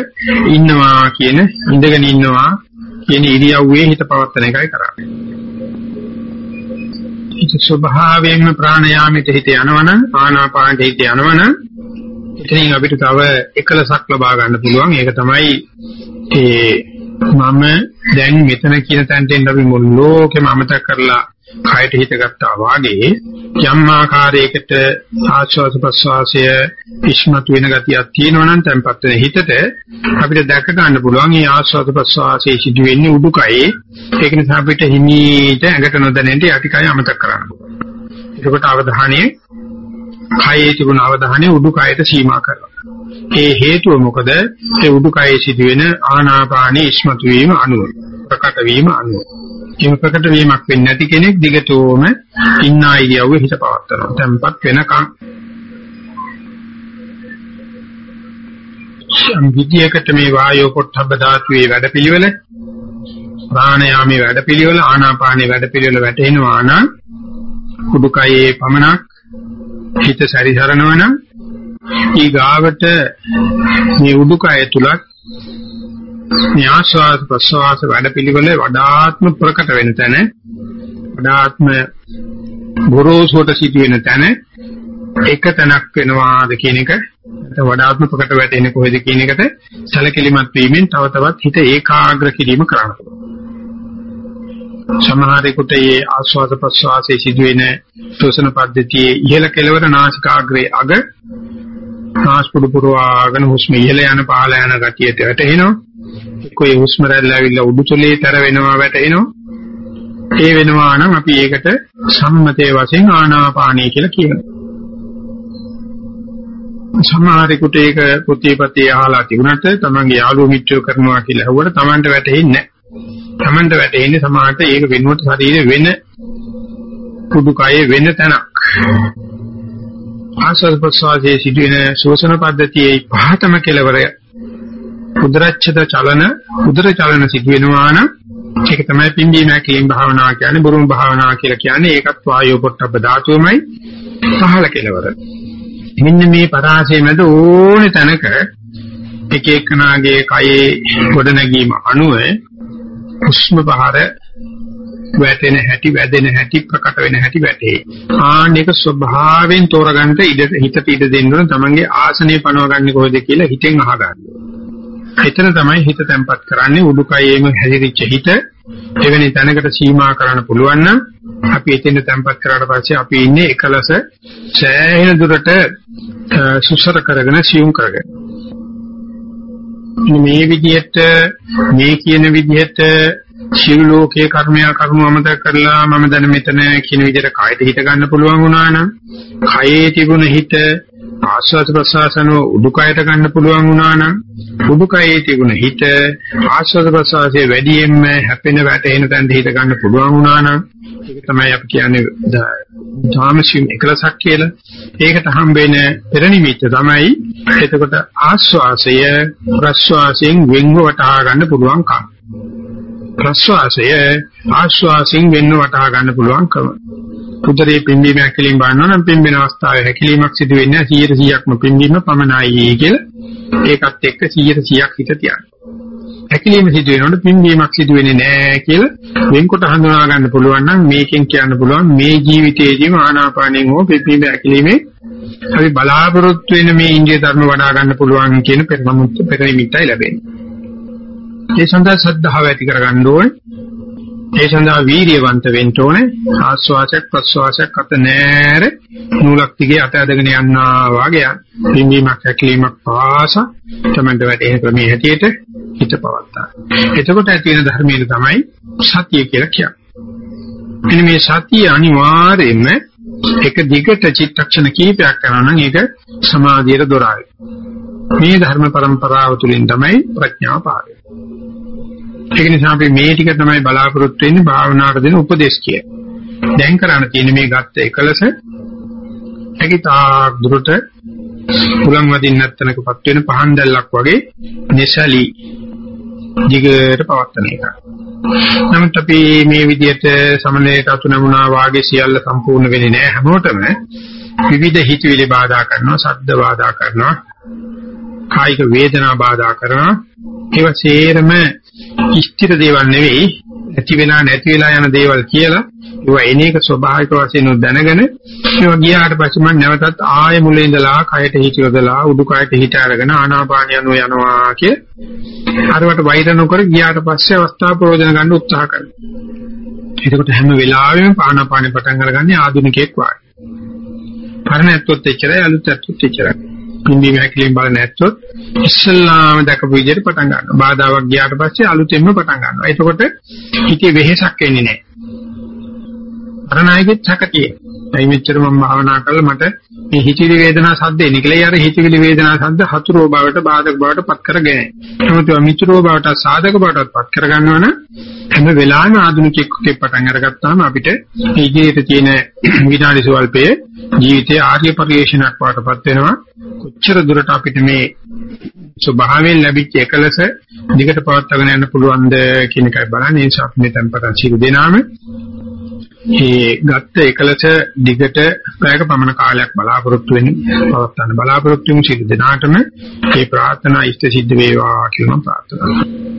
S1: ඉන්නවා කියන ඉඳගෙන ඉන්නවා කියන ඉරියව්වේ හිත පවත්තන එකයි කරන්නේ. ඒක ස්වභාවයෙන්ම ප්‍රාණයාමයට හිත යනවනම් ආනාපානට හිත යනවනම් එතනින් අපිට තව එකලසක් ලබා ගන්න පුළුවන්. ඒක තමයි ඒ මම දැන් මෙතන කියන තැනට එන්න අපි මුළු ලෝකෙම අමතක කරලා කයට හිත ගත්තා වාගේ යම් ආකාරයකට ආශ්වාස ප්‍රශ්වාසය ඉස්මතු වෙන ගතියක් තියෙනවා නම් tempat වෙන හිතට අපිට දැක ගන්න පුළුවන් මේ ආශ්වාස ප්‍රශ්වාසයේ සිදු වෙන්නේ උඩුකයේ. ඒක නිසා අපිට හිමීට ඇඟට නොදැනෙන්න යටිකය අමතක කරන්න පුළුවන්. එතකොට අවධානය කයේ තිබුණ අවධානය උඩුකයට සීමා කරනවා ඒ හේතුව මොකද ඒ උඩුකයේ සිදුවෙන ආනාපානී ඉස්මතු වීම අනුව ප්‍රකට වීම අනුව එහෙම ප්‍රකට වීමක් වෙන්නේ නැති කෙනෙක් දිගටම ඉන්න ඉරියව්වේ හිත පවත්නවා. tempat වෙනකන්. යම් විදියකට මේ වායෝ පොට්ටබ්බ ධාතුවේ වැඩපිළිවෙල ප්‍රාණයාමේ වැඩපිළිවෙල ආනාපානේ වැඩපිළිවෙල වැටෙනවා නම් කුඩුකයේ පමණක් හිත සැරිසරනවා නම් ඊගාවට මේ උඩුකය තුලත් මේ ආස්වාද ප්‍රසවාස වැඩපිළිවෙල වඩාත්ම ප්‍රකට වෙන තැන වඩාත්ම ගොරෝසුට සිටින තැන එක තැනක් වෙනවාද කියන එක වඩාත්ම ප්‍රකට වැටෙන්නේ කොහෙද කියන එකට සැලකිලිමත් වීමෙන් තව තවත් හිත ඒකාග්‍ර කිරීම කරන්න පුළුවන්. සමහරෙකුට මේ ආස්වාද ප්‍රසවාසයේ සිදුවෙන ශෝෂණ පද්ධතියේ ඉහළ කෙළවර නාසිකාග්‍රේ අග නාස්පුඩු පුරවාගෙන හුස්ම ඉහළ යන පහළ යන ගතියට වැටෙනවා එක්කෝ ඒ හුස්ම රැල්ල ඇවිල්ලා උඩුතලේ තර වෙනවා වැටෙනවා. ඒ වෙනවා නම් අපි ඒකට සම්මතයේ වශයෙන් ආනාපානයි කියලා කියනවා. සමහරෙකුට ඒක ප්‍රතිපත්තිය අහලා තිබුණාට තමන්ගේ යාළුවෝ මිත්‍රයෝ කරනවා කියලා ඇහුවට තමන්ට වැටහෙන්නේ නැහැ. තමන්ට වැටෙන්නේ සමහරට ඒක වෙනුවට ශරීරෙ වෙන කුඩුකයේ වෙන තැනක්. ආස්වාද ප්‍රසවාසයේ සිදුවෙන ශෝෂණ පද්ධතියේ පහතම කෙලවර උදරච්ඡද චලන උදර චලන සිදු වෙනවා නම් ඒක තමයි පිම්බීම හැකීම් භාවනාව කියන්නේ බුරුම භාවනාව කියලා කියන්නේ ඒකත් වායෝ පොට්ටබ්බ ධාතුවමයි පහළ කෙලවර. මෙන්න මේ පරාසය මැද ඕනේ තැනක එක එකනාගේ කයේ ගොඩනැගීම අනුව හුස්ම පහර වැටෙන හැටි වැදෙන හැටි ප්‍රකට වෙන හැටි වැටේ. ආන්නේක ස්වභාවයෙන් තෝරගන්න ඉඩ හිතට ඉඩ දෙන්න ඕන තමන්ගේ ආසනය පනවගන්නේ කොහෙද කියලා හිතෙන් අහගන්න. එතන තමයි හිත තැම්පත් කරන්නේ උඩුකයේම හැදිරිච්ච හිත එවැනි තැනකට සීමා කරන්න පුළුවන් නම් අපි එතන තැම්පත් කරාට පස්සේ අපි ඉන්නේ එකලස සෑහෙන දුරට සුසර කරගෙන සියුම් කරගෙන මේ විදිහට මේ කියන විදිහට සියලු ලෝකයේ කර්මයා කර්ම අමතක කරලා මම දැන් මෙතන කියන විදිහට කායයට හිත ගන්න පුළුවන් වුණා නම් කයේ තිබුණ හිත ආස්වාද ප්‍රසආසන උඩුකයට ගන්න පුළුවන් වුණා නම් උඩුකයේ තිබුණ හිත ආස්වාද ප්‍රසආසයේ වැඩියෙන්ම හැපෙන වැටෙන තැනට හිත ගන්න පුළුවන් වුණා නම් ඒක තමයි අපි කියන්නේ ධාමසින් එකලසක් කියලා. ඒකට හම්බෙන පෙරනිමිත්ත තමයි එතකොට ආස්වාසය ප්‍රස්වාසයෙන් වෙන්ව වටහා ගන්න පුළුවන්කම. ප්‍රස්වාසය ආශ්වාසයෙන් වෙන්න වටහා ගන්න පුළුවන්කම. උදරේ පිම්බීම හැකිලිම බලනවා නම් පිම්බෙන අවස්ථාවේ හැකිලීමක් සිදු වෙන්නේ 100%ක්ම පිම්බීම පමණයි කියලා. ඒකත් එක්ක 100%ක් හිත තියන්න. හැකිලීම සිදු වෙනකොට පිම්බීමක් සිදු වෙන්නේ නැහැ කියලා වෙන්කොට හඳුනා ගන්න පුළුවන් නම් මේකෙන් කියන්න පුළුවන් මේ ජීවිතයේදීම ආනාපානෙන් හෝ පිම්බීම හැකිලීමේ අපි බලාපොරොත්තු වෙන මේ ඉන්දිය ධර්ම වඩා ගන්න පුළුවන් කියන පෙරමුත් පෙරමිටයි ලැබෙන්නේ. ඒ සඳහා ශ්‍රද්ධාව ඇති කරගන්න ඕනේ. ඒ සඳහා වීර්යවන්ත වෙන්න ඕනේ. ආස්වාසයක් ප්‍රස්වාසයක් අත නෑර නූලක් දිගේ අත ඇදගෙන යනවා වාගේ පිම්බීමක් හැකිලීමක් පාස තමන්ට වැටෙන ක්‍රමයේ හැටියට හිත පවත්තා. එතකොට ඇති වෙන ධර්මයේ තමයි සතිය කියලා කියන්නේ. එනි මේ සතිය අනිවාර්යයෙන්ම එක දිගට චිත්තක්ෂණ කීපයක් කරනවා නම් ඒක සමාධියට දොරයි. මේ ධර්ම પરම්පරාව තුළින් තමයි ප්‍රඥාව පාරේ. ඒක නිසා අපි මේ ටික තමයි බලාපොරොත්තු වෙන්නේ භාවනාවට දෙන උපදේශ කිය. දැන් කරන්න තියෙන මේ ගත්ත එකලස ඒකිතා දුරට උලන් වදින්න නැත්තනකපත් වෙන පහන් දැල්ලක් වගේ නිසලී දිගට පවත්තන එක. නමුත් අපි මේ විදිහට සමනලයට අතු නමුනා වාගේ සියල්ල සම්පූර්ණ වෙන්නේ නැහැ හැමෝටම විවිධ හිතවිලි බාධා කරනවා, ශබ්ද බාධා කරනවා, කායික වේදනා බාධා කරනවා. ඒවා සේරම ඉෂ්ටිත දේවල් නෙවෙයි, ඇති වෙලා නැති වෙලා යන දේවල් කියලා ඒවා එන එක ස්වභාවික වශයෙන් දැනගෙන ඒවා ගියාට පස්සේ මම නැවතත් ආයෙ මුලින් ඉඳලා කයට හිත යොදලා උඩුකයට හිත අරගෙන ආනාපානිය යනවා යනවා කිය අරවට වෛර නොකර ගියාට පස්සේ අවස්ථාව ප්‍රයෝජන ගන්න උත්සාහ කරනවා. එතකොට හැම වෙලාවෙම ආනාපානෙ පටන් අරගන්නේ ආධුනිකයෙක් වගේ. පරණ ඇත්තොත් එච්චරයි අලුත් ඇත්තොත් එච්චරයි. පින්දීම හැකලින් බලන ඇත්තොත් ඉස්සල්ලාම දැකපු විදිහට පටන් ගන්නවා. බාධාවක් ගියාට පස්සේ අලුතෙන්ම පටන් ගන්නවා. එතකොට හිතේ වෙහෙසක් එන්නේ නැහැ. අරණායකෙත් සැකතියි. එයි මෙච්චර මම භාවනා කරලා මට මේ හිතිවිලි වේදනා සද්ද එන්නේ කියලා. යාර හිතිවිලි වේදනා සද්ද හතුරෝ බවට බාධක බවට පත් කරගෙන. නමුත් මිත්‍රෝ බවට සාධක බවට පත් කරගන්නවන හැම වෙලාවෙම ආධුනිකෙක්ගේ පටන් අරගත්තාම අපිට මේ ජීවිතේ තියෙන විනාඩි සුවල්පයේ ජීවිතයේ ආර්ය පරිශ්‍රණයක් වටපත් වෙනවා. කොච්චර දුරට අපිට මේ ස්වභාවයෙන් ලැබිච්ච එකලස දිගට පවත්වාගෙන යන්න පුළුවන්ද කියන එකයි බලන්නේ. ඒ නිසා අපි මේ tempatan සිළු දෙනාම ඒ ගත්ත එකලස දිගට පැයක පමණ කාලයක් බලාපොරොත්තු වෙන පවත්වන්න. බලාපොරොත්තු වෙන සිල් දෙනාටම මේ ප්‍රාර්ථනා ඉෂ්ට සිද්ධ වේවා කියලා ප්‍රාර්ථනා කරනවා.